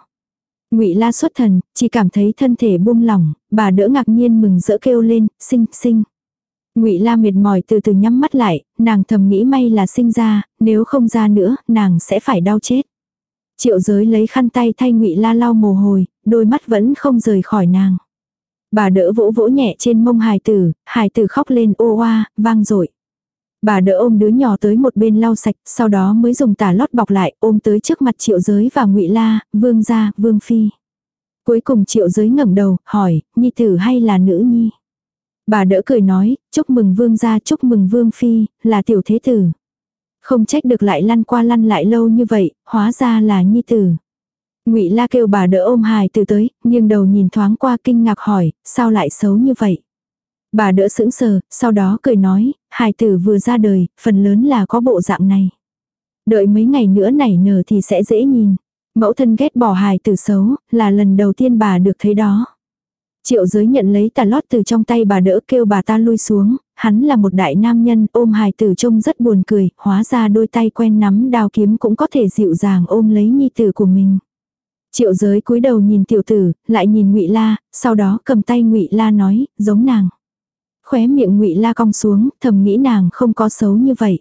Ngụy La xuất thần, chỉ cảm thấy thân thể buông lỏng, bà đỡ ngạc nhiên mừng rỡ kêu lên, "Sinh, sinh." Ngụy La mệt mỏi từ từ nhắm mắt lại, nàng thầm nghĩ may là sinh ra, nếu không ra nữa, nàng sẽ phải đau chết. Triệu giới lấy khăn tay thay ngụy la lau mồ hôi, đôi mắt vẫn không rời khỏi nàng. Bà đỡ vỗ vỗ nhẹ trên mông hài tử, hài tử khóc lên ô oa, vang dội Bà đỡ ôm đứa nhỏ tới một bên lau sạch, sau đó mới dùng tả lót bọc lại, ôm tới trước mặt triệu giới và ngụy la, vương gia, vương phi. Cuối cùng triệu giới ngẩng đầu, hỏi, nhi tử hay là nữ nhi? Bà đỡ cười nói, chúc mừng vương gia, chúc mừng vương phi, là tiểu thế tử. Không trách được lại lăn qua lăn lại lâu như vậy, hóa ra là nhi tử. Ngụy La kêu bà đỡ ôm hài từ tới, nghiêng đầu nhìn thoáng qua kinh ngạc hỏi, sao lại xấu như vậy? Bà đỡ sững sờ, sau đó cười nói, hài tử vừa ra đời, phần lớn là có bộ dạng này. Đợi mấy ngày nữa nảy nở thì sẽ dễ nhìn. Mẫu thân ghét bỏ hài tử xấu, là lần đầu tiên bà được thấy đó. Triệu giới nhận lấy tà lót từ trong tay bà đỡ kêu bà ta lui xuống, hắn là một đại nam nhân ôm hài tử trông rất buồn cười, hóa ra đôi tay quen nắm đao kiếm cũng có thể dịu dàng ôm lấy nhi tử của mình. Triệu giới cúi đầu nhìn tiểu tử, lại nhìn ngụy La, sau đó cầm tay ngụy La nói, giống nàng. Khóe miệng ngụy La cong xuống, thầm nghĩ nàng không có xấu như vậy.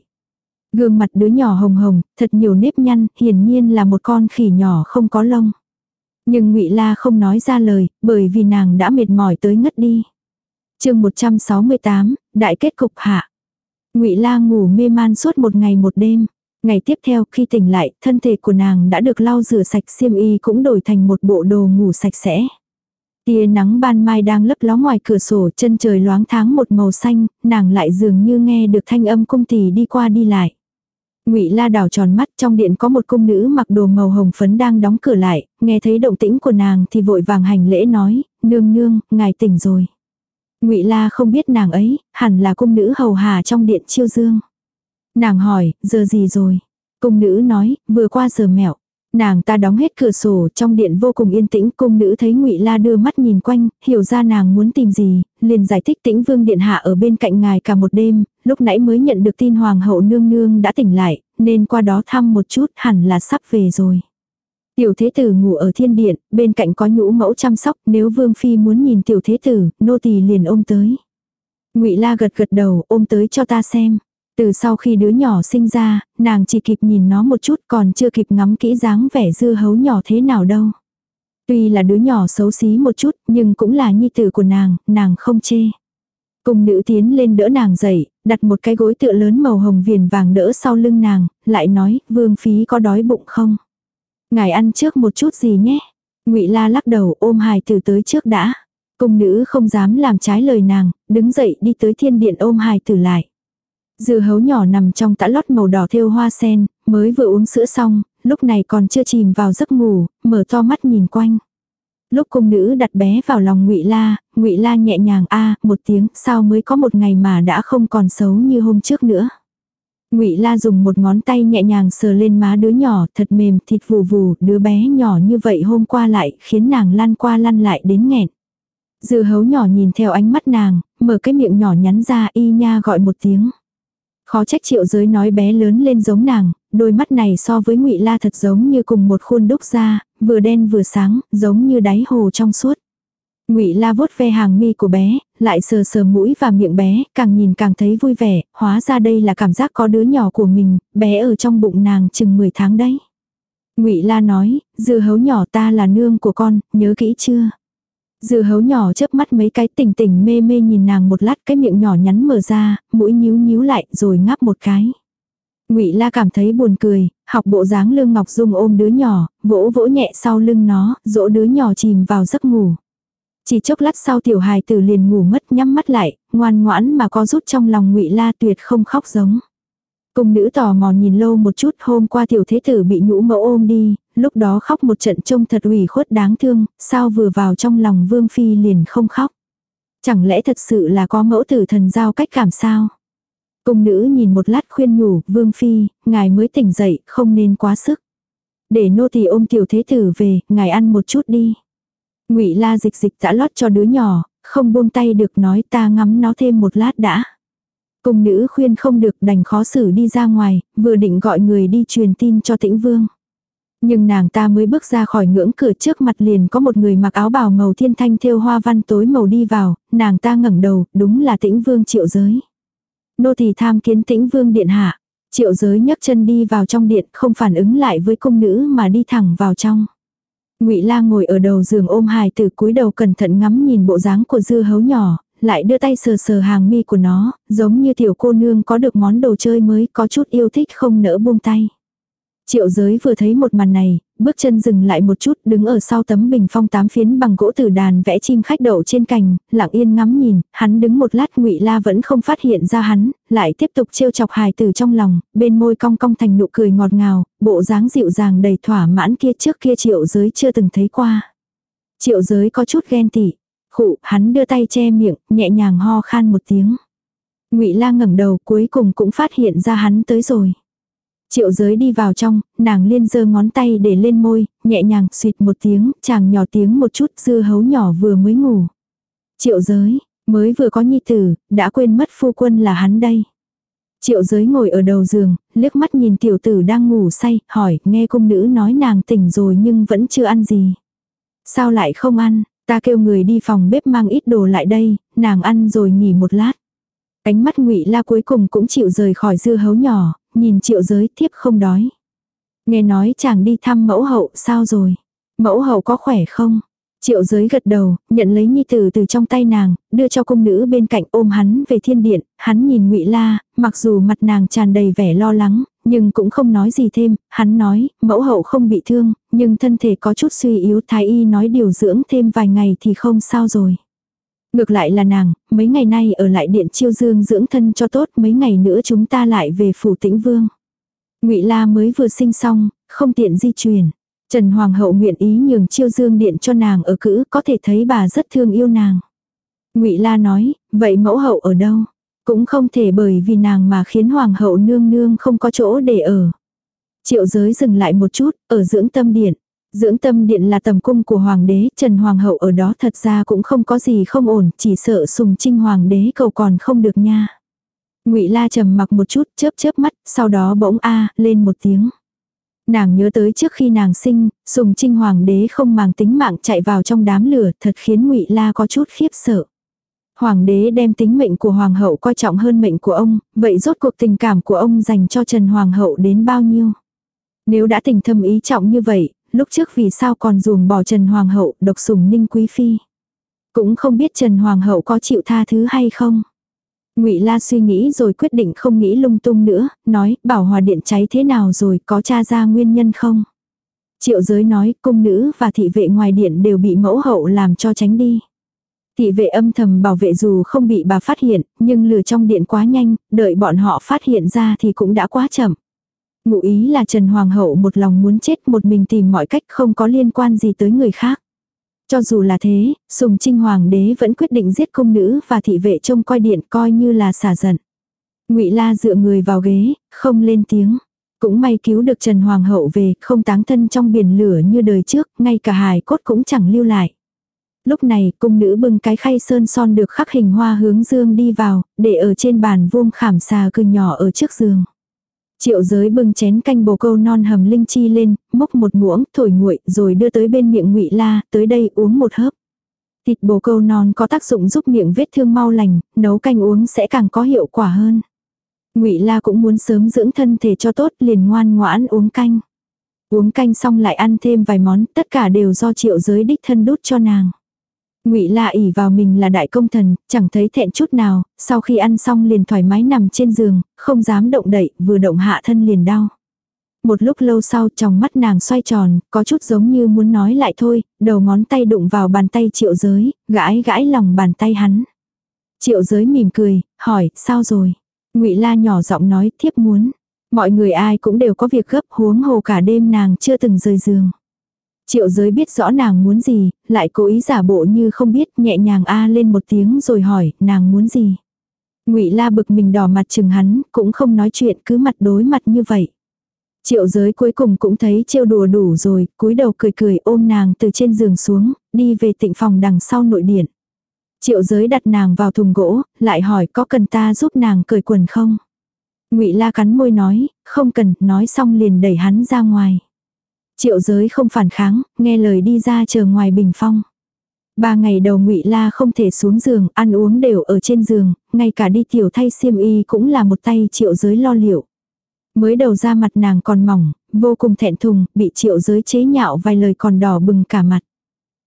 Gương mặt đứa nhỏ hồng hồng, thật nhiều nếp nhăn, hiển nhiên là một con khỉ nhỏ không có lông. Nhưng ngụy La không nói ra lời, bởi vì nàng đã mệt mỏi tới ngất đi. chương 168, Đại kết cục hạ. ngụy La ngủ mê man suốt một ngày một đêm. Ngày tiếp theo khi tỉnh lại, thân thể của nàng đã được lau rửa sạch xiêm y cũng đổi thành một bộ đồ ngủ sạch sẽ. Tia nắng ban mai đang lấp ló ngoài cửa sổ chân trời loáng tháng một màu xanh, nàng lại dường như nghe được thanh âm cung tỷ đi qua đi lại. Ngụy La đảo tròn mắt, trong điện có một cung nữ mặc đồ màu hồng phấn đang đóng cửa lại, nghe thấy động tĩnh của nàng thì vội vàng hành lễ nói, "Nương nương, ngài tỉnh rồi." Ngụy La không biết nàng ấy, hẳn là cung nữ hầu hà trong điện Chiêu Dương. Nàng hỏi, "Giờ gì rồi?" Cung nữ nói, "Vừa qua giờ mẹo." Nàng ta đóng hết cửa sổ, trong điện vô cùng yên tĩnh, cung nữ thấy Ngụy La đưa mắt nhìn quanh, hiểu ra nàng muốn tìm gì, liền giải thích Tĩnh Vương điện hạ ở bên cạnh ngài cả một đêm, lúc nãy mới nhận được tin hoàng hậu nương nương đã tỉnh lại, nên qua đó thăm một chút, hẳn là sắp về rồi. Tiểu thế tử ngủ ở thiên điện, bên cạnh có nhũ mẫu chăm sóc, nếu vương phi muốn nhìn tiểu thế tử, nô tỳ liền ôm tới. Ngụy La gật gật đầu, ôm tới cho ta xem. Từ sau khi đứa nhỏ sinh ra, nàng chỉ kịp nhìn nó một chút còn chưa kịp ngắm kỹ dáng vẻ dưa hấu nhỏ thế nào đâu. Tuy là đứa nhỏ xấu xí một chút, nhưng cũng là nhi tử của nàng, nàng không chê. Cùng nữ tiến lên đỡ nàng dậy, đặt một cái gối tựa lớn màu hồng viền vàng đỡ sau lưng nàng, lại nói, vương phí có đói bụng không? Ngài ăn trước một chút gì nhé? ngụy la lắc đầu ôm hài tử tới trước đã. Cung nữ không dám làm trái lời nàng, đứng dậy đi tới thiên điện ôm hài tử lại. Dưa hấu nhỏ nằm trong tã lót màu đỏ thêu hoa sen, mới vừa uống sữa xong, lúc này còn chưa chìm vào giấc ngủ, mở to mắt nhìn quanh. Lúc cung nữ đặt bé vào lòng Ngụy La, Ngụy La nhẹ nhàng a, một tiếng, sao mới có một ngày mà đã không còn xấu như hôm trước nữa. Ngụy La dùng một ngón tay nhẹ nhàng sờ lên má đứa nhỏ, thật mềm, thịt vù vù, đứa bé nhỏ như vậy hôm qua lại khiến nàng lăn qua lăn lại đến nghẹn. Dư hấu nhỏ nhìn theo ánh mắt nàng, mở cái miệng nhỏ nhắn ra y nha gọi một tiếng. Khó trách triệu giới nói bé lớn lên giống nàng, đôi mắt này so với ngụy La thật giống như cùng một khuôn đúc ra, vừa đen vừa sáng, giống như đáy hồ trong suốt. Ngụy La vuốt ve hàng mi của bé, lại sờ sờ mũi và miệng bé, càng nhìn càng thấy vui vẻ, hóa ra đây là cảm giác có đứa nhỏ của mình, bé ở trong bụng nàng chừng 10 tháng đấy. Ngụy La nói, dư hấu nhỏ ta là nương của con, nhớ kỹ chưa? Dư hấu nhỏ chớp mắt mấy cái tỉnh tỉnh mê mê nhìn nàng một lát cái miệng nhỏ nhắn mở ra, mũi nhíu nhíu lại rồi ngáp một cái. Ngụy La cảm thấy buồn cười, học bộ dáng Lương Ngọc Dung ôm đứa nhỏ, vỗ vỗ nhẹ sau lưng nó, dỗ đứa nhỏ chìm vào giấc ngủ. Chỉ chốc lát sau tiểu hài tử liền ngủ mất nhắm mắt lại, ngoan ngoãn mà có rút trong lòng Ngụy La tuyệt không khóc giống. Cung nữ tò mò nhìn lâu một chút hôm qua tiểu thế tử bị nhũ mẫu ôm đi, lúc đó khóc một trận trông thật ủy khuất đáng thương, sao vừa vào trong lòng vương phi liền không khóc. Chẳng lẽ thật sự là có mẫu tử thần giao cách cảm sao? Cung nữ nhìn một lát khuyên nhủ, vương phi, ngài mới tỉnh dậy, không nên quá sức. Để nô tỳ ôm tiểu thế tử về, ngài ăn một chút đi. ngụy la dịch dịch đã lót cho đứa nhỏ, không buông tay được nói ta ngắm nó thêm một lát đã. Cung nữ khuyên không được đành khó xử đi ra ngoài, vừa định gọi người đi truyền tin cho tĩnh vương. Nhưng nàng ta mới bước ra khỏi ngưỡng cửa trước mặt liền có một người mặc áo bào màu thiên thanh thêu hoa văn tối màu đi vào, nàng ta ngẩng đầu, đúng là tĩnh vương triệu giới. Nô thì tham kiến tĩnh vương điện hạ. Triệu giới nhấc chân đi vào trong điện không phản ứng lại với cung nữ mà đi thẳng vào trong. ngụy lang ngồi ở đầu giường ôm hài từ cúi đầu cẩn thận ngắm nhìn bộ dáng của dưa hấu nhỏ, lại đưa tay sờ sờ hàng mi của nó, giống như tiểu cô nương có được món đồ chơi mới có chút yêu thích không nỡ buông tay. Triệu giới vừa thấy một màn này, bước chân dừng lại một chút đứng ở sau tấm bình phong tám phiến bằng gỗ tử đàn vẽ chim khách đậu trên cành, lặng yên ngắm nhìn, hắn đứng một lát ngụy La vẫn không phát hiện ra hắn, lại tiếp tục trêu chọc hài tử trong lòng, bên môi cong cong thành nụ cười ngọt ngào, bộ dáng dịu dàng đầy thỏa mãn kia trước kia triệu giới chưa từng thấy qua. Triệu giới có chút ghen tị, khụ, hắn đưa tay che miệng, nhẹ nhàng ho khan một tiếng. Ngụy La ngẩng đầu cuối cùng cũng phát hiện ra hắn tới rồi. Triệu giới đi vào trong, nàng liên giơ ngón tay để lên môi, nhẹ nhàng xịt một tiếng, chàng nhỏ tiếng một chút dưa hấu nhỏ vừa mới ngủ. Triệu giới, mới vừa có nhi tử, đã quên mất phu quân là hắn đây. Triệu giới ngồi ở đầu giường, liếc mắt nhìn tiểu tử đang ngủ say, hỏi, nghe cung nữ nói nàng tỉnh rồi nhưng vẫn chưa ăn gì. Sao lại không ăn, ta kêu người đi phòng bếp mang ít đồ lại đây, nàng ăn rồi nghỉ một lát. Ánh mắt ngụy la cuối cùng cũng chịu rời khỏi dưa hấu nhỏ, nhìn triệu giới thiếp không đói. Nghe nói chàng đi thăm mẫu hậu sao rồi. Mẫu hậu có khỏe không? Triệu giới gật đầu, nhận lấy nhi tử từ trong tay nàng, đưa cho cung nữ bên cạnh ôm hắn về thiên điện, hắn nhìn ngụy La, mặc dù mặt nàng tràn đầy vẻ lo lắng, nhưng cũng không nói gì thêm, hắn nói, mẫu hậu không bị thương, nhưng thân thể có chút suy yếu thái y nói điều dưỡng thêm vài ngày thì không sao rồi. Ngược lại là nàng, mấy ngày nay ở lại điện chiêu dương dưỡng thân cho tốt mấy ngày nữa chúng ta lại về phủ tĩnh vương. ngụy La mới vừa sinh xong, không tiện di chuyển. Trần Hoàng hậu nguyện ý nhường chiêu dương điện cho nàng ở cữ có thể thấy bà rất thương yêu nàng. ngụy La nói, vậy mẫu hậu ở đâu? Cũng không thể bởi vì nàng mà khiến Hoàng hậu nương nương không có chỗ để ở. Triệu giới dừng lại một chút, ở dưỡng tâm điện. Dưỡng tâm điện là tầm cung của hoàng đế, Trần Hoàng hậu ở đó thật ra cũng không có gì không ổn, chỉ sợ sùng trinh hoàng đế cầu còn không được nha. Ngụy La trầm mặc một chút, chớp chớp mắt, sau đó bỗng a lên một tiếng. Nàng nhớ tới trước khi nàng sinh, sùng trinh hoàng đế không màng tính mạng chạy vào trong đám lửa, thật khiến Ngụy La có chút khiếp sợ. Hoàng đế đem tính mệnh của hoàng hậu coi trọng hơn mệnh của ông, vậy rốt cuộc tình cảm của ông dành cho Trần Hoàng hậu đến bao nhiêu? Nếu đã tình thâm ý trọng như vậy, lúc trước vì sao còn ruồng bỏ Trần Hoàng hậu độc sủng ninh quý phi? Cũng không biết Trần Hoàng hậu có chịu tha thứ hay không? Ngụy La suy nghĩ rồi quyết định không nghĩ lung tung nữa, nói, bảo hòa điện cháy thế nào rồi, có tra ra nguyên nhân không? Triệu giới nói, cung nữ và thị vệ ngoài điện đều bị mẫu hậu làm cho tránh đi. Thị vệ âm thầm bảo vệ dù không bị bà phát hiện, nhưng lửa trong điện quá nhanh, đợi bọn họ phát hiện ra thì cũng đã quá chậm. Ngụ ý là Trần Hoàng hậu một lòng muốn chết một mình tìm mọi cách không có liên quan gì tới người khác. Cho dù là thế, Sùng Trinh Hoàng đế vẫn quyết định giết công nữ và thị vệ trông coi điện coi như là xả giận. Ngụy La dựa người vào ghế, không lên tiếng. Cũng may cứu được Trần Hoàng hậu về, không táng thân trong biển lửa như đời trước, ngay cả hài cốt cũng chẳng lưu lại. Lúc này, cung nữ bưng cái khay sơn son được khắc hình hoa hướng dương đi vào, để ở trên bàn vuông khảm xà cư nhỏ ở trước giường. Triệu giới bưng chén canh bồ câu non hầm linh chi lên, múc một muỗng, thổi nguội, rồi đưa tới bên miệng ngụy la, tới đây uống một hớp. Thịt bồ câu non có tác dụng giúp miệng vết thương mau lành, nấu canh uống sẽ càng có hiệu quả hơn. Ngụy La cũng muốn sớm dưỡng thân thể cho tốt, liền ngoan ngoãn uống canh. Uống canh xong lại ăn thêm vài món, tất cả đều do triệu giới đích thân đút cho nàng. Ngụy La ỷ vào mình là đại công thần, chẳng thấy thẹn chút nào, sau khi ăn xong liền thoải mái nằm trên giường, không dám động đậy, vừa động hạ thân liền đau. Một lúc lâu sau trong mắt nàng xoay tròn, có chút giống như muốn nói lại thôi, đầu ngón tay đụng vào bàn tay triệu giới, gãi gãi lòng bàn tay hắn. Triệu giới mỉm cười, hỏi, sao rồi? Ngụy La nhỏ giọng nói, thiếp muốn. Mọi người ai cũng đều có việc gấp huống hồ cả đêm nàng chưa từng rời giường. Triệu giới biết rõ nàng muốn gì, lại cố ý giả bộ như không biết nhẹ nhàng a lên một tiếng rồi hỏi nàng muốn gì. ngụy la bực mình đỏ mặt chừng hắn, cũng không nói chuyện cứ mặt đối mặt như vậy. Triệu giới cuối cùng cũng thấy trêu đùa đủ rồi, cúi đầu cười cười ôm nàng từ trên giường xuống, đi về tịnh phòng đằng sau nội điện. Triệu giới đặt nàng vào thùng gỗ, lại hỏi có cần ta giúp nàng cởi quần không? ngụy la cắn môi nói, không cần, nói xong liền đẩy hắn ra ngoài. Triệu giới không phản kháng, nghe lời đi ra chờ ngoài bình phong. Ba ngày đầu ngụy La không thể xuống giường, ăn uống đều ở trên giường, ngay cả đi tiểu thay xiêm y cũng là một tay triệu giới lo liệu. Mới đầu ra mặt nàng còn mỏng, vô cùng thẹn thùng, bị triệu giới chế nhạo vài lời còn đỏ bừng cả mặt.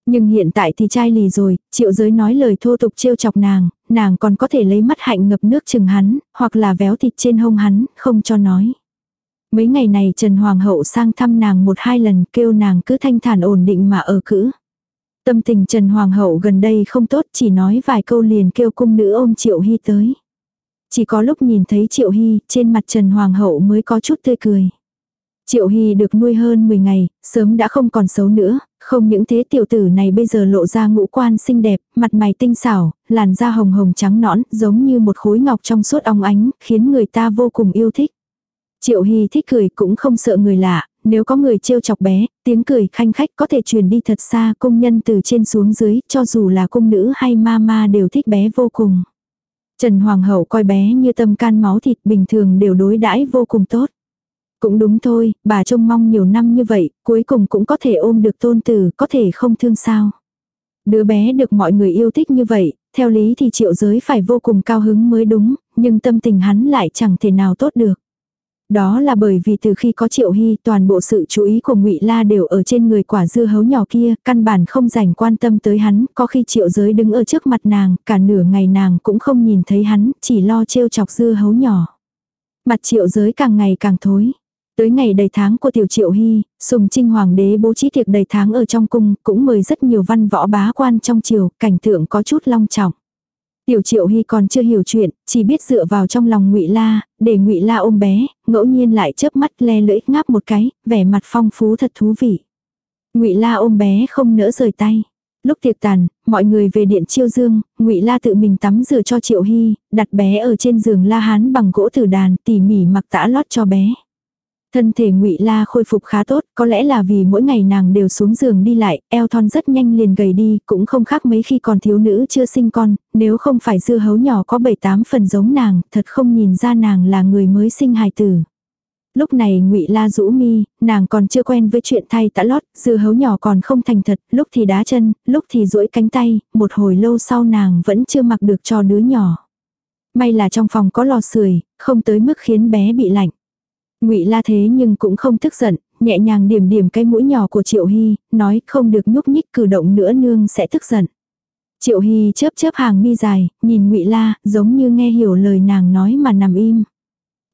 Nhưng hiện tại thì chai lì rồi, triệu giới nói lời thô tục trêu chọc nàng, nàng còn có thể lấy mắt hạnh ngập nước chừng hắn, hoặc là véo thịt trên hông hắn, không cho nói. Mấy ngày này Trần Hoàng hậu sang thăm nàng một hai lần kêu nàng cứ thanh thản ổn định mà ở cữ. Tâm tình Trần Hoàng hậu gần đây không tốt chỉ nói vài câu liền kêu cung nữ ôm Triệu Hy tới. Chỉ có lúc nhìn thấy Triệu Hy trên mặt Trần Hoàng hậu mới có chút tươi cười. Triệu Hy được nuôi hơn 10 ngày, sớm đã không còn xấu nữa, không những thế tiểu tử này bây giờ lộ ra ngũ quan xinh đẹp, mặt mày tinh xảo, làn da hồng hồng trắng nõn, giống như một khối ngọc trong suốt ong ánh, khiến người ta vô cùng yêu thích. Triệu Hy thích cười cũng không sợ người lạ, nếu có người trêu chọc bé, tiếng cười khanh khách có thể truyền đi thật xa công nhân từ trên xuống dưới, cho dù là cung nữ hay ma ma đều thích bé vô cùng. Trần Hoàng hậu coi bé như tâm can máu thịt bình thường đều đối đãi vô cùng tốt. Cũng đúng thôi, bà trông mong nhiều năm như vậy, cuối cùng cũng có thể ôm được tôn tử, có thể không thương sao. Đứa bé được mọi người yêu thích như vậy, theo lý thì triệu giới phải vô cùng cao hứng mới đúng, nhưng tâm tình hắn lại chẳng thể nào tốt được. Đó là bởi vì từ khi có Triệu Hy, toàn bộ sự chú ý của Ngụy La đều ở trên người quả dưa hấu nhỏ kia, căn bản không dành quan tâm tới hắn, có khi Triệu Giới đứng ở trước mặt nàng, cả nửa ngày nàng cũng không nhìn thấy hắn, chỉ lo trêu chọc dưa hấu nhỏ. Mặt Triệu Giới càng ngày càng thối. Tới ngày đầy tháng của tiểu triệu hy, sùng trinh hoàng đế bố trí tiệc đầy tháng ở trong cung, cũng mời rất nhiều văn võ bá quan trong triều, cảnh tượng có chút long trọng. Tiểu Triệu Hy còn chưa hiểu chuyện, chỉ biết dựa vào trong lòng Ngụy La, để Ngụy La ôm bé, ngẫu nhiên lại chớp mắt le lưỡi ngáp một cái, vẻ mặt phong phú thật thú vị. Ngụy La ôm bé không nỡ rời tay. Lúc tiệc tàn, mọi người về điện chiêu dương, Ngụy La tự mình tắm rửa cho Triệu Hy, đặt bé ở trên giường La Hán bằng gỗ tử đàn, tỉ mỉ mặc tã lót cho bé. Thân thể ngụy La khôi phục khá tốt, có lẽ là vì mỗi ngày nàng đều xuống giường đi lại, eo thon rất nhanh liền gầy đi, cũng không khác mấy khi còn thiếu nữ chưa sinh con, nếu không phải dưa hấu nhỏ có 7-8 phần giống nàng, thật không nhìn ra nàng là người mới sinh hài tử. Lúc này ngụy La rũ mi, nàng còn chưa quen với chuyện thay tã lót, dưa hấu nhỏ còn không thành thật, lúc thì đá chân, lúc thì duỗi cánh tay, một hồi lâu sau nàng vẫn chưa mặc được cho đứa nhỏ. May là trong phòng có lò sưởi, không tới mức khiến bé bị lạnh. Ngụy La thế nhưng cũng không tức giận, nhẹ nhàng điểm điểm cái mũi nhỏ của Triệu Hy, nói không được nhúc nhích cử động nữa nương sẽ tức giận. Triệu Hy chớp chớp hàng mi dài, nhìn Ngụy La, giống như nghe hiểu lời nàng nói mà nằm im.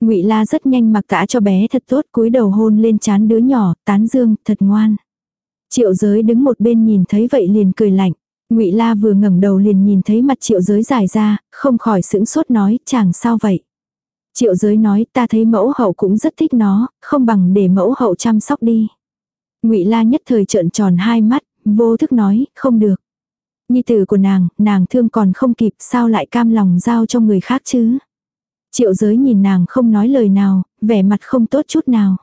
Ngụy La rất nhanh mặc tã cho bé thật tốt, cúi đầu hôn lên trán đứa nhỏ, tán dương, thật ngoan. Triệu Giới đứng một bên nhìn thấy vậy liền cười lạnh. Ngụy La vừa ngẩng đầu liền nhìn thấy mặt Triệu Giới dài ra, không khỏi sững sốt nói, chàng sao vậy? Triệu giới nói ta thấy mẫu hậu cũng rất thích nó, không bằng để mẫu hậu chăm sóc đi. ngụy la nhất thời trợn tròn hai mắt, vô thức nói, không được. Nhi tử của nàng, nàng thương còn không kịp sao lại cam lòng giao cho người khác chứ. Triệu giới nhìn nàng không nói lời nào, vẻ mặt không tốt chút nào.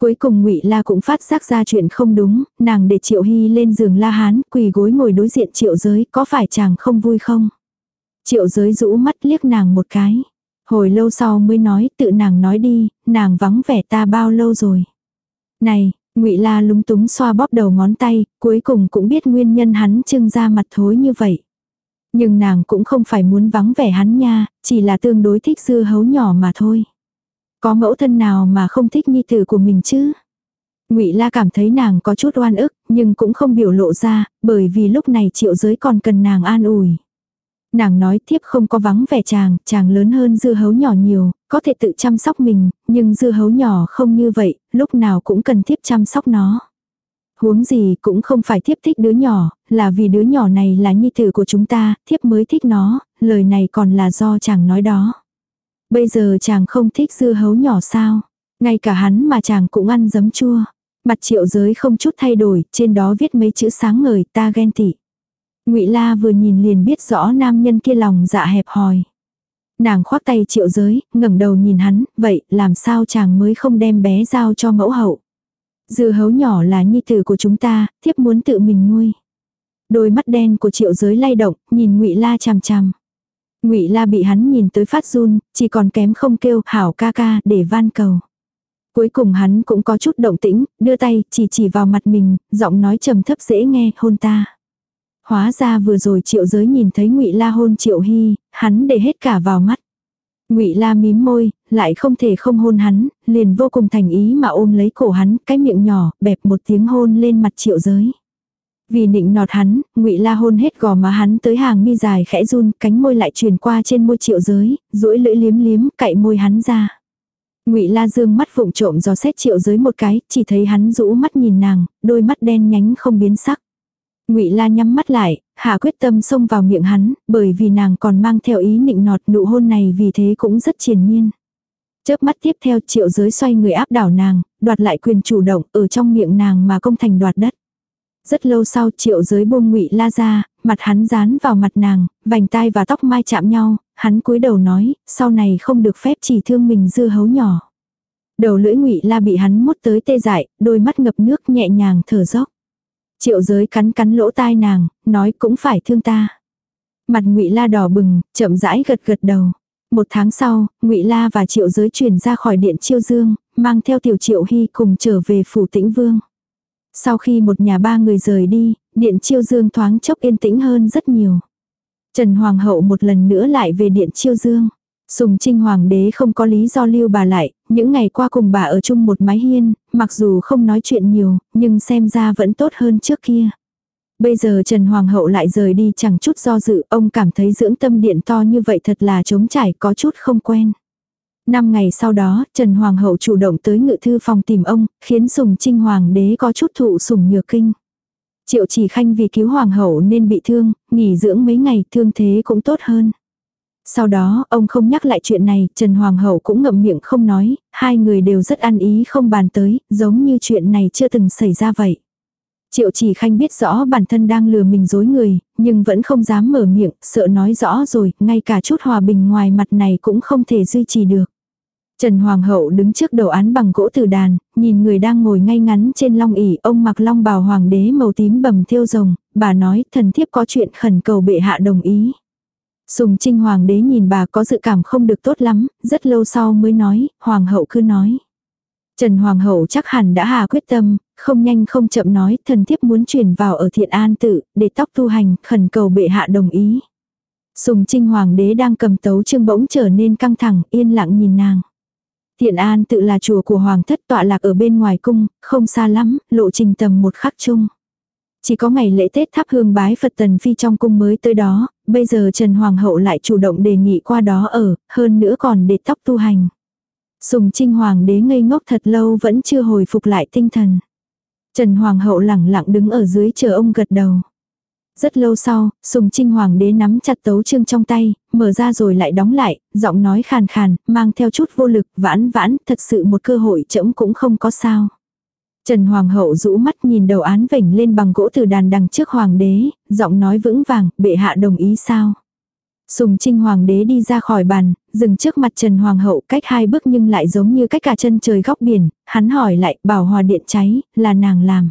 Cuối cùng ngụy La cũng phát giác ra chuyện không đúng, nàng để Triệu Hy lên giường La Hán, quỳ gối ngồi đối diện Triệu Giới, có phải chàng không vui không? Triệu Giới rũ mắt liếc nàng một cái. Hồi lâu sau mới nói, tự nàng nói đi, nàng vắng vẻ ta bao lâu rồi. Này, ngụy La lúng túng xoa bóp đầu ngón tay, cuối cùng cũng biết nguyên nhân hắn trưng ra mặt thối như vậy. Nhưng nàng cũng không phải muốn vắng vẻ hắn nha, chỉ là tương đối thích dưa hấu nhỏ mà thôi. Có mẫu thân nào mà không thích nhi tử của mình chứ? Ngụy La cảm thấy nàng có chút oan ức, nhưng cũng không biểu lộ ra, bởi vì lúc này triệu giới còn cần nàng an ủi. Nàng nói thiếp không có vắng vẻ chàng, chàng lớn hơn dưa hấu nhỏ nhiều, có thể tự chăm sóc mình, nhưng dưa hấu nhỏ không như vậy, lúc nào cũng cần thiếp chăm sóc nó. Huống gì cũng không phải thiếp thích đứa nhỏ, là vì đứa nhỏ này là nhi tử của chúng ta, thiếp mới thích nó, lời này còn là do chàng nói đó. Bây giờ chàng không thích dưa hấu nhỏ sao? Ngay cả hắn mà chàng cũng ăn giấm chua. Mặt triệu giới không chút thay đổi, trên đó viết mấy chữ sáng ngời ta ghen tị. Ngụy La vừa nhìn liền biết rõ nam nhân kia lòng dạ hẹp hòi. Nàng khoác tay triệu giới, ngẩng đầu nhìn hắn, vậy làm sao chàng mới không đem bé giao cho mẫu hậu. Dư hấu nhỏ là nhi tử của chúng ta, thiếp muốn tự mình nuôi. Đôi mắt đen của triệu giới lay động, nhìn ngụy La chằm chằm. Ngụy La bị hắn nhìn tới phát run, chỉ còn kém không kêu hảo ca ca để van cầu. Cuối cùng hắn cũng có chút động tĩnh, đưa tay chỉ chỉ vào mặt mình, giọng nói trầm thấp dễ nghe, hôn ta. Hóa ra vừa rồi triệu giới nhìn thấy ngụy La hôn triệu hy, hắn để hết cả vào mắt. ngụy La mím môi, lại không thể không hôn hắn, liền vô cùng thành ý mà ôm lấy cổ hắn, cái miệng nhỏ, bẹp một tiếng hôn lên mặt triệu giới. Vì nịnh nọt hắn, ngụy La hôn hết gò má hắn tới hàng mi dài khẽ run, cánh môi lại truyền qua trên môi triệu giới, duỗi lưỡi liếm liếm, cạy môi hắn ra. Ngụy La dương mắt vụng trộm dò xét triệu giới một cái, chỉ thấy hắn rũ mắt nhìn nàng, đôi mắt đen nhánh không biến sắc. Ngụy La nhắm mắt lại, hạ quyết tâm xông vào miệng hắn, bởi vì nàng còn mang theo ý nịnh nọt nụ hôn này vì thế cũng rất triền miên. Chớp mắt tiếp theo triệu giới xoay người áp đảo nàng, đoạt lại quyền chủ động ở trong miệng nàng mà công thành đoạt đất. Rất lâu sau triệu giới buông ngụy la ra, mặt hắn dán vào mặt nàng, vành tai và tóc mai chạm nhau, hắn cúi đầu nói, sau này không được phép chỉ thương mình dư hấu nhỏ. Đầu lưỡi ngụy la bị hắn mút tới tê dại, đôi mắt ngập nước nhẹ nhàng thở dốc. Triệu giới cắn cắn lỗ tai nàng, nói cũng phải thương ta. Mặt ngụy La đỏ bừng, chậm rãi gật gật đầu. Một tháng sau, ngụy La và Triệu giới chuyển ra khỏi điện Chiêu Dương, mang theo tiểu Triệu Hy cùng trở về phủ Tĩnh Vương. Sau khi một nhà ba người rời đi, điện Chiêu Dương thoáng chốc yên tĩnh hơn rất nhiều. Trần Hoàng hậu một lần nữa lại về điện Chiêu Dương. Sùng Trinh Hoàng đế không có lý do lưu bà lại, những ngày qua cùng bà ở chung một mái hiên, mặc dù không nói chuyện nhiều, nhưng xem ra vẫn tốt hơn trước kia. Bây giờ Trần Hoàng hậu lại rời đi chẳng chút do dự, ông cảm thấy dưỡng tâm điện to như vậy thật là trống trải có chút không quen. Năm ngày sau đó, Trần Hoàng hậu chủ động tới ngự thư phòng tìm ông, khiến Sùng Trinh Hoàng đế có chút thụ sùng nhược kinh. Triệu chỉ khanh vì cứu Hoàng hậu nên bị thương, nghỉ dưỡng mấy ngày thương thế cũng tốt hơn. Sau đó, ông không nhắc lại chuyện này, Trần Hoàng hậu cũng ngậm miệng không nói, hai người đều rất ăn ý không bàn tới, giống như chuyện này chưa từng xảy ra vậy. Triệu chỉ khanh biết rõ bản thân đang lừa mình dối người, nhưng vẫn không dám mở miệng, sợ nói rõ rồi, ngay cả chút hòa bình ngoài mặt này cũng không thể duy trì được. Trần Hoàng hậu đứng trước đầu án bằng gỗ từ đàn, nhìn người đang ngồi ngay ngắn trên long ỷ, ông mặc long bào hoàng đế màu tím bầm thêu rồng, bà nói thần thiếp có chuyện khẩn cầu bệ hạ đồng ý. Sùng Trinh Hoàng đế nhìn bà có dự cảm không được tốt lắm, rất lâu sau mới nói, Hoàng hậu cứ nói. Trần Hoàng hậu chắc hẳn đã hà quyết tâm, không nhanh không chậm nói thần thiếp muốn chuyển vào ở thiện an tự, để tóc tu hành, khẩn cầu bệ hạ đồng ý. Sùng Trinh Hoàng đế đang cầm tấu chương bỗng trở nên căng thẳng, yên lặng nhìn nàng. Thiện An tự là chùa của Hoàng thất tọa lạc ở bên ngoài cung, không xa lắm, lộ trình tầm một khắc chung. Chỉ có ngày lễ Tết thắp hương bái Phật Tần Phi trong cung mới tới đó, bây giờ Trần Hoàng hậu lại chủ động đề nghị qua đó ở, hơn nữa còn để tóc tu hành. Sùng Trinh Hoàng đế ngây ngốc thật lâu vẫn chưa hồi phục lại tinh thần. Trần Hoàng hậu lẳng lặng đứng ở dưới chờ ông gật đầu. Rất lâu sau, Sùng Trinh Hoàng đế nắm chặt tấu chương trong tay, mở ra rồi lại đóng lại, giọng nói khàn khàn, mang theo chút vô lực, vãn vãn, thật sự một cơ hội chậm cũng không có sao. Trần Hoàng hậu rũ mắt nhìn đầu án vểnh lên bằng gỗ từ đàn đằng trước Hoàng đế, giọng nói vững vàng, bệ hạ đồng ý sao. Sùng Trinh Hoàng đế đi ra khỏi bàn, dừng trước mặt Trần Hoàng hậu cách hai bước nhưng lại giống như cách cả chân trời góc biển, hắn hỏi lại, bảo hòa điện cháy, là nàng làm.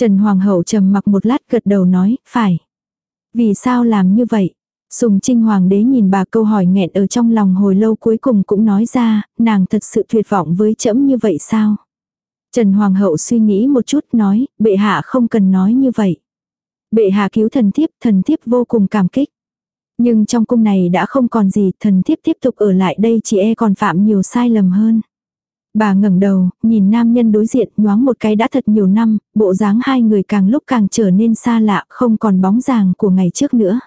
Trần Hoàng hậu trầm mặc một lát gật đầu nói, phải. Vì sao làm như vậy? Sùng Trinh Hoàng đế nhìn bà câu hỏi nghẹn ở trong lòng hồi lâu cuối cùng cũng nói ra, nàng thật sự tuyệt vọng với trẫm như vậy sao? Trần Hoàng hậu suy nghĩ một chút nói, bệ hạ không cần nói như vậy. Bệ hạ cứu thần thiếp, thần thiếp vô cùng cảm kích. Nhưng trong cung này đã không còn gì, thần thiếp tiếp tục ở lại đây chỉ e còn phạm nhiều sai lầm hơn. Bà ngẩng đầu, nhìn nam nhân đối diện nhoáng một cái đã thật nhiều năm, bộ dáng hai người càng lúc càng trở nên xa lạ, không còn bóng dáng của ngày trước nữa.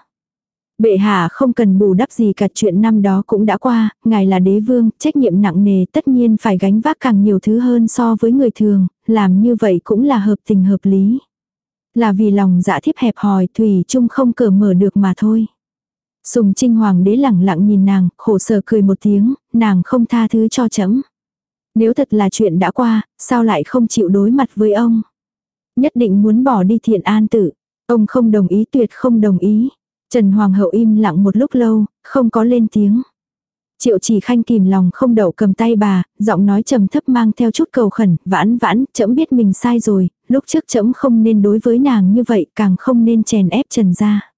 Bệ hạ không cần bù đắp gì cả chuyện năm đó cũng đã qua, ngài là đế vương, trách nhiệm nặng nề tất nhiên phải gánh vác càng nhiều thứ hơn so với người thường, làm như vậy cũng là hợp tình hợp lý. Là vì lòng dạ thiếp hẹp hòi Thủy chung không cờ mở được mà thôi. Sùng Trinh Hoàng đế lẳng lặng nhìn nàng, khổ sở cười một tiếng, nàng không tha thứ cho chấm. Nếu thật là chuyện đã qua, sao lại không chịu đối mặt với ông? Nhất định muốn bỏ đi thiện an tử. Ông không đồng ý tuyệt không đồng ý. Trần Hoàng hậu im lặng một lúc lâu, không có lên tiếng. Triệu chỉ khanh kìm lòng không đậu cầm tay bà, giọng nói trầm thấp mang theo chút cầu khẩn, vãn vãn, chấm biết mình sai rồi, lúc trước chấm không nên đối với nàng như vậy, càng không nên chèn ép trần ra.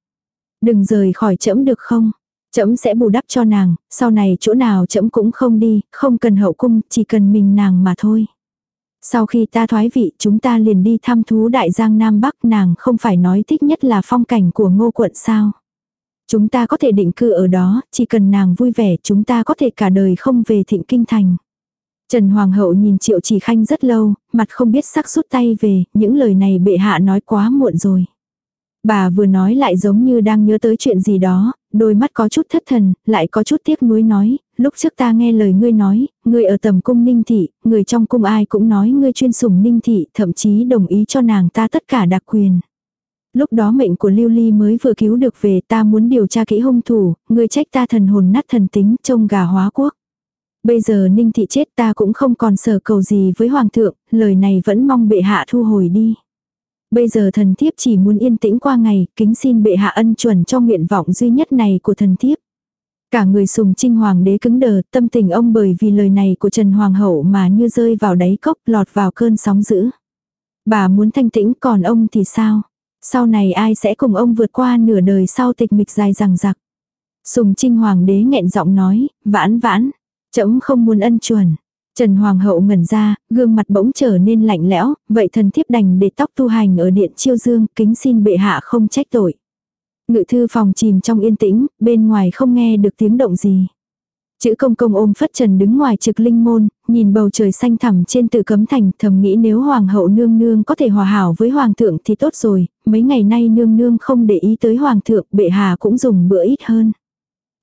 Đừng rời khỏi chấm được không? Chấm sẽ bù đắp cho nàng, sau này chỗ nào chấm cũng không đi, không cần hậu cung, chỉ cần mình nàng mà thôi. Sau khi ta thoái vị chúng ta liền đi thăm thú đại giang Nam Bắc nàng không phải nói thích nhất là phong cảnh của ngô quận sao. Chúng ta có thể định cư ở đó, chỉ cần nàng vui vẻ chúng ta có thể cả đời không về thịnh kinh thành. Trần Hoàng hậu nhìn Triệu Chỉ Khanh rất lâu, mặt không biết sắc rút tay về, những lời này bệ hạ nói quá muộn rồi. Bà vừa nói lại giống như đang nhớ tới chuyện gì đó, đôi mắt có chút thất thần, lại có chút tiếc nuối nói, lúc trước ta nghe lời ngươi nói, ngươi ở tầm cung ninh thị, người trong cung ai cũng nói ngươi chuyên sủng ninh thị, thậm chí đồng ý cho nàng ta tất cả đặc quyền. Lúc đó mệnh của Lưu Ly mới vừa cứu được về ta muốn điều tra kỹ hung thủ, người trách ta thần hồn nát thần tính trông gà hóa quốc. Bây giờ ninh thị chết ta cũng không còn sở cầu gì với hoàng thượng, lời này vẫn mong bệ hạ thu hồi đi. Bây giờ thần thiếp chỉ muốn yên tĩnh qua ngày, kính xin bệ hạ ân chuẩn cho nguyện vọng duy nhất này của thần thiếp. Cả người sùng trinh hoàng đế cứng đờ, tâm tình ông bởi vì lời này của Trần Hoàng hậu mà như rơi vào đáy cốc lọt vào cơn sóng dữ. Bà muốn thanh tĩnh còn ông thì sao? Sau này ai sẽ cùng ông vượt qua nửa đời sau tịch mịch dài rằng rặc? Sùng trinh hoàng đế nghẹn giọng nói, vãn vãn, chấm không muốn ân chuẩn. Trần Hoàng hậu ngẩn ra, gương mặt bỗng trở nên lạnh lẽo, vậy thần thiếp đành để tóc tu hành ở điện chiêu dương, kính xin bệ hạ không trách tội. Ngự thư phòng chìm trong yên tĩnh, bên ngoài không nghe được tiếng động gì. Chữ công công ôm phất trần đứng ngoài trực linh môn, nhìn bầu trời xanh thẳm trên từ cấm thành thầm nghĩ nếu hoàng hậu nương nương có thể hòa hảo với hoàng thượng thì tốt rồi, mấy ngày nay nương nương không để ý tới hoàng thượng, bệ hạ cũng dùng bữa ít hơn.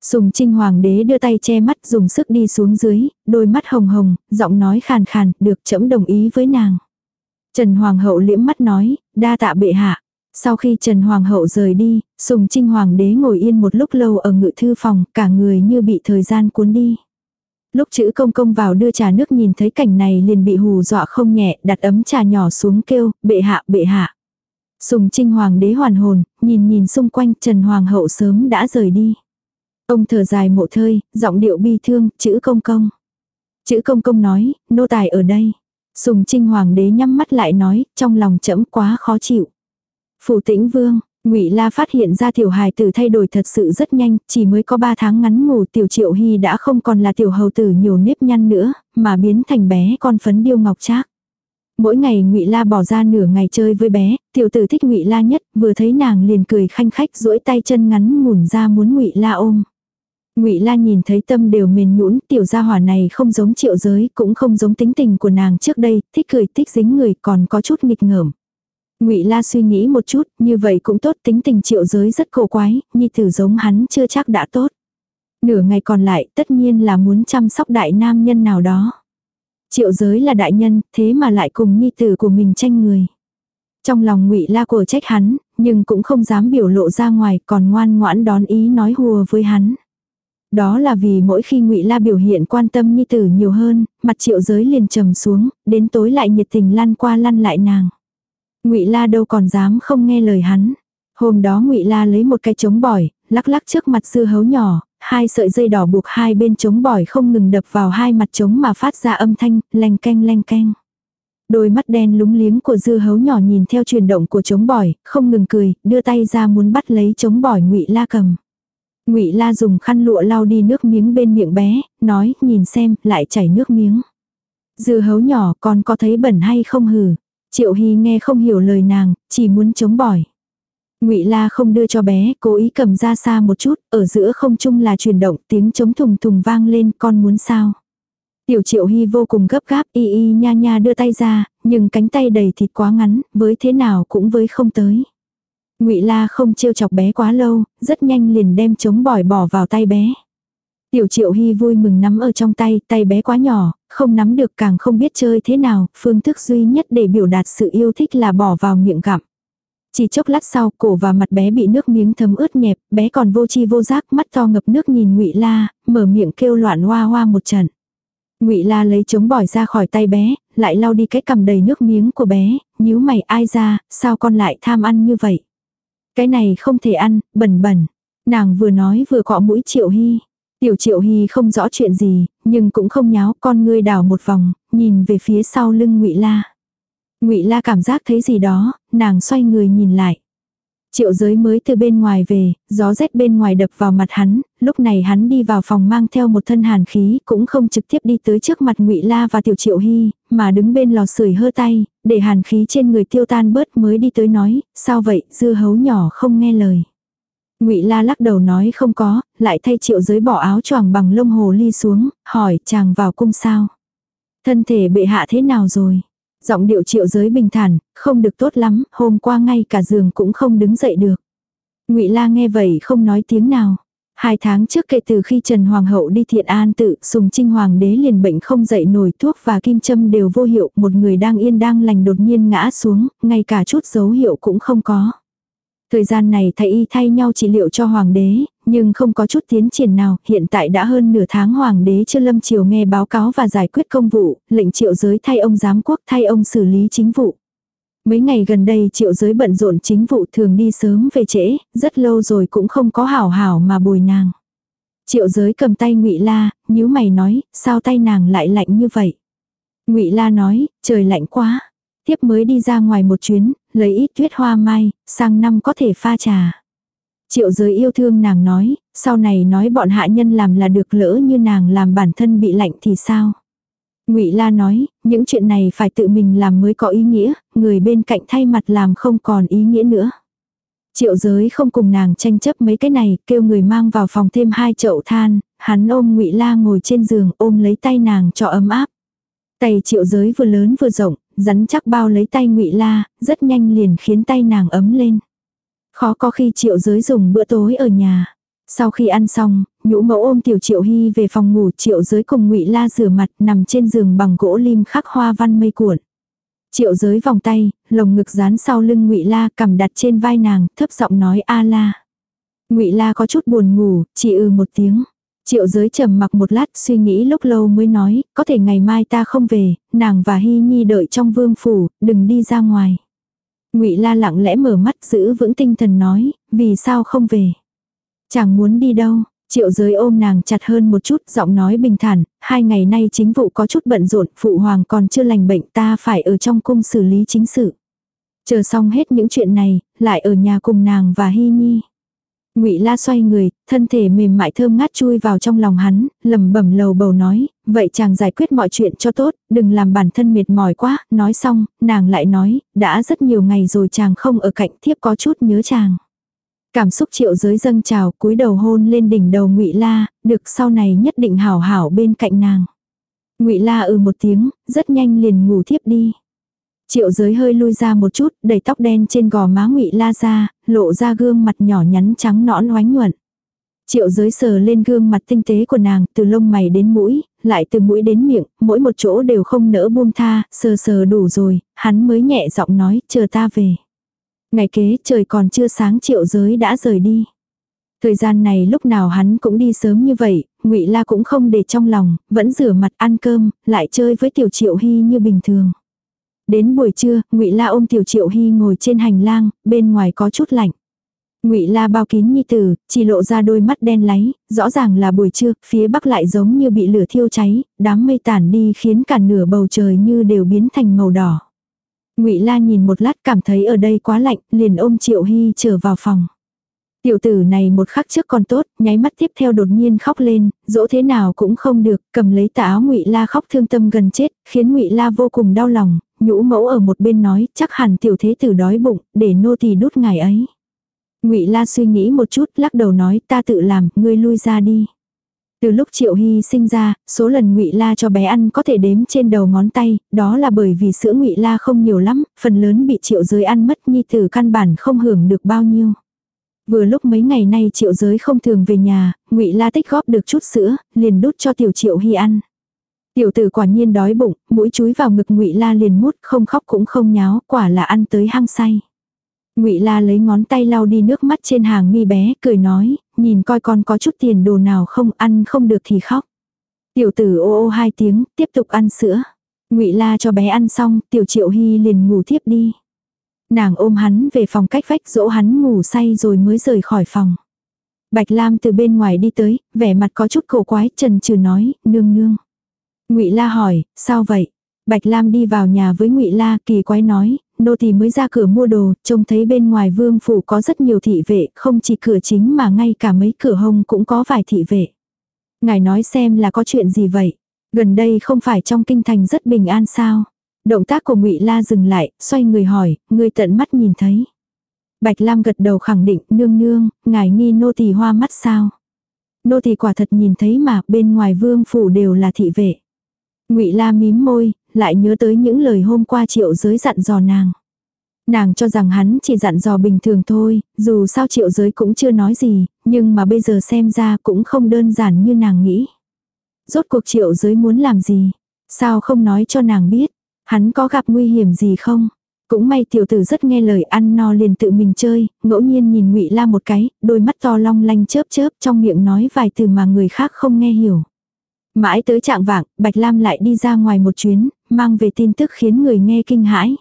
Sùng trinh hoàng đế đưa tay che mắt dùng sức đi xuống dưới, đôi mắt hồng hồng, giọng nói khàn khàn, được chấm đồng ý với nàng. Trần hoàng hậu liễm mắt nói, đa tạ bệ hạ. Sau khi Trần Hoàng hậu rời đi, Sùng Trinh Hoàng đế ngồi yên một lúc lâu ở ngự thư phòng, cả người như bị thời gian cuốn đi. Lúc chữ công công vào đưa trà nước nhìn thấy cảnh này liền bị hù dọa không nhẹ, đặt ấm trà nhỏ xuống kêu, bệ hạ, bệ hạ. Sùng Trinh Hoàng đế hoàn hồn, nhìn nhìn xung quanh Trần Hoàng hậu sớm đã rời đi. Ông thở dài mộ thơi, giọng điệu bi thương, chữ công công. Chữ công công nói, nô tài ở đây. Sùng Trinh Hoàng đế nhắm mắt lại nói, trong lòng chẫm quá khó chịu. Phủ tĩnh vương, Ngụy La phát hiện ra tiểu hài tử thay đổi thật sự rất nhanh, chỉ mới có 3 tháng ngắn ngủ tiểu triệu hy đã không còn là tiểu hầu tử nhiều nếp nhăn nữa, mà biến thành bé con phấn điêu ngọc trác. Mỗi ngày Ngụy La bỏ ra nửa ngày chơi với bé, tiểu tử thích Ngụy La nhất, vừa thấy nàng liền cười khanh khách duỗi tay chân ngắn ngủn ra muốn Ngụy La ôm. Ngụy La nhìn thấy tâm đều mềm nhũn, tiểu gia hỏa này không giống Triệu Giới, cũng không giống tính tình của nàng trước đây, thích cười thích dính người, còn có chút nghịch ngợm. Ngụy La suy nghĩ một chút, như vậy cũng tốt, tính tình Triệu Giới rất cổ quái, nhi tử giống hắn chưa chắc đã tốt. Nửa ngày còn lại, tất nhiên là muốn chăm sóc đại nam nhân nào đó. Triệu Giới là đại nhân, thế mà lại cùng nhi tử của mình tranh người. Trong lòng Ngụy La cổ trách hắn, nhưng cũng không dám biểu lộ ra ngoài, còn ngoan ngoãn đón ý nói hùa với hắn. Đó là vì mỗi khi ngụy La biểu hiện quan tâm nhi tử nhiều hơn, mặt triệu giới liền trầm xuống, đến tối lại nhiệt tình lăn qua lăn lại nàng. Ngụy La đâu còn dám không nghe lời hắn. Hôm đó Ngụy La lấy một cái chống bỏi, lắc lắc trước mặt dưa hấu nhỏ, hai sợi dây đỏ buộc hai bên chống bỏi không ngừng đập vào hai mặt trống mà phát ra âm thanh, leng keng leng keng. Đôi mắt đen lúng liếng của dưa hấu nhỏ nhìn theo chuyển động của chống bỏi, không ngừng cười, đưa tay ra muốn bắt lấy chống bỏi Ngụy La cầm. Ngụy La dùng khăn lụa lau đi nước miếng bên miệng bé, nói, nhìn xem, lại chảy nước miếng. Dư hấu nhỏ con có thấy bẩn hay không hử? Triệu Hy nghe không hiểu lời nàng, chỉ muốn chống bỏi. Ngụy La không đưa cho bé, cố ý cầm ra xa một chút, ở giữa không trung là chuyển động, tiếng chống thùng thùng vang lên, con muốn sao? Tiểu Triệu Hy vô cùng gấp gáp, y y nha nha đưa tay ra, nhưng cánh tay đầy thịt quá ngắn, với thế nào cũng với không tới. Ngụy La không trêu chọc bé quá lâu, rất nhanh liền đem chống bỏi bỏ vào tay bé. Tiểu Triệu Hy vui mừng nắm ở trong tay, tay bé quá nhỏ, không nắm được càng không biết chơi thế nào, phương thức duy nhất để biểu đạt sự yêu thích là bỏ vào miệng gặm. Chỉ chốc lát sau, cổ và mặt bé bị nước miếng thấm ướt nhẹp, bé còn vô chi vô giác, mắt to ngập nước nhìn Ngụy La, mở miệng kêu loạn hoa hoa một trận. Ngụy La lấy chống bỏi ra khỏi tay bé, lại lau đi cái cầm đầy nước miếng của bé, nhíu mày ai ra, sao con lại tham ăn như vậy? Cái này không thể ăn, bẩn bẩn. Nàng vừa nói vừa cọ mũi Triệu Hy. Tiểu Triệu Hy không rõ chuyện gì, nhưng cũng không nháo, con ngươi đảo một vòng, nhìn về phía sau lưng Ngụy La. Ngụy La cảm giác thấy gì đó, nàng xoay người nhìn lại. Triệu giới mới từ bên ngoài về, gió rét bên ngoài đập vào mặt hắn, lúc này hắn đi vào phòng mang theo một thân hàn khí, cũng không trực tiếp đi tới trước mặt ngụy La và tiểu triệu hy, mà đứng bên lò sưởi hơ tay, để hàn khí trên người tiêu tan bớt mới đi tới nói, sao vậy, dưa hấu nhỏ không nghe lời. Ngụy La lắc đầu nói không có, lại thay triệu giới bỏ áo choàng bằng lông hồ ly xuống, hỏi chàng vào cung sao. Thân thể bệ hạ thế nào rồi? Giọng điệu triệu giới bình thản, không được tốt lắm, hôm qua ngay cả giường cũng không đứng dậy được. ngụy La nghe vậy không nói tiếng nào. Hai tháng trước kể từ khi Trần Hoàng hậu đi thiện an tự, sùng trinh hoàng đế liền bệnh không dậy nổi thuốc và kim châm đều vô hiệu, một người đang yên đang lành đột nhiên ngã xuống, ngay cả chút dấu hiệu cũng không có. Thời gian này thầy y thay nhau trị liệu cho hoàng đế, nhưng không có chút tiến triển nào, hiện tại đã hơn nửa tháng hoàng đế chưa lâm triều nghe báo cáo và giải quyết công vụ, lệnh triệu giới thay ông giám quốc thay ông xử lý chính vụ. Mấy ngày gần đây triệu giới bận rộn chính vụ thường đi sớm về trễ, rất lâu rồi cũng không có hảo hảo mà bồi nàng. Triệu giới cầm tay ngụy La, nhíu mày nói, sao tay nàng lại lạnh như vậy? ngụy La nói, trời lạnh quá. Tiếp mới đi ra ngoài một chuyến, lấy ít tuyết hoa mai, sang năm có thể pha trà. Triệu giới yêu thương nàng nói, sau này nói bọn hạ nhân làm là được lỡ như nàng làm bản thân bị lạnh thì sao? Ngụy La nói, những chuyện này phải tự mình làm mới có ý nghĩa, người bên cạnh thay mặt làm không còn ý nghĩa nữa. Triệu giới không cùng nàng tranh chấp mấy cái này, kêu người mang vào phòng thêm hai chậu than, hắn ôm ngụy La ngồi trên giường ôm lấy tay nàng cho ấm áp. Tay triệu giới vừa lớn vừa rộng, rắn chắc bao lấy tay ngụy La, rất nhanh liền khiến tay nàng ấm lên. Khó có khi triệu giới dùng bữa tối ở nhà. Sau khi ăn xong, nhũ mẫu ôm tiểu triệu hy về phòng ngủ triệu giới cùng ngụy La rửa mặt nằm trên giường bằng gỗ lim khắc hoa văn mây cuộn. Triệu giới vòng tay, lồng ngực dán sau lưng ngụy La cầm đặt trên vai nàng, thấp giọng nói a la. Ngụy La có chút buồn ngủ, chỉ ừ một tiếng. Triệu giới trầm mặc một lát suy nghĩ lúc lâu mới nói, có thể ngày mai ta không về, nàng và Hy Nhi đợi trong vương phủ, đừng đi ra ngoài. Ngụy La lặng lẽ mở mắt giữ vững tinh thần nói, vì sao không về. Chẳng muốn đi đâu, Triệu giới ôm nàng chặt hơn một chút, giọng nói bình thản, hai ngày nay chính vụ có chút bận rộn, phụ hoàng còn chưa lành bệnh ta phải ở trong cung xử lý chính sự. Chờ xong hết những chuyện này, lại ở nhà cùng nàng và Hy Nhi. Ngụy La xoay người, thân thể mềm mại thơm ngát chui vào trong lòng hắn, lẩm bẩm lầu bầu nói, vậy chàng giải quyết mọi chuyện cho tốt, đừng làm bản thân mệt mỏi quá, nói xong, nàng lại nói, đã rất nhiều ngày rồi chàng không ở cạnh thiếp có chút nhớ chàng. Cảm xúc triệu giới dâng trào cúi đầu hôn lên đỉnh đầu ngụy La, được sau này nhất định hảo hảo bên cạnh nàng. ngụy La ừ một tiếng, rất nhanh liền ngủ thiếp đi. Triệu giới hơi lui ra một chút, đẩy tóc đen trên gò má ngụy La ra, lộ ra gương mặt nhỏ nhắn trắng nõn oánh nhuận. Triệu giới sờ lên gương mặt tinh tế của nàng, từ lông mày đến mũi, lại từ mũi đến miệng, mỗi một chỗ đều không nỡ buông tha, sờ sờ đủ rồi, hắn mới nhẹ giọng nói, chờ ta về. Ngày kế trời còn chưa sáng triệu giới đã rời đi. Thời gian này lúc nào hắn cũng đi sớm như vậy, ngụy La cũng không để trong lòng, vẫn rửa mặt ăn cơm, lại chơi với tiểu triệu hy như bình thường. Đến buổi trưa, ngụy La ôm tiểu triệu hy ngồi trên hành lang, bên ngoài có chút lạnh. Ngụy La bao kín nhi tử, chỉ lộ ra đôi mắt đen láy, rõ ràng là buổi trưa, phía bắc lại giống như bị lửa thiêu cháy, đám mây tản đi khiến cả nửa bầu trời như đều biến thành màu đỏ. Ngụy La nhìn một lát cảm thấy ở đây quá lạnh, liền ôm Triệu Hy trở vào phòng. Tiểu tử này một khắc trước còn tốt, nháy mắt tiếp theo đột nhiên khóc lên, dỗ thế nào cũng không được, cầm lấy tà áo Ngụy La khóc thương tâm gần chết, khiến Ngụy La vô cùng đau lòng, nhũ mẫu ở một bên nói, chắc hẳn tiểu thế tử đói bụng, để nô thì đút ngài ấy. Ngụy La suy nghĩ một chút, lắc đầu nói, ta tự làm, ngươi lui ra đi. Từ lúc Triệu Hy sinh ra, số lần Ngụy La cho bé ăn có thể đếm trên đầu ngón tay, đó là bởi vì sữa Ngụy La không nhiều lắm, phần lớn bị Triệu Giới ăn mất nhi tử căn bản không hưởng được bao nhiêu. Vừa lúc mấy ngày nay Triệu Giới không thường về nhà, Ngụy La tích góp được chút sữa, liền đút cho tiểu Triệu Hy ăn. Tiểu tử quả nhiên đói bụng, mũi chúi vào ngực Ngụy La liền mút, không khóc cũng không nháo, quả là ăn tới hăng say. Ngụy La lấy ngón tay lau đi nước mắt trên hàng mi bé, cười nói, nhìn coi con có chút tiền đồ nào không ăn không được thì khóc. Tiểu tử ô ô hai tiếng, tiếp tục ăn sữa. Ngụy La cho bé ăn xong, tiểu Triệu Hy liền ngủ thiếp đi. Nàng ôm hắn về phòng cách vách dỗ hắn ngủ say rồi mới rời khỏi phòng. Bạch Lam từ bên ngoài đi tới, vẻ mặt có chút cổ quái, trần trừ nói, nương nương. Ngụy La hỏi, sao vậy? Bạch Lam đi vào nhà với Ngụy La, kỳ quái nói, nô tỳ mới ra cửa mua đồ, trông thấy bên ngoài vương phủ có rất nhiều thị vệ, không chỉ cửa chính mà ngay cả mấy cửa hông cũng có vài thị vệ. Ngài nói xem là có chuyện gì vậy? Gần đây không phải trong kinh thành rất bình an sao? Động tác của Ngụy La dừng lại, xoay người hỏi, người tận mắt nhìn thấy. Bạch Lam gật đầu khẳng định, nương nương, ngài nghi nô tỳ hoa mắt sao? Nô tỳ quả thật nhìn thấy mà, bên ngoài vương phủ đều là thị vệ. Ngụy La mím môi, lại nhớ tới những lời hôm qua triệu giới dặn dò nàng. Nàng cho rằng hắn chỉ dặn dò bình thường thôi, dù sao triệu giới cũng chưa nói gì, nhưng mà bây giờ xem ra cũng không đơn giản như nàng nghĩ. Rốt cuộc triệu giới muốn làm gì? Sao không nói cho nàng biết? Hắn có gặp nguy hiểm gì không? Cũng may tiểu tử rất nghe lời ăn no liền tự mình chơi, ngẫu nhiên nhìn ngụy La một cái, đôi mắt to long lanh chớp chớp trong miệng nói vài từ mà người khác không nghe hiểu. Mãi tới trạng vạng, Bạch Lam lại đi ra ngoài một chuyến, mang về tin tức khiến người nghe kinh hãi.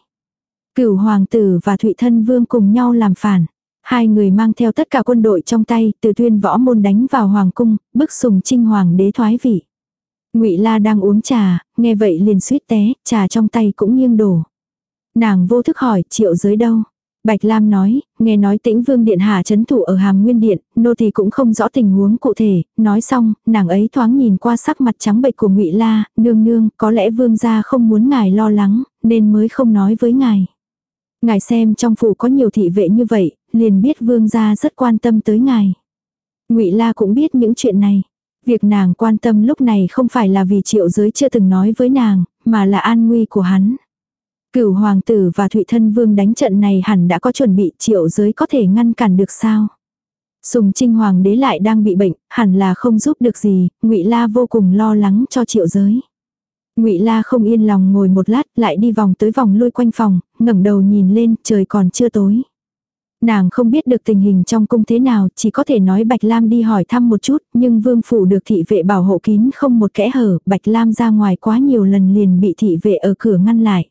Cửu hoàng tử và Thụy Thân Vương cùng nhau làm phản. Hai người mang theo tất cả quân đội trong tay, từ tuyên võ môn đánh vào hoàng cung, bức sùng trinh hoàng đế thoái vị. Ngụy La đang uống trà, nghe vậy liền suýt té, trà trong tay cũng nghiêng đổ. Nàng vô thức hỏi, triệu giới đâu? Bạch Lam nói, nghe nói tĩnh vương điện hạ chấn thủ ở hàm nguyên điện, nô tỳ cũng không rõ tình huống cụ thể, nói xong, nàng ấy thoáng nhìn qua sắc mặt trắng bệch của ngụy La, nương nương, có lẽ vương gia không muốn ngài lo lắng, nên mới không nói với ngài. Ngài xem trong phủ có nhiều thị vệ như vậy, liền biết vương gia rất quan tâm tới ngài. Ngụy La cũng biết những chuyện này. Việc nàng quan tâm lúc này không phải là vì triệu giới chưa từng nói với nàng, mà là an nguy của hắn. Cửu hoàng tử và Thụy thân vương đánh trận này hẳn đã có chuẩn bị triệu giới có thể ngăn cản được sao. Sùng trinh hoàng đế lại đang bị bệnh, hẳn là không giúp được gì, ngụy La vô cùng lo lắng cho triệu giới. Ngụy La không yên lòng ngồi một lát, lại đi vòng tới vòng lui quanh phòng, ngẩng đầu nhìn lên, trời còn chưa tối. Nàng không biết được tình hình trong cung thế nào, chỉ có thể nói Bạch Lam đi hỏi thăm một chút, nhưng vương phủ được thị vệ bảo hộ kín không một kẽ hở, Bạch Lam ra ngoài quá nhiều lần liền bị thị vệ ở cửa ngăn lại.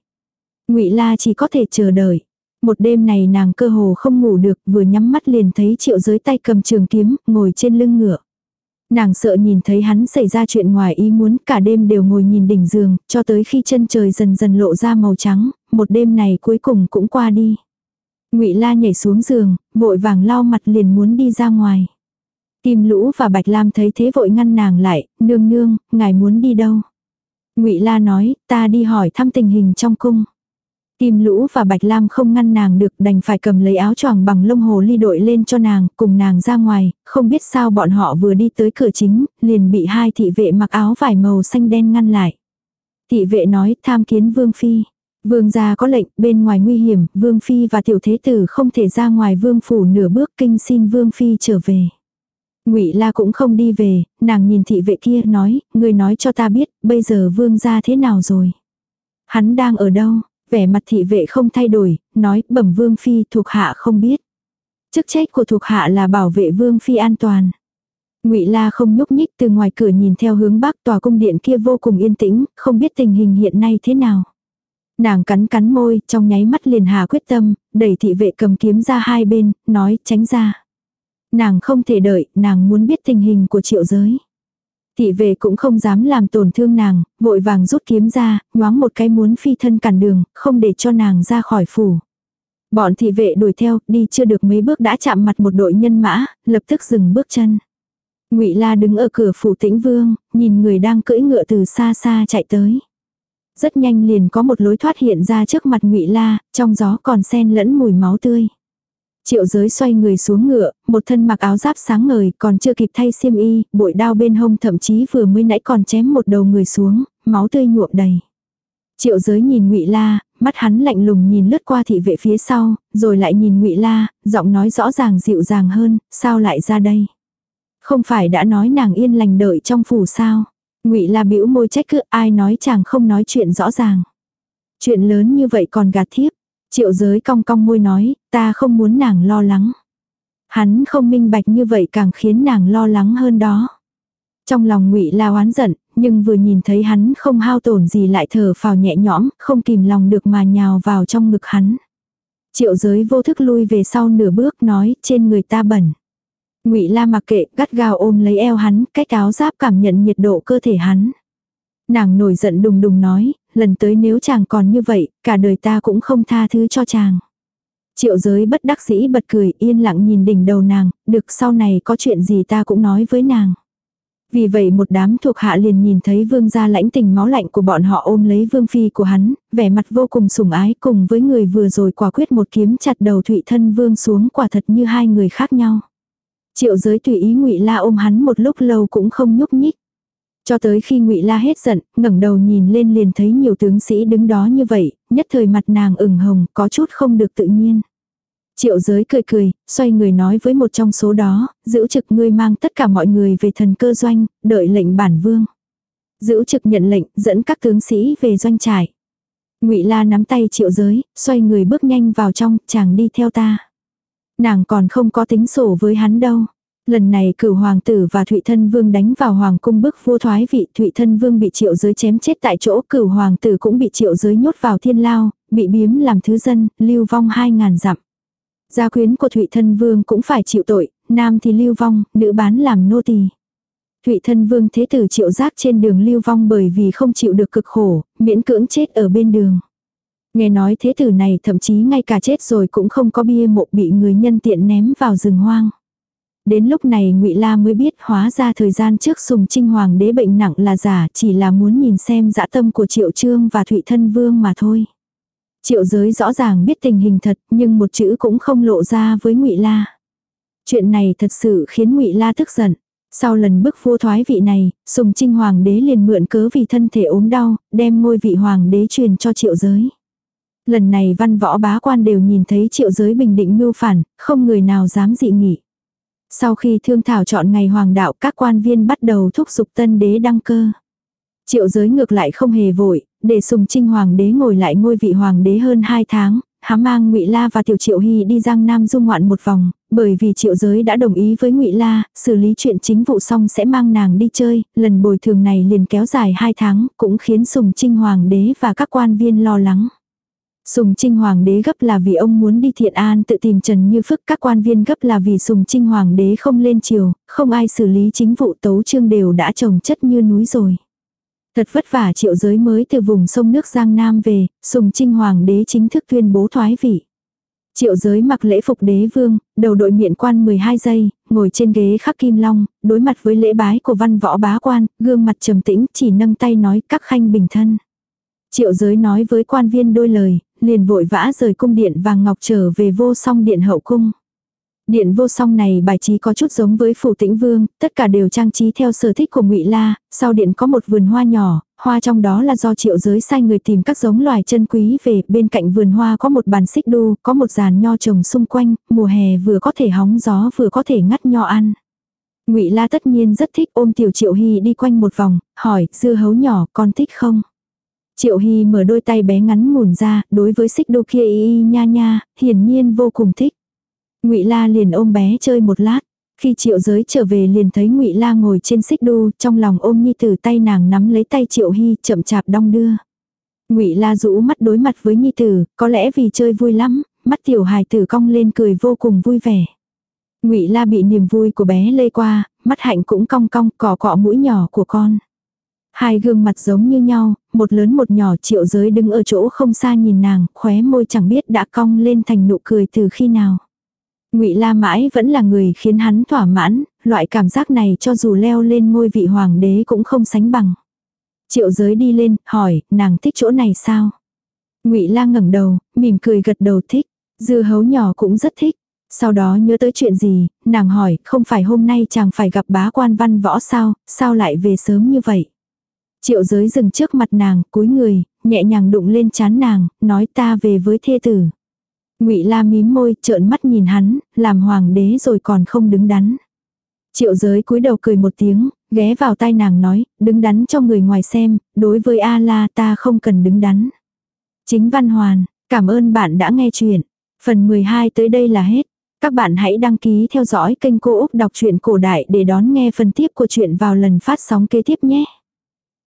Ngụy La chỉ có thể chờ đợi. Một đêm này nàng cơ hồ không ngủ được, vừa nhắm mắt liền thấy triệu giới tay cầm trường kiếm, ngồi trên lưng ngựa. Nàng sợ nhìn thấy hắn xảy ra chuyện ngoài ý muốn, cả đêm đều ngồi nhìn đỉnh giường, cho tới khi chân trời dần dần lộ ra màu trắng, một đêm này cuối cùng cũng qua đi. Ngụy La nhảy xuống giường, vội vàng lau mặt liền muốn đi ra ngoài. Kim Lũ và Bạch Lam thấy thế vội ngăn nàng lại, "Nương nương, ngài muốn đi đâu?" Ngụy La nói, "Ta đi hỏi thăm tình hình trong cung." Kim Lũ và Bạch Lam không ngăn nàng được đành phải cầm lấy áo choàng bằng lông hồ ly đội lên cho nàng, cùng nàng ra ngoài, không biết sao bọn họ vừa đi tới cửa chính, liền bị hai thị vệ mặc áo vải màu xanh đen ngăn lại. Thị vệ nói tham kiến Vương Phi. Vương gia có lệnh, bên ngoài nguy hiểm, Vương Phi và tiểu thế tử không thể ra ngoài Vương phủ nửa bước kinh xin Vương Phi trở về. Ngụy La cũng không đi về, nàng nhìn thị vệ kia nói, người nói cho ta biết, bây giờ Vương gia thế nào rồi. Hắn đang ở đâu, vẻ mặt thị vệ không thay đổi, nói, bẩm Vương Phi thuộc hạ không biết. Chức trách của thuộc hạ là bảo vệ Vương Phi an toàn. Ngụy La không nhúc nhích từ ngoài cửa nhìn theo hướng bắc tòa cung điện kia vô cùng yên tĩnh, không biết tình hình hiện nay thế nào. Nàng cắn cắn môi, trong nháy mắt liền hà quyết tâm, đẩy thị vệ cầm kiếm ra hai bên, nói tránh ra. Nàng không thể đợi, nàng muốn biết tình hình của triệu giới. Thị vệ cũng không dám làm tổn thương nàng, vội vàng rút kiếm ra, nhoáng một cái muốn phi thân cản đường, không để cho nàng ra khỏi phủ. Bọn thị vệ đuổi theo, đi chưa được mấy bước đã chạm mặt một đội nhân mã, lập tức dừng bước chân. Ngụy La đứng ở cửa phủ Tĩnh Vương, nhìn người đang cưỡi ngựa từ xa xa chạy tới rất nhanh liền có một lối thoát hiện ra trước mặt ngụy La, trong gió còn xen lẫn mùi máu tươi. Triệu giới xoay người xuống ngựa, một thân mặc áo giáp sáng ngời, còn chưa kịp thay xiêm y, bội đao bên hông thậm chí vừa mới nãy còn chém một đầu người xuống, máu tươi nhuộm đầy. Triệu giới nhìn ngụy La, mắt hắn lạnh lùng nhìn lướt qua thị vệ phía sau, rồi lại nhìn ngụy La, giọng nói rõ ràng dịu dàng hơn, sao lại ra đây? Không phải đã nói nàng yên lành đợi trong phủ sao? Ngụy La bĩu môi trách cứ ai nói chàng không nói chuyện rõ ràng. Chuyện lớn như vậy còn gạt thiếp. Triệu giới cong cong môi nói, ta không muốn nàng lo lắng. Hắn không minh bạch như vậy càng khiến nàng lo lắng hơn đó. Trong lòng ngụy La oán giận, nhưng vừa nhìn thấy hắn không hao tổn gì lại thở phào nhẹ nhõm, không kìm lòng được mà nhào vào trong ngực hắn. Triệu giới vô thức lui về sau nửa bước nói trên người ta bẩn. Ngụy La mặc kệ, gắt gao ôm lấy eo hắn, cách áo giáp cảm nhận nhiệt độ cơ thể hắn. Nàng nổi giận đùng đùng nói, lần tới nếu chàng còn như vậy, cả đời ta cũng không tha thứ cho chàng. Triệu giới bất đắc dĩ bật cười yên lặng nhìn đỉnh đầu nàng, được sau này có chuyện gì ta cũng nói với nàng. Vì vậy một đám thuộc hạ liền nhìn thấy vương gia lãnh tình máu lạnh của bọn họ ôm lấy vương phi của hắn, vẻ mặt vô cùng sủng ái cùng với người vừa rồi quả quyết một kiếm chặt đầu thụy thân vương xuống quả thật như hai người khác nhau. Triệu giới tùy ý ngụy La ôm hắn một lúc lâu cũng không nhúc nhích. Cho tới khi ngụy La hết giận, ngẩng đầu nhìn lên liền thấy nhiều tướng sĩ đứng đó như vậy, nhất thời mặt nàng ửng hồng, có chút không được tự nhiên. Triệu giới cười cười, xoay người nói với một trong số đó, giữ trực ngươi mang tất cả mọi người về thần cơ doanh, đợi lệnh bản vương. Giữ trực nhận lệnh, dẫn các tướng sĩ về doanh trại. Ngụy La nắm tay triệu giới, xoay người bước nhanh vào trong, chàng đi theo ta. Nàng còn không có tính sổ với hắn đâu. Lần này cửu hoàng tử và Thụy Thân Vương đánh vào hoàng cung bức vua thoái vị Thụy Thân Vương bị triệu giới chém chết tại chỗ cửu hoàng tử cũng bị triệu giới nhốt vào thiên lao, bị biếm làm thứ dân, lưu vong hai ngàn dặm. Gia quyến của Thụy Thân Vương cũng phải chịu tội, nam thì lưu vong, nữ bán làm nô tỳ. Thụy Thân Vương thế tử triệu giác trên đường lưu vong bởi vì không chịu được cực khổ, miễn cưỡng chết ở bên đường. Nghe nói thế tử này thậm chí ngay cả chết rồi cũng không có bia mộ bị người nhân tiện ném vào rừng hoang. Đến lúc này ngụy La mới biết hóa ra thời gian trước sùng trinh hoàng đế bệnh nặng là giả chỉ là muốn nhìn xem dã tâm của triệu trương và thụy thân vương mà thôi. Triệu giới rõ ràng biết tình hình thật nhưng một chữ cũng không lộ ra với ngụy La. Chuyện này thật sự khiến ngụy La tức giận. Sau lần bức vua thoái vị này, Sùng Trinh Hoàng đế liền mượn cớ vì thân thể ốm đau, đem ngôi vị Hoàng đế truyền cho triệu giới. Lần này văn võ bá quan đều nhìn thấy triệu giới bình định mưu phản, không người nào dám dị nghị. Sau khi thương thảo chọn ngày hoàng đạo các quan viên bắt đầu thúc giục tân đế đăng cơ. Triệu giới ngược lại không hề vội, để sùng trinh hoàng đế ngồi lại ngôi vị hoàng đế hơn 2 tháng, hám mang ngụy La và Tiểu Triệu Hy đi Giang Nam du ngoạn một vòng, bởi vì Triệu Giới đã đồng ý với ngụy La, xử lý chuyện chính vụ xong sẽ mang nàng đi chơi, lần bồi thường này liền kéo dài 2 tháng, cũng khiến Sùng Trinh Hoàng đế và các quan viên lo lắng. Sùng Trinh Hoàng đế gấp là vì ông muốn đi thiện an tự tìm Trần Như Phức các quan viên gấp là vì Sùng Trinh Hoàng đế không lên triều, không ai xử lý chính vụ tấu trương đều đã trồng chất như núi rồi. Thật vất vả triệu giới mới từ vùng sông nước Giang Nam về, Sùng Trinh Hoàng đế chính thức tuyên bố thoái vị. Triệu giới mặc lễ phục đế vương, đầu đội miệng quan 12 giây, ngồi trên ghế khắc kim long, đối mặt với lễ bái của văn võ bá quan, gương mặt trầm tĩnh chỉ nâng tay nói các khanh bình thân. Triệu giới nói với quan viên đôi lời, liền vội vã rời cung điện vàng ngọc trở về vô song điện hậu cung. Điện vô song này bài trí có chút giống với phủ tĩnh vương, tất cả đều trang trí theo sở thích của ngụy La, sau điện có một vườn hoa nhỏ, hoa trong đó là do triệu giới sai người tìm các giống loài chân quý về, bên cạnh vườn hoa có một bàn xích đu, có một giàn nho trồng xung quanh, mùa hè vừa có thể hóng gió vừa có thể ngắt nho ăn. Ngụy La tất nhiên rất thích ôm tiểu Triệu Hy đi quanh một vòng, hỏi, dưa hấu nhỏ, con thích không? Triệu Hy mở đôi tay bé ngắn ngủn ra, đối với xích Đô kia y y nha nha, hiển nhiên vô cùng thích. Ngụy La liền ôm bé chơi một lát. Khi Triệu Giới trở về liền thấy Ngụy La ngồi trên xích đu, trong lòng ôm nhi tử tay nàng nắm lấy tay Triệu Hy, chậm chạp đong đưa. Ngụy La rũ mắt đối mặt với nhi tử, có lẽ vì chơi vui lắm, mắt tiểu hài tử cong lên cười vô cùng vui vẻ. Ngụy La bị niềm vui của bé lây qua, mắt hạnh cũng cong cong, cỏ cọ mũi nhỏ của con. Hai gương mặt giống như nhau, một lớn một nhỏ triệu giới đứng ở chỗ không xa nhìn nàng, khóe môi chẳng biết đã cong lên thành nụ cười từ khi nào. Ngụy La mãi vẫn là người khiến hắn thỏa mãn, loại cảm giác này cho dù leo lên ngôi vị hoàng đế cũng không sánh bằng. Triệu giới đi lên, hỏi, nàng thích chỗ này sao? Ngụy La ngẩng đầu, mỉm cười gật đầu thích, dư hấu nhỏ cũng rất thích. Sau đó nhớ tới chuyện gì, nàng hỏi, không phải hôm nay chàng phải gặp bá quan văn võ sao, sao lại về sớm như vậy? Triệu giới dừng trước mặt nàng, cúi người, nhẹ nhàng đụng lên chán nàng, nói ta về với thê tử. Ngụy La mím môi, trợn mắt nhìn hắn, làm hoàng đế rồi còn không đứng đắn. Triệu giới cúi đầu cười một tiếng, ghé vào tai nàng nói, đứng đắn cho người ngoài xem, đối với A La ta không cần đứng đắn. Chính Văn Hoàn, cảm ơn bạn đã nghe chuyện. Phần 12 tới đây là hết. Các bạn hãy đăng ký theo dõi kênh Cô Úc Đọc truyện Cổ Đại để đón nghe phần tiếp của chuyện vào lần phát sóng kế tiếp nhé.